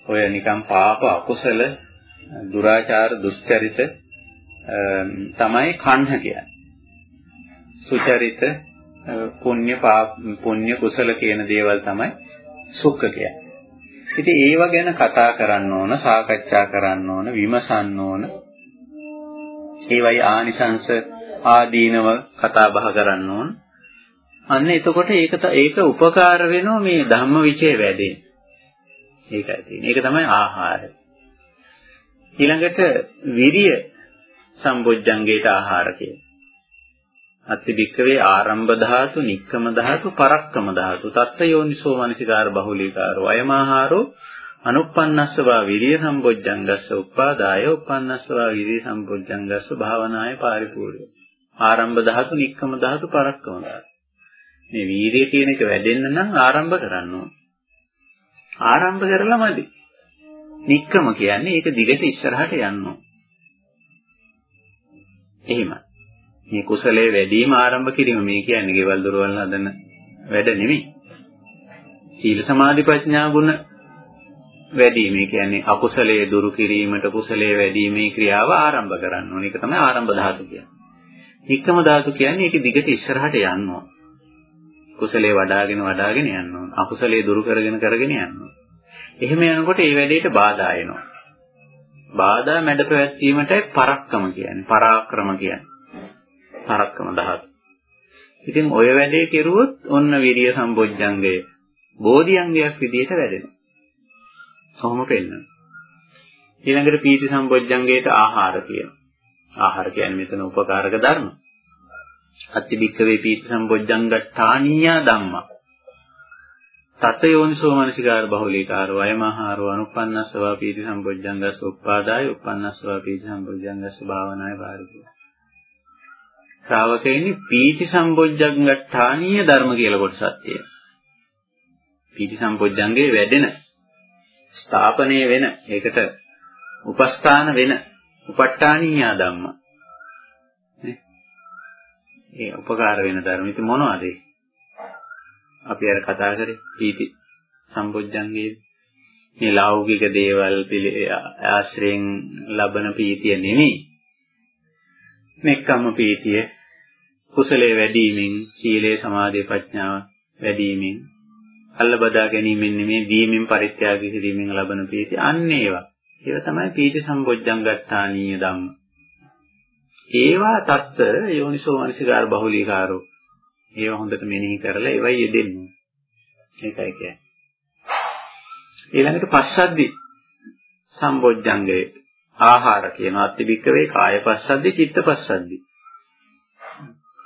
S1: ඔය නිකම් පාප අකුසල දුරාචාර දුස්චරිත තමයි කන්න කියන්නේ. සුචරිත පුණ්‍ය පාප පුණ්‍ය කුසල කියන දේවල් තමයි සුඛ කියන්නේ. ඉතින් ඒව ගැන කතා කරන්න ඕන, සාකච්ඡා කරන්න ඕන, විමසන්න ඕන. ඒවයි ආනිසංශ ආදීනව කතා බහ කරන්න ඕන. අන්න එතකොට ඒක ඒක උපකාර වෙනවා මේ ධම්මවිචය වැඩේ. ඒකයි තියෙන්නේ. ඒක තමයි ආහාරය. ඊළඟට විරිය සම්බොජ්ජංගේට ආහාර කියන්නේ. අත්ති බික්කවේ ආරම්භ ධාතු, නික්කම ධාතු, පරක්කම ධාතු, තත්ත යෝනිසෝ මනසිකාර බහුලීකාරෝ අයමාහාරෝ අනුප්පන්නස්සවා විරිය සම්බොජ්ජංගස්ස උප්පාදාය උප්පන්නස්සවා විරිය සම්බොජ්ජංගස්ස භාවනාය පාරිපූර්ණය ආරම්භ ධාතු, නික්කම ධාතු, පරක්කම ධාතු. මේ වීරිය කියන එක වැඩෙන්න නම් ආරම්භ කරන්න ඕන. ආරම්භ කරලා මදි. නික්කම කියන්නේ ඒක දිගට ඉස්සරහට යන්න ඕන. එහෙමයි. මේ කුසලයේ වැඩිම ආරම්භ කිරීම මේ කියන්නේ ගෙවල් දොරවල් හදන වැඩ නෙමෙයි. සීල සමාධි ප්‍රඥා ගුණ වැඩි මේ කියන්නේ අකුසලයේ දුරු කිරීමට කුසලයේ වැඩිීමේ ක්‍රියාව ආරම්භ කරන්න ඕන. ඒක තමයි ආරම්භ ධාතු කියන්නේ. නික්කම ධාතු කියන්නේ ඒක දිගට ඉස්සරහට යන්න ඕන. කුසලයේ වඩාගෙන වඩාගෙන යන්න ඕන. අකුසලයේ දුරු කරගෙන කරගෙන යන්න ඕන. එහෙම යනකොට ඒ වැඩේට බාධා එනවා. බාධා මැඩ පැවැත්වීමටයි පරක්කම කියන්නේ. පරාක්‍රම කියන්නේ. පරක්කම ධාතු. ඉතින් ඔය වැඩේ කෙරුවොත් ඔන්න විරිය සම්බොජ්ජංගය බෝධිඅංගයක් විදිහට වැඩෙනවා. කොහොම පෙන්වන්නේ? ඊළඟට පීති සම්බොජ්ජංගයට ආහාර කියනවා. ආහාර කියන්නේ මෙතන උපකාරක ධර්ම. අත්තිබික්කවේ පීති සම්බොජ්ජංගට්ඨානීය ධම්මා. තත යෝනිසෝ මනසිකාර බහුලීකාරෝ අයමහාරෝ අනුපන්නස්සවා පීති සම්බොජ්ජංගස්ස උප්පාදාය උපන්නස්සවා පීති සම්බොජ්ජංගස්ස භාවනාය බාරිකෝ. ශ්‍රාවකයනි පීති සම්බොජ්ජංගට්ඨානීය ධර්ම කියලා කොටසක් තියෙනවා. පීති සම්බොජ්ජංගේ වැඩෙන ස්ථාපනය වෙන ඒකට උපස්ථාන වෙන උප ဋ ාණීය ධම්ම. නේ? ඒ උපකාර වෙන ධර්ම. ඉතින් මොනවද ඒ? අපි අර කතා කරේ පීති සම්බොජ්ජංගේ මේ ලෞකික දේවල් ආශ්‍රයෙන් ලබන පීතිය නෙමෙයි. මෙක්කම පීතිය කුසලයේ වැඩිවීමෙන් සීලේ සමාධිය ප්‍රඥාව වැඩිවීමෙන් අල්ල බදා ගැනීමෙන් නෙමෙයි දීමෙන් පරිත්‍යාග කිරීමෙන් ලබන පීතිය අන්න ඒවා. ඒවා තමයි පීති සම්බොජ්ජංගත්තානීය ධම්ම. ඒවා தත්ත යෝනිසෝ මනසිකාර බහුලීකාරෝ. ඒවා හොඳට මෙනෙහි කරලා ඒවයි යෙදෙන්නේ. ඒකයි කියන්නේ. ඊළඟට පස්සද්දි සම්බොජ්ජංගයේ ආහාර කියන අත්තිබික්කවේ කාය පස්සද්දි චිත්ත පස්සද්දි.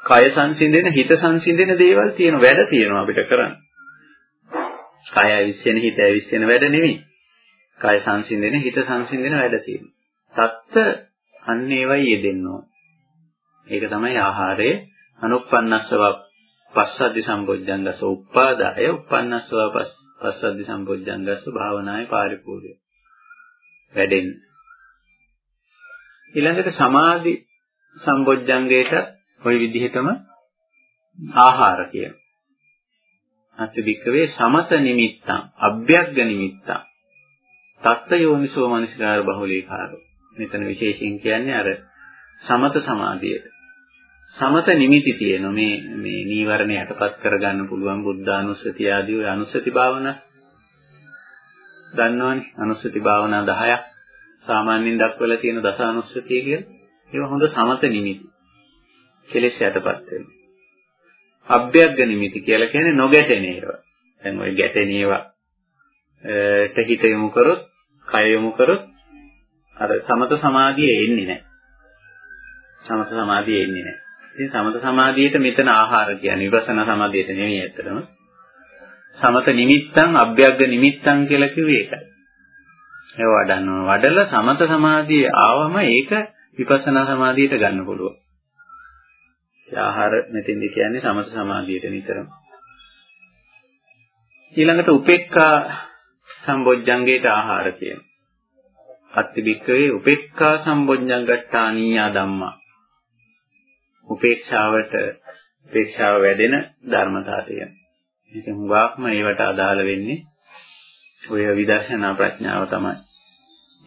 S1: කය සංසිඳෙන හිත සංසිඳෙන දේවල් තියෙන වැඩ තියෙනවා අපිට කරන්න. කය ඇවිස්සෙන හිත ඇවිස්සෙන වැඩ නෙමෙයි. කය සංසිඳෙන හිත සංසිඳෙන වැඩ තියෙනවා. තත්ත අන්න ඒවයි යෙදෙන්න ඕන. ඒක තමයි ආහාරයේ අනුප්පන්නස්සව පස්සද්ධි සම්බොජ්ජංගස උප්පාදාය උප්පන්නස්සව පස්සද්ධි සම්බොජ්ජංගස භාවනායේ පාරිපූර්ණය. වැඩෙන්න. ඊළඟට සමාධි සම්බොජ්ජංගයට ওই විදිහටම ආහාර කියන. අත්‍යධිකවේ සමත නිමිත්තං අභ්‍යග්ග නිමිත්තං තත්ත යෝනිසෝ මනසිකාර බහුලීකාරෝ. මෙතන විශේෂයෙන් කියන්නේ අර සමත සමාධියට. සමත නිමිති තියෙන මේ මේ නීවරණ යටපත් කරගන්න පුළුවන් බුද්ධානුස්සතිය ආදී ඔය අනුස්සති භාවනා දන්නවනේ අනුස්සති භාවනා 10ක් සාමාන්‍යයෙන් දක්වලා තියෙන දස අනුස්සතිය කියලා. ඒවා හොඳ සමත නිමිති. කෙලෙස් යටපත් වෙනවා. අභ්‍යග්ග නිමිති කියලා කියන්නේ නොගැටෙන ඒවා. දැන් ওই ගැටෙන ඒවා ට හිත යොමු කරොත් කය යොමු කරොත් අර සමත සමාධිය එන්නේ නැහැ. සමත සමාධිය එන්නේ නැහැ. ඉතින් සමත සමාධියට මෙතන ආහාර කියන්නේ විපස්සනා සමාධියට නෙමෙයි ඇත්තටම. සමත නිමිත්තං අභ්‍යග්ග නිමිත්තං කියලා කිව්වේ ඒකයි. ඒ වඩනවා. වඩලා සමත සමාධිය ආවම ඒක විපස්සනා සමාධියට ගන්න පුළුවන්. ආහාර මෙතෙන්දි කියන්නේ සමත සමාධියට නිතරම. ඊළඟට උපේක්ඛා සම්බොජ්ජංගේට ආහාර කියන. අත්තිබික්කවේ උපේක්ඛා සම්බොජ්ජංගට්ඨානීය ධම්මා. උපේක්ෂාවට උපේක්ෂාව වැඩෙන ධර්මතා තියෙන. ඉතින් හුඟක්ම ඒවට අදාළ වෙන්නේ ඔය විදර්ශනා ප්‍රඥාව තමයි.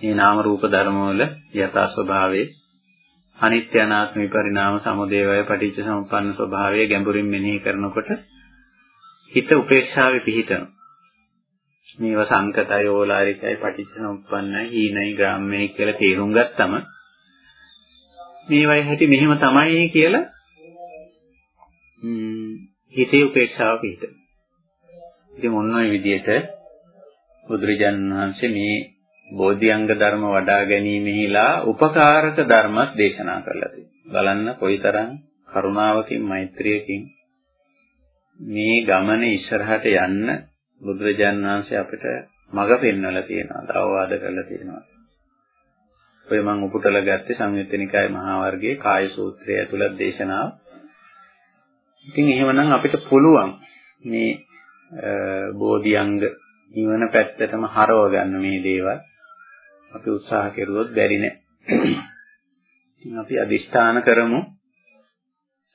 S1: මේ නාම රූප ධර්ම වල යථා ස්වභාවයේ අනිත්‍ය අනාත්ම විපරිණාම සමුදේවය පටිච්ච සමුප්පන්න ස්වභාවය ගැඹුරින් මෙනෙහි කරනකොට හිත උපේක්ෂාවේ පිහිටනවා. මේවා සංකතය ඕලාරිකයි පටිච්චසමුප්පන්නයි හීනයි ග්‍රාම්‍යයි කියලා තේරුම් ගත්තම මේවයි හැටි මෙහෙම තමයි කියලා හිතේ උපේක්ෂාව පිහිට. ඉතින් මොන වගේ විදිහට බුදුරජාණන් වහන්සේ මේ බෝධිඅංග ධර්ම වඩා ගැනීමෙහිලා උපකාරක ධර්මත් දේශනා කරලා තියෙනවා. බලන්න කොයිතරම් කරුණාවකින් මෛත්‍රියකින් මේ ගමන ඉස්සරහට යන්න බුදුරජාන් වහන්සේ අපිට මඟ පෙන්වලා තියෙනවා, අවවාද කරලා තියෙනවා. ඔය මම උපුටලා ගත්තේ සංයුත්ත නිකාය මහා වර්ගයේ කාය සූත්‍රය ඇතුළත් දේශනාව. ඉතින් එහෙමනම් අපිට පුළුවන් මේ බෝධිඅංග නිවන පැත්තටම හරව ගන්න මේ දේවල්. අපි උත්සාහ කෙරුවොත් බැරි නෑ. ඉතින් අපි අදිෂ්ඨාන කරමු.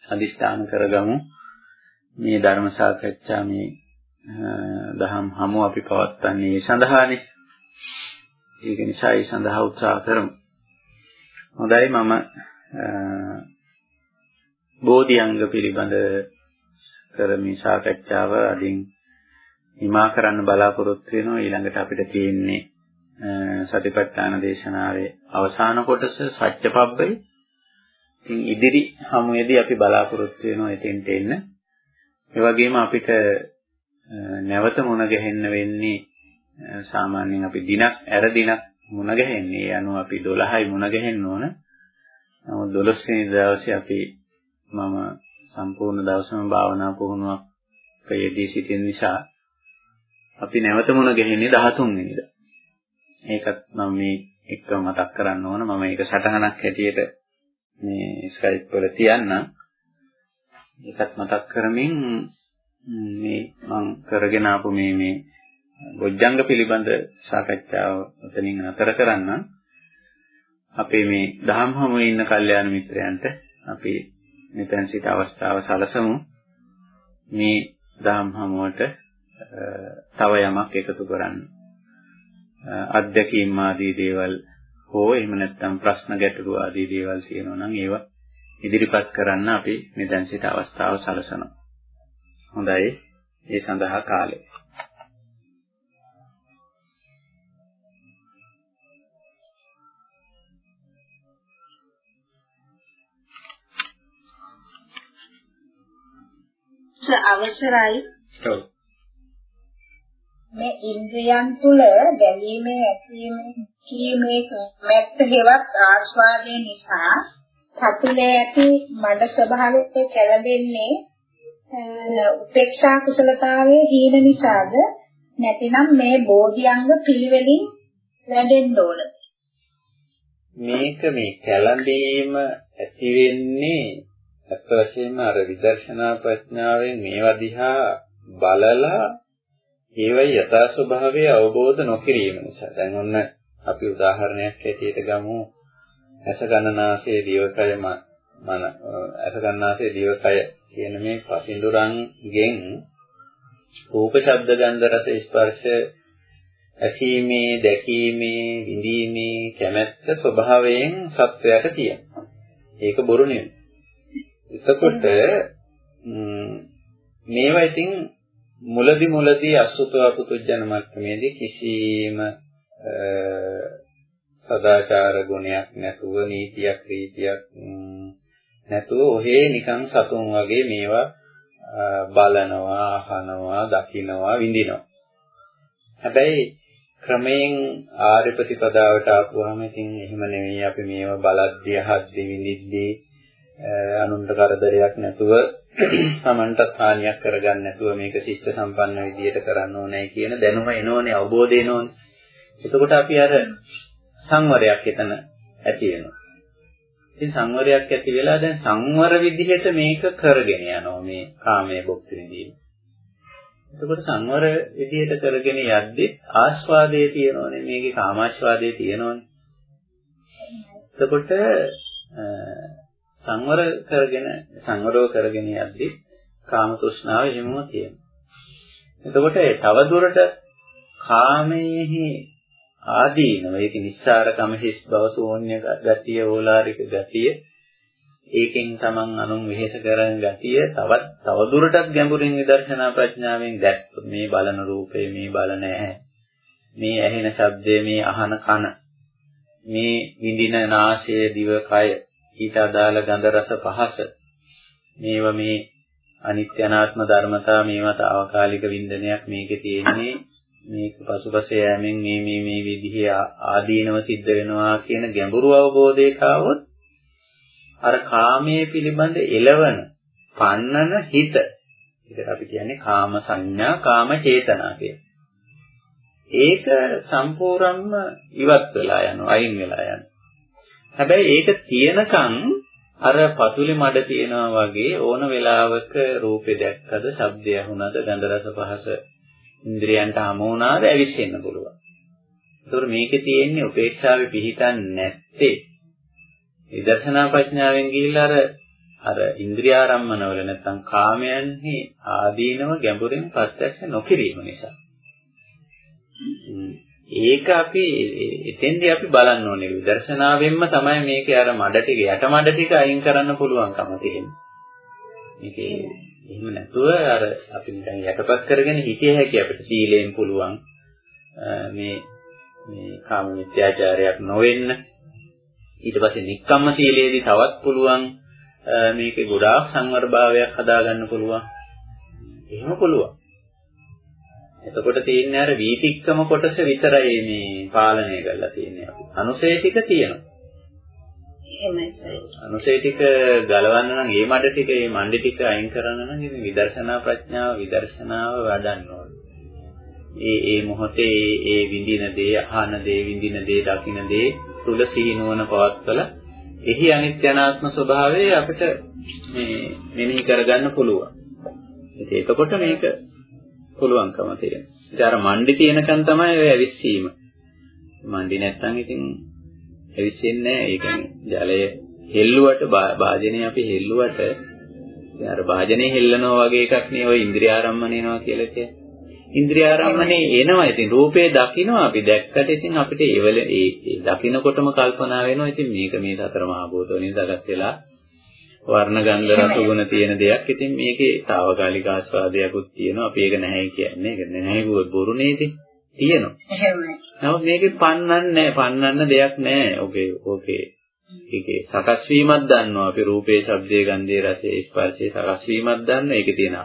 S1: අදිෂ්ඨාන කරගමු. මේ ධර්ම සාකච්ඡා මේ දහම් හමු අපි පවත්වන්නේ ඒ සඳහානේ. ඒක නිසා ඒ සඳහා උත්සාහ කරමු. හොඳයි මම බෝධිඅංග පිළිබඳ කරමි සාකච්ඡාව අදින් හිමා කරන්න බලාපොරොත්තු වෙනවා ඊළඟට අපිට තියෙන්නේ සතිපට්ඨාන දේශනාවේ අවසාන කොටස සත්‍යපබ්බේ ඉතින් ඉදිරි හමුවේදී අපි බලාපොරොත්තු වෙනවා එතෙන්ට එන්න. ඒ වගේම අපිට නැවත මුණ ගැහෙන්න වෙන්නේ සාමාන්‍යයෙන් අපි දිනක් ඇර දිනක් මුණ ගැහෙන්නේ. ඒ අනුව අපි 12යි මුණ ගැහෙන්න ඕන. නමුත් 12 වෙනි දවසේ අපි මම සම්පූර්ණ දවසම භාවනා පුහුණුවක යෙදී සිටින නිසා අපි නැවත මුණ ගැහෙන්නේ 13 වෙනිදා. ඒකත් මම මේ එක්ක මතක් කරන්න ඕන. මම ඒක සටහනක් හැටියට මේ ස්කයිප් වල තියන්නම්. ඒකත් මතක් කරමින් මේ මම කරගෙන ආපු මේ මේ බොජ්ජංග පිළිබඳ සාකච්ඡාව උතනින් නතර කරන්න අපේ මේ දහම් හමුවේ ඉන්න කල්යාණ මිත්‍රයන්ට අපි මෙතන සිට අවස්ථාව සලසමු. මේ දහම් හමුවට තව යමක් එකතු කරන්න. අත්දැකීම් ආදී දේවල් හෝ එහෙම නැත්නම් ප්‍රශ්න ගැටළු ආදී දේවල් තියෙනවා නම් ඒවා ඉදිරිපත් කරන්න අපි මෙතන සිට අවස්ථාව සලසනවා. හොඳයි ඒ සඳහා කාලය
S2: අවසරයි.
S1: ඔව්.
S2: මේ ඉන්ද්‍රියන් තුල ගැලීමේ ඇතිවීමේ කීමේ මැත්ත හේවත් ආස්වාදයේ නිසා සතුලේ ඇති මඩ ස්වභාවයේ කැළඹෙන්නේ උපේක්ෂා කුසලතාවයේ හීන නිසාද නැතිනම් මේ බෝධිඅංග පිළිවෙලින් වැඩෙන්න ඕන.
S1: මේක මේ කැළඹීම ඇති වෙන්නේ අත් වශයෙන්ම අර විදර්ශනා ප්‍රඥාවෙන් මේවා දිහා බලලා ඒවයි යථා ස්වභාවය අවබෝධ නොකිරීම නිසා. දැන් ඔන්න අපි උදාහරණයක් ඇටියට ගමු. ඇස ගණනාසයේ දිවකය මන ඇස ගණනාසයේ දිවකය කියන මේ පසින්දුරන්ගෙන් රූප ශබ්ද ගන්ධ රස ස්පර්ශ ඇසීමේ දැකීමේ විඳීමේ කැමැත්ත ස්වභාවයෙන් සත්වයට තියෙනවා. ඒක බොරු නෙවෙයි. එතකොට මේවා ඉතින් මුලදි මුලදි අසුතව පුතුජන මට්ටමේදී කිසිම සදාචාර ගුණයක් නැතුව නීතියක් රීතියක් නැතුව ඔහේ නිකන් සතුන් වගේ මේවා බලනවා අහනවා දකිනවා විඳිනවා හැබැයි ක්‍රමයෙන් ආර්ය ප්‍රතිපදාවට ආපුවාම ඉතින් එහෙම නෙවෙයි අපි මේවා බලද්දී අහද්දී විඳිද්දී අනුන්ට කරදරයක් නැතුව Tamanටත් හානියක් කරගන්න නැතුව මේක ශිෂ්ට සම්පන්න විදියට කරන්න ඕනේ කියන දැනුම එනෝනේ අවබෝධය එනෝනේ. එතකොට අපි අර සංවරයක් එතන ඇති වෙනවා. ඉතින් සංවරයක් ඇති වෙලා දැන් සංවර විදිහට මේක කරගෙන යනවා මේ කාමයේ භුක්ති විඳීම. එතකොට සංවර විදිහට කරගෙන යද්දී ආස්වාදයේ තියෙනෝනේ මේකේ කාමාස්වාදයේ තියෙනෝනේ. එතකොට සංවර කරගෙන සංවරව කරගෙන යද්දී කාම තෘෂ්ණාව එහෙමම තියෙනවා. එතකොට තව දුරට කාමයේහි ආදීනව. ඒක නිස්සාරකම හිස් බව ශූන්‍ය ගතිය ඕලාරික ගතිය ඒකෙන් තමන් අනුන් වෙහෙස කරන ගතිය තවත් තව දුරටත් ගැඹුරින් විදර්ශනා ප්‍රඥාවෙන් දැක්කොත් මේ බලන රූපය මේ බලන ඇහැ මේ ඇහෙන ශබ්දය මේ අහන කන මේ විඳින නාසය දිව කය ඊට අදාළ ගන්ධ රස පහස මේවා මේ අනිත්‍ය අනාත්ම ධර්මතා මේවා తాවකාලික වින්දනයක් මේකේ තියෙන්නේ. මේක පසුපස යෑමෙන් මේ මේ මේ විදිහේ ආදීනව සිද්ධ වෙනවා කියන ගැඹුරු අවබෝධයක આવොත් අර කාමයේ පිළිබඳ එළවන පන්නන හිත. ඒකට අපි කියන්නේ කාම සංඥා කාම චේතනා ඒක සම්පූර්ණයෙන්ම ඉවත් වෙලා යනවා අයින් වෙලා යනවා. හැබැයි ඒක තියෙනකන් අර පතුලේ මඩ තියනවා වගේ ඕන වෙලාවක රූපේ දැක්කද, ශබ්දය ඇහුණද, ගන්ධ රස පහස ඉන්ද්‍රියන්ට හමු වුණාද ඇවිස්සෙන්න පුළුවන්. ඒතකොට මේකේ තියෙන්නේ උපේක්ෂාවේ පිහිටන්නේ නැත්තේ. විදර්ශනා ප්‍රඥාවෙන් ගිහිල්ලා අර අර ඉන්ද්‍රියාරම්මනවල නැත්තම් කාමයන්හි ආදීනව ගැඹුරින් ප්‍රත්‍යක්ෂ නොකිරීම නිසා. ඒක අපි එතෙන්දී අපි බලන්න ඕනේ විදර්ශනාවෙන්ම තමයි මේකේ අර මඩ ටික යට මඩ ටික අයින් කරන්න පුළුවන්කම තියෙන්නේ. මේකේ එහෙම නැතුව අර අපි නිකන් යටපත් කරගෙන හිතිය හැකි අපිට සීලයෙන් පුළුවන් මේ මේ කාම මිත්‍යාචාරයක් නොවෙන්න ඊට පස්සේ නික්කම්ම සීලයේදී තවත් පුළුවන් මේකේ ගොඩාක් සංවරභාවයක් හදාගන්න පුළුවන්. එහෙම පුළුවන්. එතකොට තියෙන්නේ අර වීතික්කම කොටස විතරයි මේ පාලනය කරලා තියෙන්නේ අපි. අනුසය ටික තියෙනවා.
S2: එහෙමයි සර්.
S1: අනුසය ටික ගලවන්න නම් ඒ මඩ ටික, ඒ මණ්ඩි ටික අයින් කරන්න නම් ඉතින් විදර්ශනා ප්‍රඥාව විදර්ශනාව වඩන්න ඕනේ. ඒ ඒ මොහොතේ ඒ විඳින දේ, අහන දේ, විඳින දේ, දකින දේ තුල සිහිනුවන පවත්වලා එහි අනිත්‍ය අනාත්ම ස්වභාවය අපිට මේ මෙනෙහි කරගන්න පුළුවන්. ඉතින් එතකොට මේක පුළුවන්කම තියෙනවා. ඉතින් අර මණ්ඩි තියෙනකන් තමයි ඔය ඇවිස්සීම. මණ්ඩි නැත්තම් ඉතින් ඇවිස්සෙන්නේ නැහැ. ඒ කියන්නේ ජලය හෙල්ලුවට භාජනය අපි හෙල්ලුවට අර භාජනයේ හෙල්ලනවා වගේ එකක් නේ ඔය ඉන්ද්‍රිය ආරම්මණයනවා කියලා කියන්නේ. ඉන්ද්‍රිය ආරම්මණය එනවා. ඉතින් රූපේ දකින්නවා අපි දැක්කට ඉතින් අපිට ඒවල ඒ දකින්නකොටම කල්පනා වෙනවා. ඉතින් මේක මේ සතර මහා භූත වලින් සකස් වෙලා වර්ණ ගන්ධ රස ගුණ තියෙන දෙයක්. ඉතින් මේකේ తాවකාලික ආස්වාදයක්ත් තියෙනවා. අපි ඒක නැහැ කියන්නේ. ඒක නැහැ කිව්වොත් බොරු නේද? තියෙනවා.
S2: එහෙමයි.
S1: නමුත් මේකේ පන්නන්න නැහැ. පන්නන්න දෙයක් නැහැ. ඕකේ ඕකේ. ඒකේ සකස් වීමක් දන්නවා. අපි රූපේ, ශබ්දේ, ගන්ධේ, රසේ, ස්පර්ශේ සකස් වීමක් දන්නවා. ඒකේ තියෙන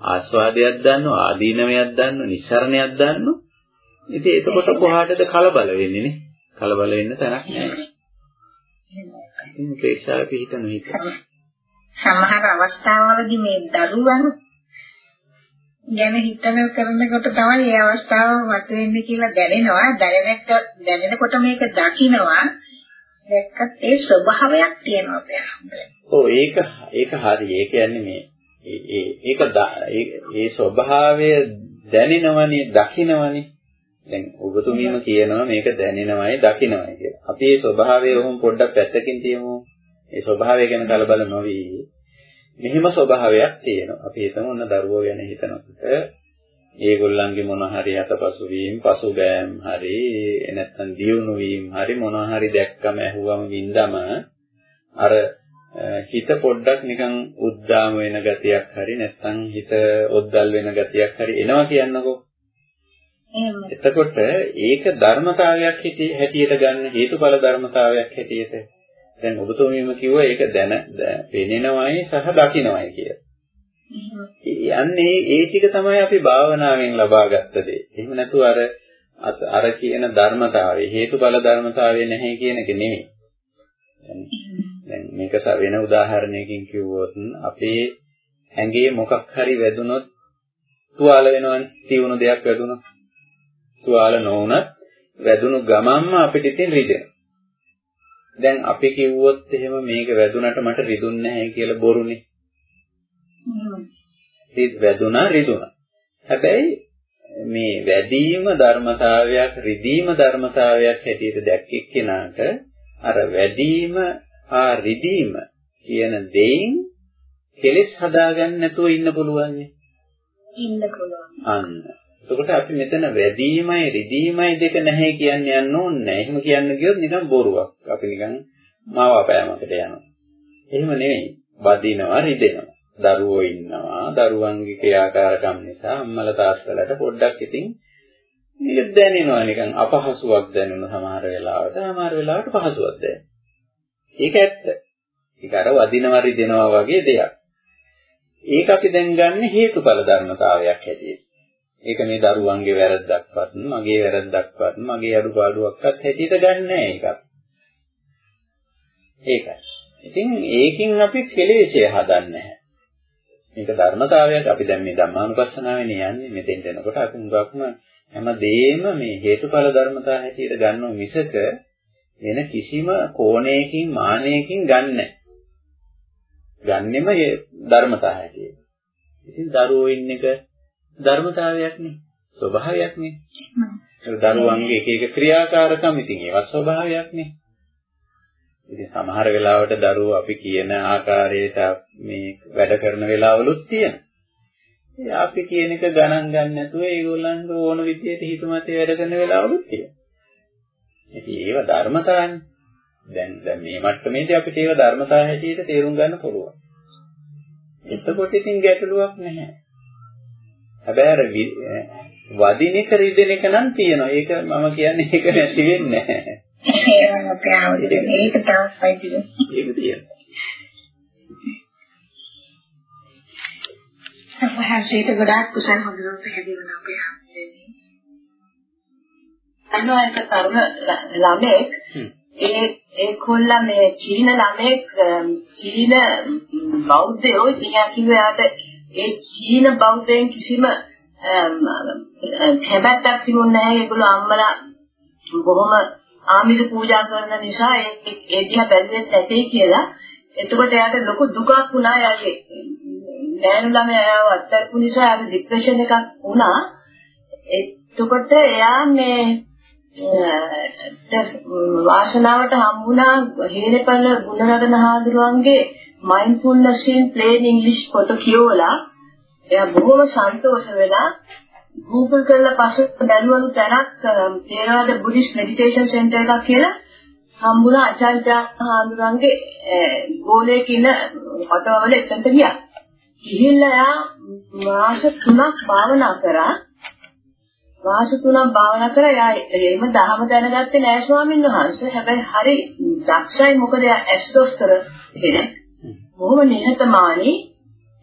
S1: ආස්වාදයක් දන්නවා, ආදීනමයක් දන්නවා, නිස්සරණයක් දන්නවා. ඉතින් එතකොට කොහාටද කලබල වෙන්නේ නේ? කලබල වෙන්න තැනක් නැහැ. ඉතින් ප්‍රේක්ෂාව පිළිතන හිත.
S2: සමහර අවස්ථාවවලදී මේ දරුවන් ගැන හිතන කරනකොට තමයි මේ අවස්ථාව මතුවෙන්නේ කියලා දැනෙනවා. දැනෙනක දැනෙනකොට මේක දකිනවා. දැක්කත් ඒ ස්වභාවයක් තියෙනවා අපේ
S1: ඔව් ඒක ඒක හරි. ඒ කියන්නේ මේ ඒක ඒ ස්වභාවය දැනෙනවනේ දකින්නවනේ දැන් ඔබතුමීම කියනවා මේක දැනෙනවයි දකින්නවයි කියලා. අපි මේ ස්වභාවය වහම පොඩ්ඩක් පැත්තකින් තියමු. ඒ ස්වභාවය ගැන කලබල නොවි. මෙහිම ස්වභාවයක් තියෙනවා. අපි හිතමු ඔන්න දරුවෝ ගැන හිතනකොට ඒගොල්ලන්ගේ මොන හරි අතපසු වීම, පසුබෑම් හරි නැත්නම් දියුණු වීම හරි මොන හරි දැක්කම ඇහුවම වින්දම අර හිත පොඩ්ඩක් නිකන් උද්දාම වෙන ගතියක් හරි නැත්නම් හිත ඔද්දල් වෙන ගතියක් හරි එනවා කියන්නකෝ. එතකොට ඒක ධර්මතාවයක් හැටියට ගන්න හේතුඵල ධර්මතාවයක් හැටියට දැන් ඔබතුමීම කිව්වා ඒක දැන පෙනෙනවයි සහ දකින්නවයි කියලා. යන්නේ ඒ ටික තමයි අපි භාවනාවෙන් ලබාගත්ත දේ. එහෙම නැතුව අර අර කියන ධර්මතාවය හේතුඵල ධර්මතාවය නැහැ කියන එක නෙමෙයි. දැන් මේක වෙන උදාහරණයකින් කිව්වොත් අපේ ඇඟේ මොකක් හරි වැදුනොත් තුවාල වෙනවනේ. තියුණු දෙයක් වැදුනොත්. තුවාල නොවුනත් වැදුණු ගමන්ම අපිට ඉතින් රිදෙනවා. දැන් අපි කිව්වොත් එහෙම මේක වැදුනට මට රිදුන්නේ නැහැ කියලා බොරුනේ. රිද වැදුනා රිදුනා. හැබැයි මේ වැදීම ධර්මතාවයක් රිදීම ධර්මතාවයක් හැටියට දැක්කේ කෙනාට අර වැදීම ආ රිදීම කියන දෙයින් කෙලෙස් හදාගන්න නැතුව ඉන්න පුළුවන්.
S2: ඉන්න පුළුවන්.
S1: අන්න. එතකොට අපි මෙතන වැදීමයි රිදීමයි දෙක නැහැ කියන්න යන්න ඕනේ නැහැ. එහෙම කියන්න ගියොත් නිකන් බොරුවක්. අපි නිකන් මාවාපෑමකට යනවා. එහෙම නෙවෙයි. වදිනවා රිදෙනවා. දරුවෝ ඉන්නවා. දරුවන්ගේ ක්‍රියාකාරකම් නිසා අම්මලා තාත්තලාට පොඩ්ඩක් ඉතින් මේක දැනෙනවා නිකන් අපහසුයක් දැනෙන සමහර වෙලාවට. සමහර වෙලාවට පහසුවක් දැනෙනවා. ඒක ඇත්ත. ඒක අර වදිනවා රිදෙනවා වගේ දෙයක්. ඒක අපි දැන් ගන්න හේතුඵල ධර්මතාවයක් හැටියට. ඒක මේ දරුවන්ගේ වැරද්දක්වත් මගේ වැරද්දක්වත් මගේ අඩුපාඩුවක්වත් හැටියට ගන්නෑ ඒක. ඒකයි. ඉතින් ඒකින් අපි කෙලෙෂය හදන්නේ නැහැ. මේක ධර්මතාවයක් අපි දැන් මේ ධම්මානුපස්සනාවෙන් යන්නේ මෙතෙන්ට එනකොට අපි මුගක්ම හැම දෙයක්ම මේ හේතුඵල ධර්මතා හැටියට ගන්නව මිසක වෙන කිසිම කෝණයකින් මානයකින් ගන්නෑ. ගන්නෙම ධර්මතා හැටියට. ඉතින් දරුවෝ ඉන්න එක ධර්මතාවයක් නේ. ස්වභාවයක් නේ. දරුවන්ගේ එක එක ක්‍රියාකාරකම් ඉතින් ඒවත් ස්වභාවයක් නේ. ඉතින් සමහර වෙලාවට දරුවෝ අපි කියන ආකාරයට මේ වැඩ කරන වෙලාවලුත් තියෙනවා. ඒ අපි කියන එක ගණන් ගන්න නැතුව ඒගොල්ලන්ට ඕන විදිහට හිතුමතේ වැඩ කරන වෙලාවලුත් තියෙනවා. ඉතින් ඒව ධර්මතාවනේ. දැන් දැන් මේ මට්ටමේදී අපිට ඒව ධර්මතාව හැටියට තේරුම් ගන්න පුළුවන්. එතකොට ඉතින් ගැටලුවක් නැහැ. හැබැයි අර වදින එක රිදෙන එක නම් තියෙනවා. ඒක මම කියන්නේ ඒක නැති වෙන්නේ නැහැ.
S2: එහෙම අපේ ආවුදේ ඒක තමයි තියෙන්නේ.
S1: ඒක තියෙනවා.
S2: සමහරවිට ගොඩාක් කුසල් හොඳට පැහැදිලි වෙන අපේ ආවුදේ. අනෝයක තරුණ ළමෙක් ඒ ඒ කොල්ලා මේ චීන ළමෙක් චීන බෞද්ධයෝ ඉතින් කිව්වාට ඒ චීන බෞද්ධයන් කිසිම හැබැත්තක් තිබුණේ නැහැ. ඒගොල්ලෝ අම්මලා බොහොම ආමිෂ පූජා කරන නිසා ඒ ඒ දිහා බැලුවෙත් නැtei කියලා. එතකොට එයාට ලොකු දුකක් වුණා. යාගේ නෑනු ළමයා අත්තරපු නිසා යාට ડિප්‍රෙෂන් එකක් වුණා. එතකොට එයා මේ වාසනාවට හම්බුණා. හේනපල ගුණරත්න හාමුදුරුවන්ගේ mindfulness in plain english පොත කියවලා එයා බොහොම සන්තෝෂ වෙලා Google කරලා පස්සේ බැලුවලු තැනක් තේරවාද බුද්දිස් මෙඩිටේෂන් සෙන්ටර් එකක් කියලා හම්බුණා ආචාර්ය හාමුදුරන්ගේ ගෝලයක ඉන්න පටවවල එතනට ගියා. ගිහිල්ලා යා මාස 3ක් භාවනා කරා. මාස 3ක් භාවනා කරා යා එහෙම දහම දැනගත්තේ නෑ ස්වාමීන් වහන්සේ. හැබැයි හරි දක්ෂයි මොකද යා ඇස්ඩොස්තර කෙනෙක්. බොහොම නිහතමානී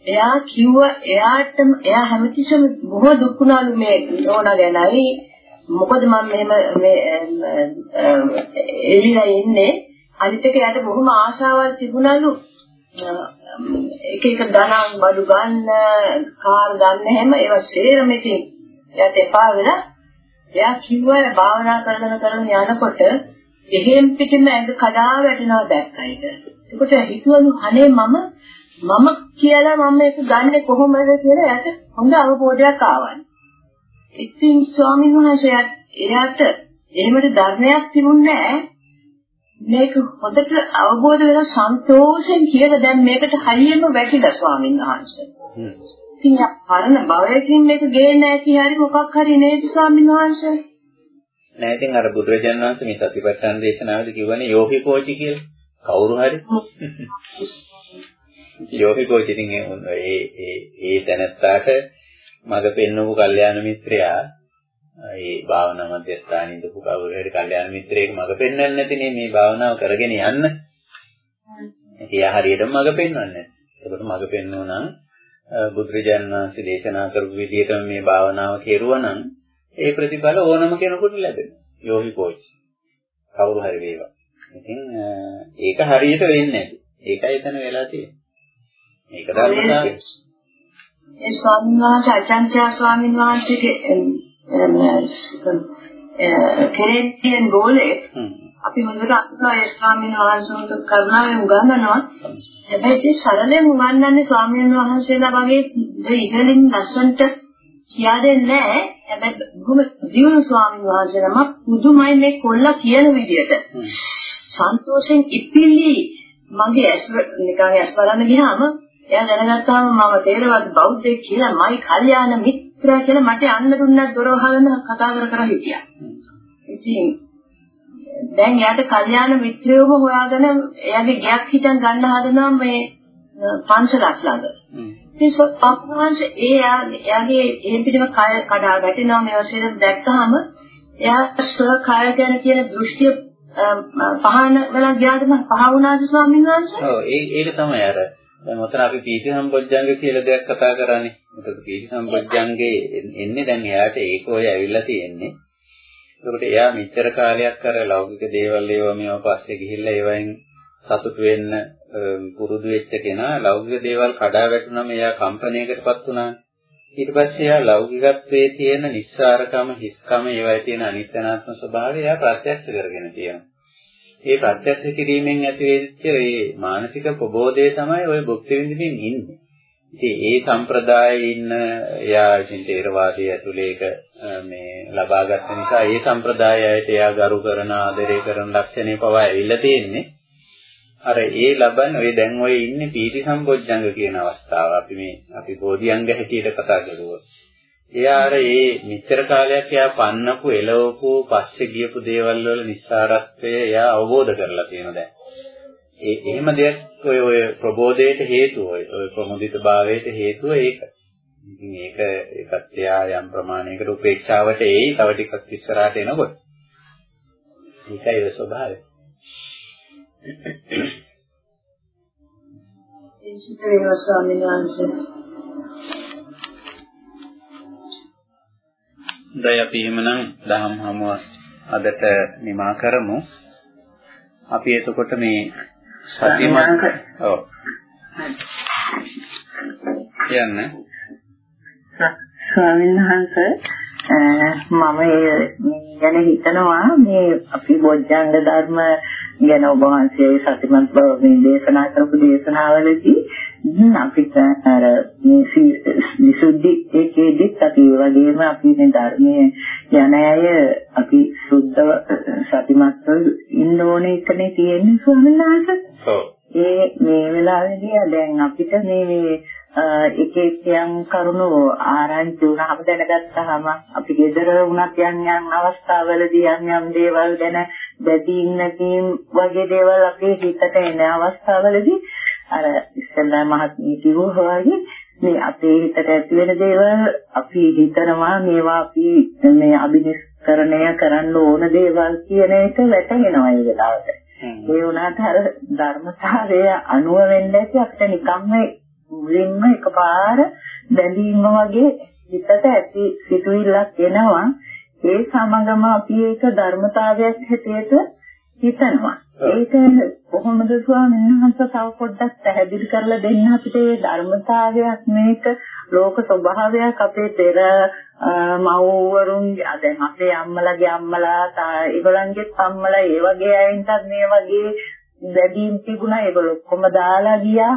S2: එයා කිව්වා එයාටම එයා හැමතිස්සෙම බොහෝ දුක් වුණාලු මේ නෝනා ගැනයි මොකද මම මෙහෙම මේ එළිලා ඉන්නේ අනිත් එක යාට බොහොම ආශාවල් තිබුණලු එක එක ධනං බඩු ගන්න කාර් ගන්න හැම ඒවා සේරම ඉතින් එයාට එපා වෙලා එයා කිව්වා භාවනා කරගෙන කරගෙන යනකොට එහෙම් පිටින්ම ඇඟ කඩා වැටෙනවා දැක්කයි ඒකට හිතුවලු අනේ මම මම කියලා මම ඒක ගන්නෙ කොහොමද කියලා එයාට හොඳ අවබෝධයක් ආවා. ඉතින් ස්වාමීන් වහන්සේ එයාට එහෙමද ධර්මයක් තිබුණේ නැහැ. මේක හොඳට අවබෝධ වෙන සන්තෝෂෙන් කියලා දැන් මේකට හයියෙම වැටිලා ස්වාමීන් වහන්සේ. ඉතින් පරණ භවයකින් මේක ගේන්නේ නැති හරි මොකක් හරි නේද ස්වාමීන් වහන්සේ?
S1: නෑ ඉතින් අර බුදුරජාණන් වහන්සේ මේ සතිපට්ඨාන දේශනාවේදී කියවනේ යෝහි කෝචි කියලා. කවුරු හරි යෝහිකෝච ඉතින් ඒ ඒ ඒ දැනත්තාට මග පෙන්වපු කල්යාණ මිත්‍රයා ඒ භාවනා මධ්‍යස්ථානයේ ඉඳපු කවුරු හරි කල්යාණ මිත්‍රයෙක් මග පෙන්වන්නේ නැතිනේ මේ භාවනාව කරගෙන යන්න. එයා හරියටම මග පෙන්වන්නේ නැහැ. ඒකට මග පෙන්වනනම් බුදුරජාණන් වහන්සේ දේශනා කරපු විදිහටම මේ භාවනාව කෙරුවා නම් ඒ ප්‍රතිඵල ඕනම කෙනෙකුට ලැබෙනවා. යෝහිකෝච. කවුරු හරි වේවා. ඉතින් ඒක හරියට වෙන්නේ නැහැ. ඒකයි එතන වෙලා තියෙන්නේ. මේක ධර්මතාවය.
S2: ඒ ස්වාමීන් වහන්සේ අචාන්ත්‍යා ස්වාමීන් වහන්සේගේ කෙරෙන් ගෝලේ අපි හොඳට අත්දැකලා ඒ ස්වාමීන් වහන්සේට කරුණාවෙන් උගන්වනවා. හැබැයි ඒ සරලෙන් උගන්වන්නේ ස්වාමීන් වහන්සේලා වගේ ඉහළින් ලස්සන්ට කියා දෙන්නේ නැහැ. හැබැයි බොහොම ජීවන ස්වාමීන් වහන්සේනම පුදුමයි මේ කොල්ලා කියන විදිහට. සන්තෝෂෙන් ඉපිලි මගේ ඇස් නිකන් ඇස් බලන්න ගියාම එයා දැනගත්තාම මම තේරවාද බෞද්ධයෙක් කියලා මයි කල්යාණ මිත්‍රා කියලා මට යන්න දුන්නත් දොර වහගෙන කතා කර කර හිටියා. ඉතින් දැන් එයාට කල්යාණ මිත්‍රයෝම හොයාගෙන එයාගේ ගයක් හිටන් ගන්න හදනවා මේ පන්සලක් ළඟ. ඉතින් පපුවන්ස ඒ එයාගේ එහෙන් පිටම කය කඩා වැටෙනවා මේ වශයෙන් දැක්කහම එයා ස්ව කය ගැන කියන දෘෂ්ටිය පහන වල ගියාද පහ වුණාද ස්වාමීන් වහන්සේ?
S1: ඔව් ඒක තමයි අර දැන් උතන අපි පීති සම්බොජ්ජංග කියලා දෙයක් කතා කරන්නේ. ඒකට පීති සම්බොජ්ජංගේ එන්නේ දැන් එයාට ඒක ඔය ඇවිල්ලා තියෙන්නේ. ඒකට එයා මෙච්චර කාලයක් අර ලෞකික දේවල් ඒවා මේවා පස්සේ ගිහිල්ලා ඒවෙන් සතුට වෙන්න පුරුදු වෙච්ච කෙනා ලෞකික දේවල් කඩා වැටුනම එයා කම්පණයකටපත් වුණා. ඊට පස්සේ එයා ලෞකිකත්වයේ තියෙන නිස්සාරකම, හිස්කම, ඒවයි තියෙන අනිත්‍යනාත්ම ස්වභාවය එයා ප්‍රත්‍යක්ෂ කරගෙන තියෙනවා. ඒ ප්‍රත්‍යක්ෂ කිරීමෙන් ඇති වෙච්ච ඒ මානසික ප්‍රබෝධය තමයි ওই භුක්ති විඳින්මින් ඉන්නේ. ඉතින් ඒ සම්ප්‍රදායේ ඉන්න එයා ඉතින් තේරවාදයේ ඇතුලේ එක මේ ලබාගත්ත නිසා ඒ සම්ප්‍රදායයට එයා ගරු කරන ආදරය කරන ලක්ෂණේ පවා ඇවිල්ලා තියෙන්නේ. අර ඒ ලබන ඔය දැන් ඔය ඉන්නේ පීති සම්බොජ්ජංග කියන අවස්ථාව. අපි මේ අපි බෝධිඅංග හැටියට කතා කරුවා. එයා අර ඒ මෙච්චර කාලයක් එයා පන්නපු එළවපු පස්සේ ගියපු දේවල් වල නිස්සාරත්වය එයා අවබෝධ කරලා තියෙනවා දැන්. ඒ එහෙම දෙයක් ඔය ඔය ප්‍රබෝධයට හේතුව ඔය ඔය ප්‍රමුදිත භාවයට හේතුව ඒක. ඉතින් ඒක ඒකත් එයා යම් ප්‍රමාණයකට උපේක්ෂාවට එයි තව ටිකක් ඉස්සරහට එනකොට. ඒකයි ඒ ස්වභාවය.
S2: සිත වේවා ස්වාමීන් වහන්සේ.
S1: දැන් අපි එහෙමනම් දහම් හමුව අදට නිමා කරමු. අපි එතකොට මේ සතිමත් ඔව්. කියන්න.
S3: ස්වාමීන් වහන්සේ මම ගැන හිතනවා මේ අපි බොජ්ජංග ධර්ම ගැන ඔබ වහන්සේ සතිමත් බව මේ දේශනා කරපු දේශනාවලදී අපිට අර මේ විසුද්ධි ඒකෙදිත් අපි වගේම අපි මේ ධර්මයේ යන අය අපි සුද්ධ සතිමත්ව ඉන්න ඕනේ එකනේ තියෙන්නේ ස්වාමීන් වහන්සේ. ඒ මේ වෙලාවේදී දැන් අපිට මේ එක එක යම් කරුණු ආරංචි වුණාම දැනගත්තාම අපි ගෙදර වුණත් යම් යම් අවස්ථාවලදී යම් යම් දේවල් ගැන දැඩිින් නැතිනම් වගේ දේවල් අපේ හිතට එන අවස්ථාවලදී අර ඉස්සෙල්ලා මහත්මිය කිව්වා වගේ මේ අපේ හිතට ඇති වෙන දේවල් අපි හිතනවා මේවා අපි මේ අභිනිෂ්කරණය කරන්න ඕන දේවල් කියන එක වැටහෙනවා ඒ වෙලාවට. ඒ වුණාට අර ධර්මතාවය අනුව වෙන්න ඇති අපිට නිකම්ම මුලින්ම එකපාර බැඳීම වගේ හිතට ඇති සිතුවිල්ලක් එනවා. ඒ සමගම අපි ඒක ධර්මතාවයක් හැටියට හිතනවා. ඒක කොහොමද ස්වාමීන් වහන්සේ තව පොඩ්ඩක් පැහැදිලි කරලා දෙන්න අපිට මේ ධර්මතාවයක් මේක ලෝක ස්වභාවයක් අපේ පෙර මව්වරුන්ගේ දැන් අපේ අම්මලාගේ අම්මලා ඒගොල්ලන්ගේ අම්මලා ඒ වගේ අයින්ටත් මේ වගේ බැඳීම් තිබුණා ඒගොල්ලෝ ඔක්කොම දාලා ගියා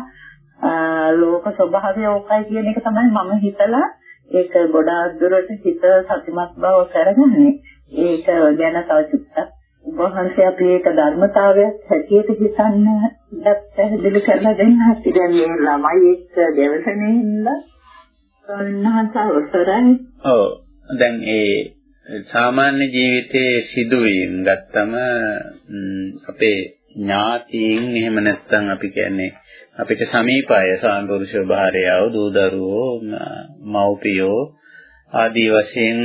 S3: ලෝක ස්වභාවය ඕකයි කියන එක තමයි මම හිතලා ඒක ගොඩාක් දුරට හිත සතිමත් බව කරගන්නේ. ඒක ගැන තව චුට්ටක් වහන්සේ අපි ඒක ධර්මතාවයක් හැටියට හිතන්න පැහැදිලි කරලා දෙන්න අපි දැන් මේ ළමයි එක්ක දෙවසනේ ඉඳලා කන්නහස අවසරයි.
S1: ඔව් දැන් ඒ සාමාන්‍ය ජීවිතයේ සිදුවීම් ගත්තම අපේ ඥාතීන් එහෙම නැත්නම් අපි කියන්නේ අපිට සමීප අය සාම්පුරුෂ භාර්යාව දූ දරුවෝ මව්පියෝ ආදී වශයෙන්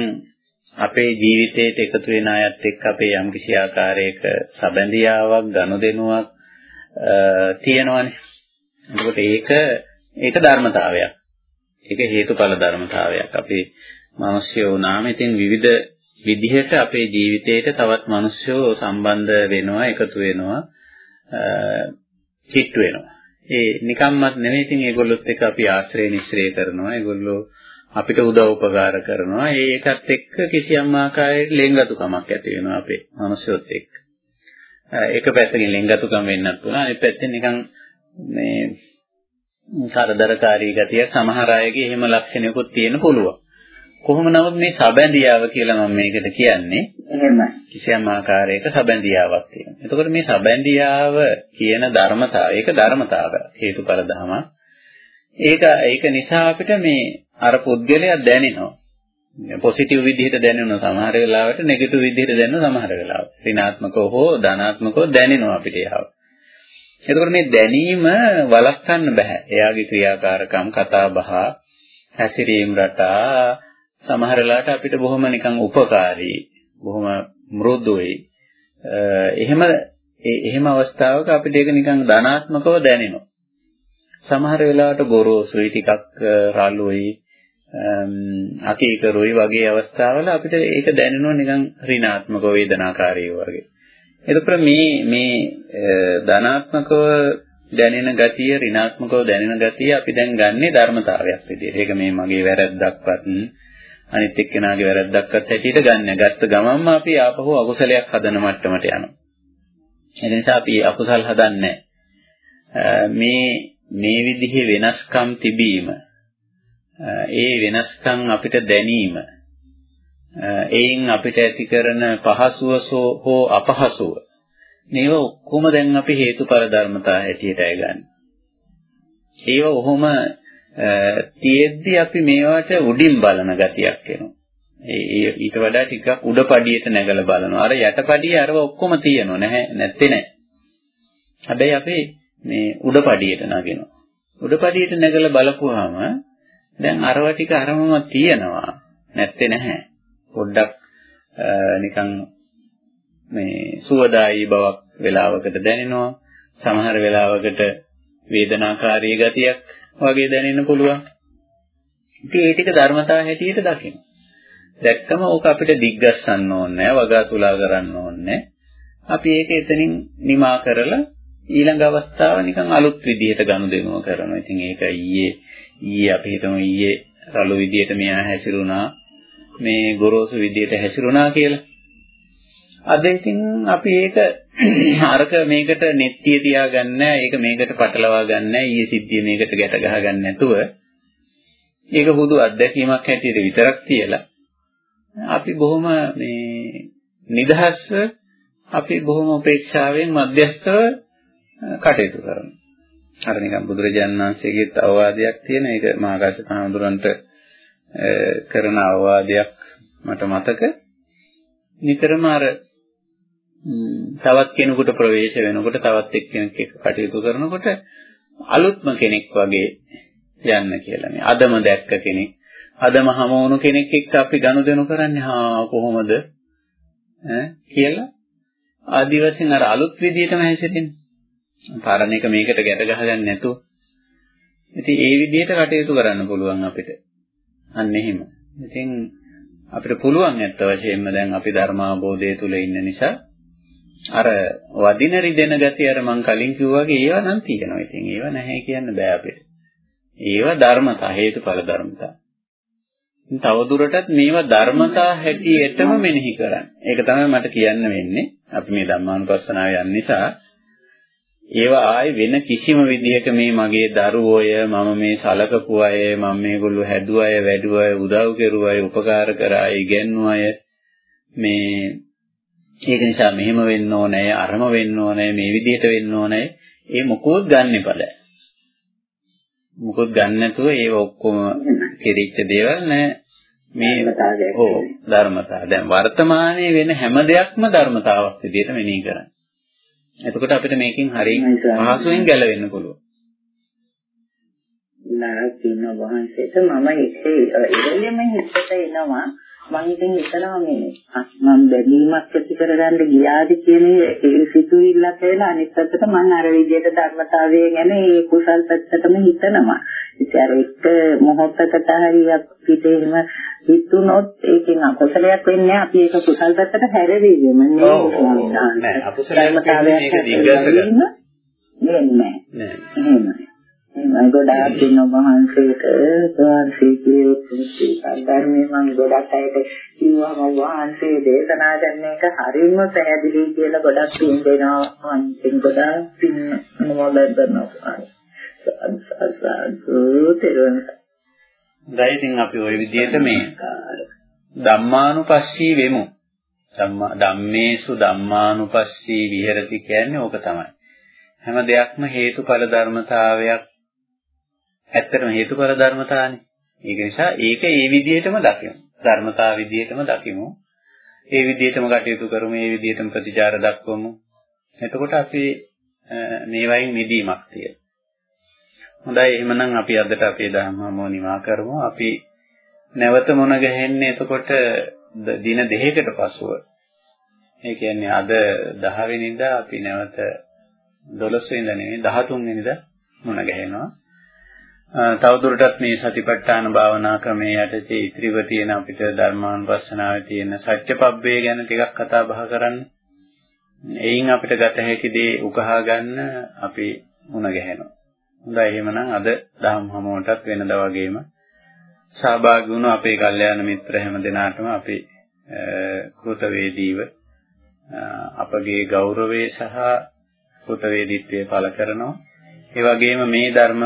S1: අපේ ජීවිතයට එකතු වෙන අයත් එක්ක අපේ යම්කිසි ආකාරයක සබැඳියාවක් ගනුදෙනුවක් තියෙනවනේ. එතකොට ඒක ඒක ධර්මතාවයක්. ඒක හේතුඵල ධර්මතාවයක්. අපි මිනිස්සු වුණාම ඉතින් විවිධ විදිහට අපේ ජීවිතේට තවත් මිනිස්සු සම්බන්ධ වෙනවා, එකතු වෙනවා, හිට වෙනවා. ඒ නිකම්මත් නෙමෙයි ඉතින් ඒගොල්ලොත් එක්ක අපි ආශ්‍රය නිශ්‍රය කරනවා. ඒගොල්ලෝ අපිට උදව් උපකාර කරනවා. ඒකත් එක්ක කිසියම් ආකාරයක ලෙන්ගතුකමක් ඇති වෙනවා අපේ මනුස්සයොත් එක්ක. එක පැත්තකින් ලෙන්ගතුකම් වෙන්නත් පුළුවන්. අනිත් පැත්තෙන් නිකන් මේ කරදරකාරී ගතිය සමහර අයගේ එහෙම ලක්ෂණයකුත් තියෙන පුළුවන්. කොහොම නමුත් මේ සබැඳියාව කියලා මම මේකට කියන්නේ එහෙමයි. කිසියම් ආකාරයක සබැඳියාවක් තියෙනවා. එතකොට මේ සබැඳියාව කියන ධර්මතාවය ඒක ධර්මතාවය හේතුඵල ධමයක්. ඒක ඒක නිසා අපිට මේ අර පුද්ගලයා දැනෙනවා. පොසිටිව් විදිහට දැනෙනවා සමහර වෙලාවට නෙගටිව් විදිහට දැනෙනවා සමහර වෙලාවට. ඍණාත්මකව හෝ ධනාත්මකව දැනෙනවා අපිට ඒව. එතකොට මේ දැනීම වළක්වන්න බෑ. එයාගේ ක්‍රියාකාරකම්, කතා බහ, හැසිරීම රටා සමහර වෙලාවට අපිට බොහොම නිකන් උපකාරී, බොහොම මෘදුයි. එහෙම එහෙම අවස්ථාවක අපිට ඒක නිකන් ධනාත්මකව දැනෙනවා. සමහර වෙලාවට ගොරෝසුයි ටිකක් රළුයි අකීකරුයි වගේ අවස්ථාවල අපිට ඒක දැනෙනවා නිකන් ඍණාත්මක වේදනාකාරී වගේ. එතකොට මේ මේ ධනාත්මකව දැනෙන ගතිය ඍණාත්මකව දැනෙන ගතිය අපි දැන් ගන්නේ ධර්මතාවයක් විදියට. ඒක මේ මගේ වැරද්දක්වත් අනිත් එක්කෙනාගේ වැරද්දක්වත් හැටියට ගන්න. ගත්ත ගමන්ම අපි ආපහු අකුසලයක් හදන මට්ටමට යනවා. ඒ නිසා අපි අකුසල් හදන්නේ මේ මේ විදිහේ වෙනස්කම් තිබීම ඒ වෙනස්කම් අපිට දැනීම එයින් අපිට ඇති කරන පහසුව හෝ අපහසුව මේව ඔක්කොම දැන් අපි හේතුඵල ධර්මතා හැටියට අයගන්නේ. ඒව ඔහොම තියෙද්දි අපි මේවට උඩින් බලන ගතියක් එනවා. ඒ ඊට වඩා ටිකක් උඩපඩියට නැගලා බලනවා. අර යටපඩිය අරව ඔක්කොම තියෙනවා නැහැ නැත්තේ නෑ. හැබැයි අපි මේ උඩපඩියට නගිනවා. උඩපඩියට නැගලා බලපුවාම දැන් අරව ටික අරමම තියෙනවා. නැත්තේ නැහැ. පොඩ්ඩක් නිකන් මේ සුවදායී බවක් වෙලාවකට දැනෙනවා. සමහර වෙලාවකට වේදනාකාරී ගතියක් වගේ දැනෙන්න පුළුවන්. ඉතින් ඒ ටික ධර්මතාව හැටියට දකින්න. දැක්කම ඕක අපිට දිග්ගස්සන්න ඕනේ නැහැ, වගා තුලා කරන්න ඕනේ අපි ඒක එතනින් නිමා කරලා ඊළඟ අවස්ථාව නිකන් අලුත් විදිහට ගනුදෙනුව කරනවා. ඉතින් ඒක ඊයේ ඊයේ අපි හිතමු ඊයේ රළු විදිහට මෙයා හැසිරුණා මේ ගොරෝසු විදිහට හැසිරුණා කියලා. අද ඉතින් අපි ඒක අරක මේකට නෙත්තිය තියාගන්න ඒක මේකට පටලවා ගන්න ඊයේ සිද්ධිය මේකට ගැට ගහ ගන්න නැතුව ඒක හුදු අත්දැකීමක් හැටියට විතරක් තියලා අපි බොහොම මේ නිදහස්ව අපි බොහොම උපේක්ෂාවෙන් මධ්‍යස්තව කටයුතු කරනවා. අර නිකන් බුදුරජාණන් වහන්සේගේ අවවාදයක් තියෙන ඒක මහාකාශ මහඳුරන්ට කරන අවවාදයක් මට මතක. නිතරම අර තවත් කෙනෙකුට ප්‍රවේශ වෙනකොට තවත් එක්කෙනෙක් එක්ක කටයුතු කරනකොට අලුත්ම කෙනෙක් වගේ යන්න කියලා මේ අදම දැක්ක කෙනෙක් අදම හමු වුණු කෙනෙක් එක්ක අපි ගනුදෙනු කරන්නේ හා කොහොමද ඈ කියලා ආදි වශයෙන් අර අලුත් විදියටම හැසිරෙන්නේ පරණ එක මේකට ගැට ගහගන්න නැතුව. ඉතින් ඒ විදිහට කටයුතු කරන්න පුළුවන් අපිට. අන්න එහෙම. ඉතින් අපිට පුළුවන් ඇත්ත වශයෙන්ම දැන් අපි ධර්මාබෝධය තුල ඉන්න නිසා අර වදින රිදෙන ගතිය අර මං කලින් කිව්වා වගේ ඒවා නම් තියෙනවා. ඉතින් ඒවා නැහැ කියන්න බෑ අපිට. ඒවා ධර්මතා හේතුඵල ධර්මතා. තවදුරටත් මේවා ධර්මතා හැටියටම මෙනෙහි කරන්න. ඒක තමයි මට කියන්න වෙන්නේ. අපි මේ ධම්මානුපස්සනාව යන නිසා ඒවා ආයේ වෙන කිසිම විදිහක මේ මගේ දරුවෝය මම මේ සලකපු අය මම මේගොල්ලෝ හැදුව අය වැඩුව අය උදව් කෙරුව අය උපකාර කරා ඉගැන්වු අය මේ ඒක නිසා මෙහෙම වෙන්න ඕනේ අරම වෙන්න ඕනේ මේ විදිහට වෙන්න ඕනේ. ඒ මොකොත් ගන්න බෑ මොකොත් ගන්න නැතුව ඒව ඔක්කොම කෙරිච්ච දේවල් නෑ. මේ ඕ ධර්මතාව. දැන් වර්තමානයේ වෙන හැම දෙයක්ම ධර්මතාවක් විදිහට මෙනෙහි කරන්නේ. එතකොට අපිට මේකෙන් හරිය පහසුවෙන් ගැලවෙන්න පුළුවන්.
S3: නාකින වහන්සේට මම ඉතේ ඉරෙල්ලෙම හිතට එනවා මම ඉතින් හිතනවා මේ මම බැලීමක් ඇති කරගන්න ගියාද කියන ඒ සිතුවිල්ලක් වෙලා අනිත් පැත්තට මම අර විදිහට ධර්මතාවය ගැන ඒ කුසල් පැත්තටම හිතනවා. ඉතින් අර එක මොහොතකට හරි අපිට එහෙම හිතුනොත් ඒකෙන් අකුසලයක් වෙන්නේ අපි ඒක කුසල් පැත්තට හැරෙවිම නේ
S1: නෑ අකුසලයක් වෙන්නේ ඒක ගන්න
S3: නෑ නෑ. එහෙමයි ගොඩාක් දින වහන්සේට වහන්සේ කියපු ධර්මයේ මම ගොඩක් අයට කිව්වම වහන්සේ දේශනා කරන එක හරියම පැහැදිලි කියලා ගොඩක් පින් දෙනවා මම ගොඩාක් පින් මොනවද කරනවා සාදු තෙරුවන්
S1: දැන් ඉතින් අපි ওই විදිහට මේ ධම්මානුපස්සී වෙමු. ධම්මේසු ධම්මානුපස්සී විහෙරති කියන්නේ ඕක තමයි. හැම දෙයක්ම හේතුඵල ධර්මතාවයක්. ඇත්තටම හේතුඵල ධර්මතාවනේ. ඒක නිසා ඒක ඒ විදිහටම දකිමු. ධර්මතාව විදිහටම දකිමු. ඒ විදිහටම කටයුතු කරමු. ඒ විදිහටම ප්‍රතිචාර දක්වමු. එතකොට අපි මේ වයින් මිදීමක් තියෙනවා. හොඳයි එහෙමනම් අපි අදට අපේ ධර්මම නිමා කරමු. අපි නැවත මොන ගහන්නේ එතකොට දින දෙකකට පසුව. ඒ කියන්නේ අද 10 වෙනිදා අපි නැවත 12 වෙනිදා නෙවෙයි 13 වෙනිදා මොන ගහනවා. තවදුරටත් මේ සතිපට්ඨාන භාවනා ක්‍රමයේ යටතේ ඉතිරිව තියෙන අපිට ධර්මානුපස්සනාවේ තියෙන සත්‍යපබ්බේ ගැන ටිකක් කතා බහ කරන්න. එයින් අපිට ගත හැකි දේ උකහා ගන්න අපි මුණ ගැහෙනවා. හොඳයි එහෙමනම් අද දහම් හමුවටත් වෙනදා වගේම සහභාගී වුණු අපේ කල්යාණ මිත්‍ර හැම දෙනාටම අපි කෘතවේදීව අපගේ ගෞරවය සහ කෘතවේදීත්වය පළ කරනවා. ඒ වගේම මේ ධර්ම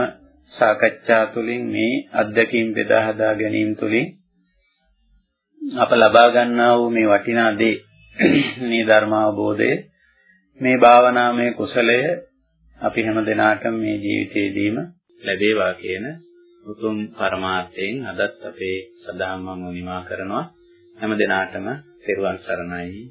S1: සාකච්ඡා තුළින් මේ අත්දැකීම් බෙදා හදා ගැනීම තුළින් අප ලබා ගන්නා වූ මේ වටිනා දේ මේ ධර්ම අවබෝධය මේ භාවනාමය කුසලය අපි හැම දිනාටම මේ ජීවිතේදීම ලැබේවා කියන උතුම් පරමාර්ථයෙන් අදත් අපේ සදාම්මම නිමා කරනවා. හැම දිනාටම තෙරුවන් සරණයි.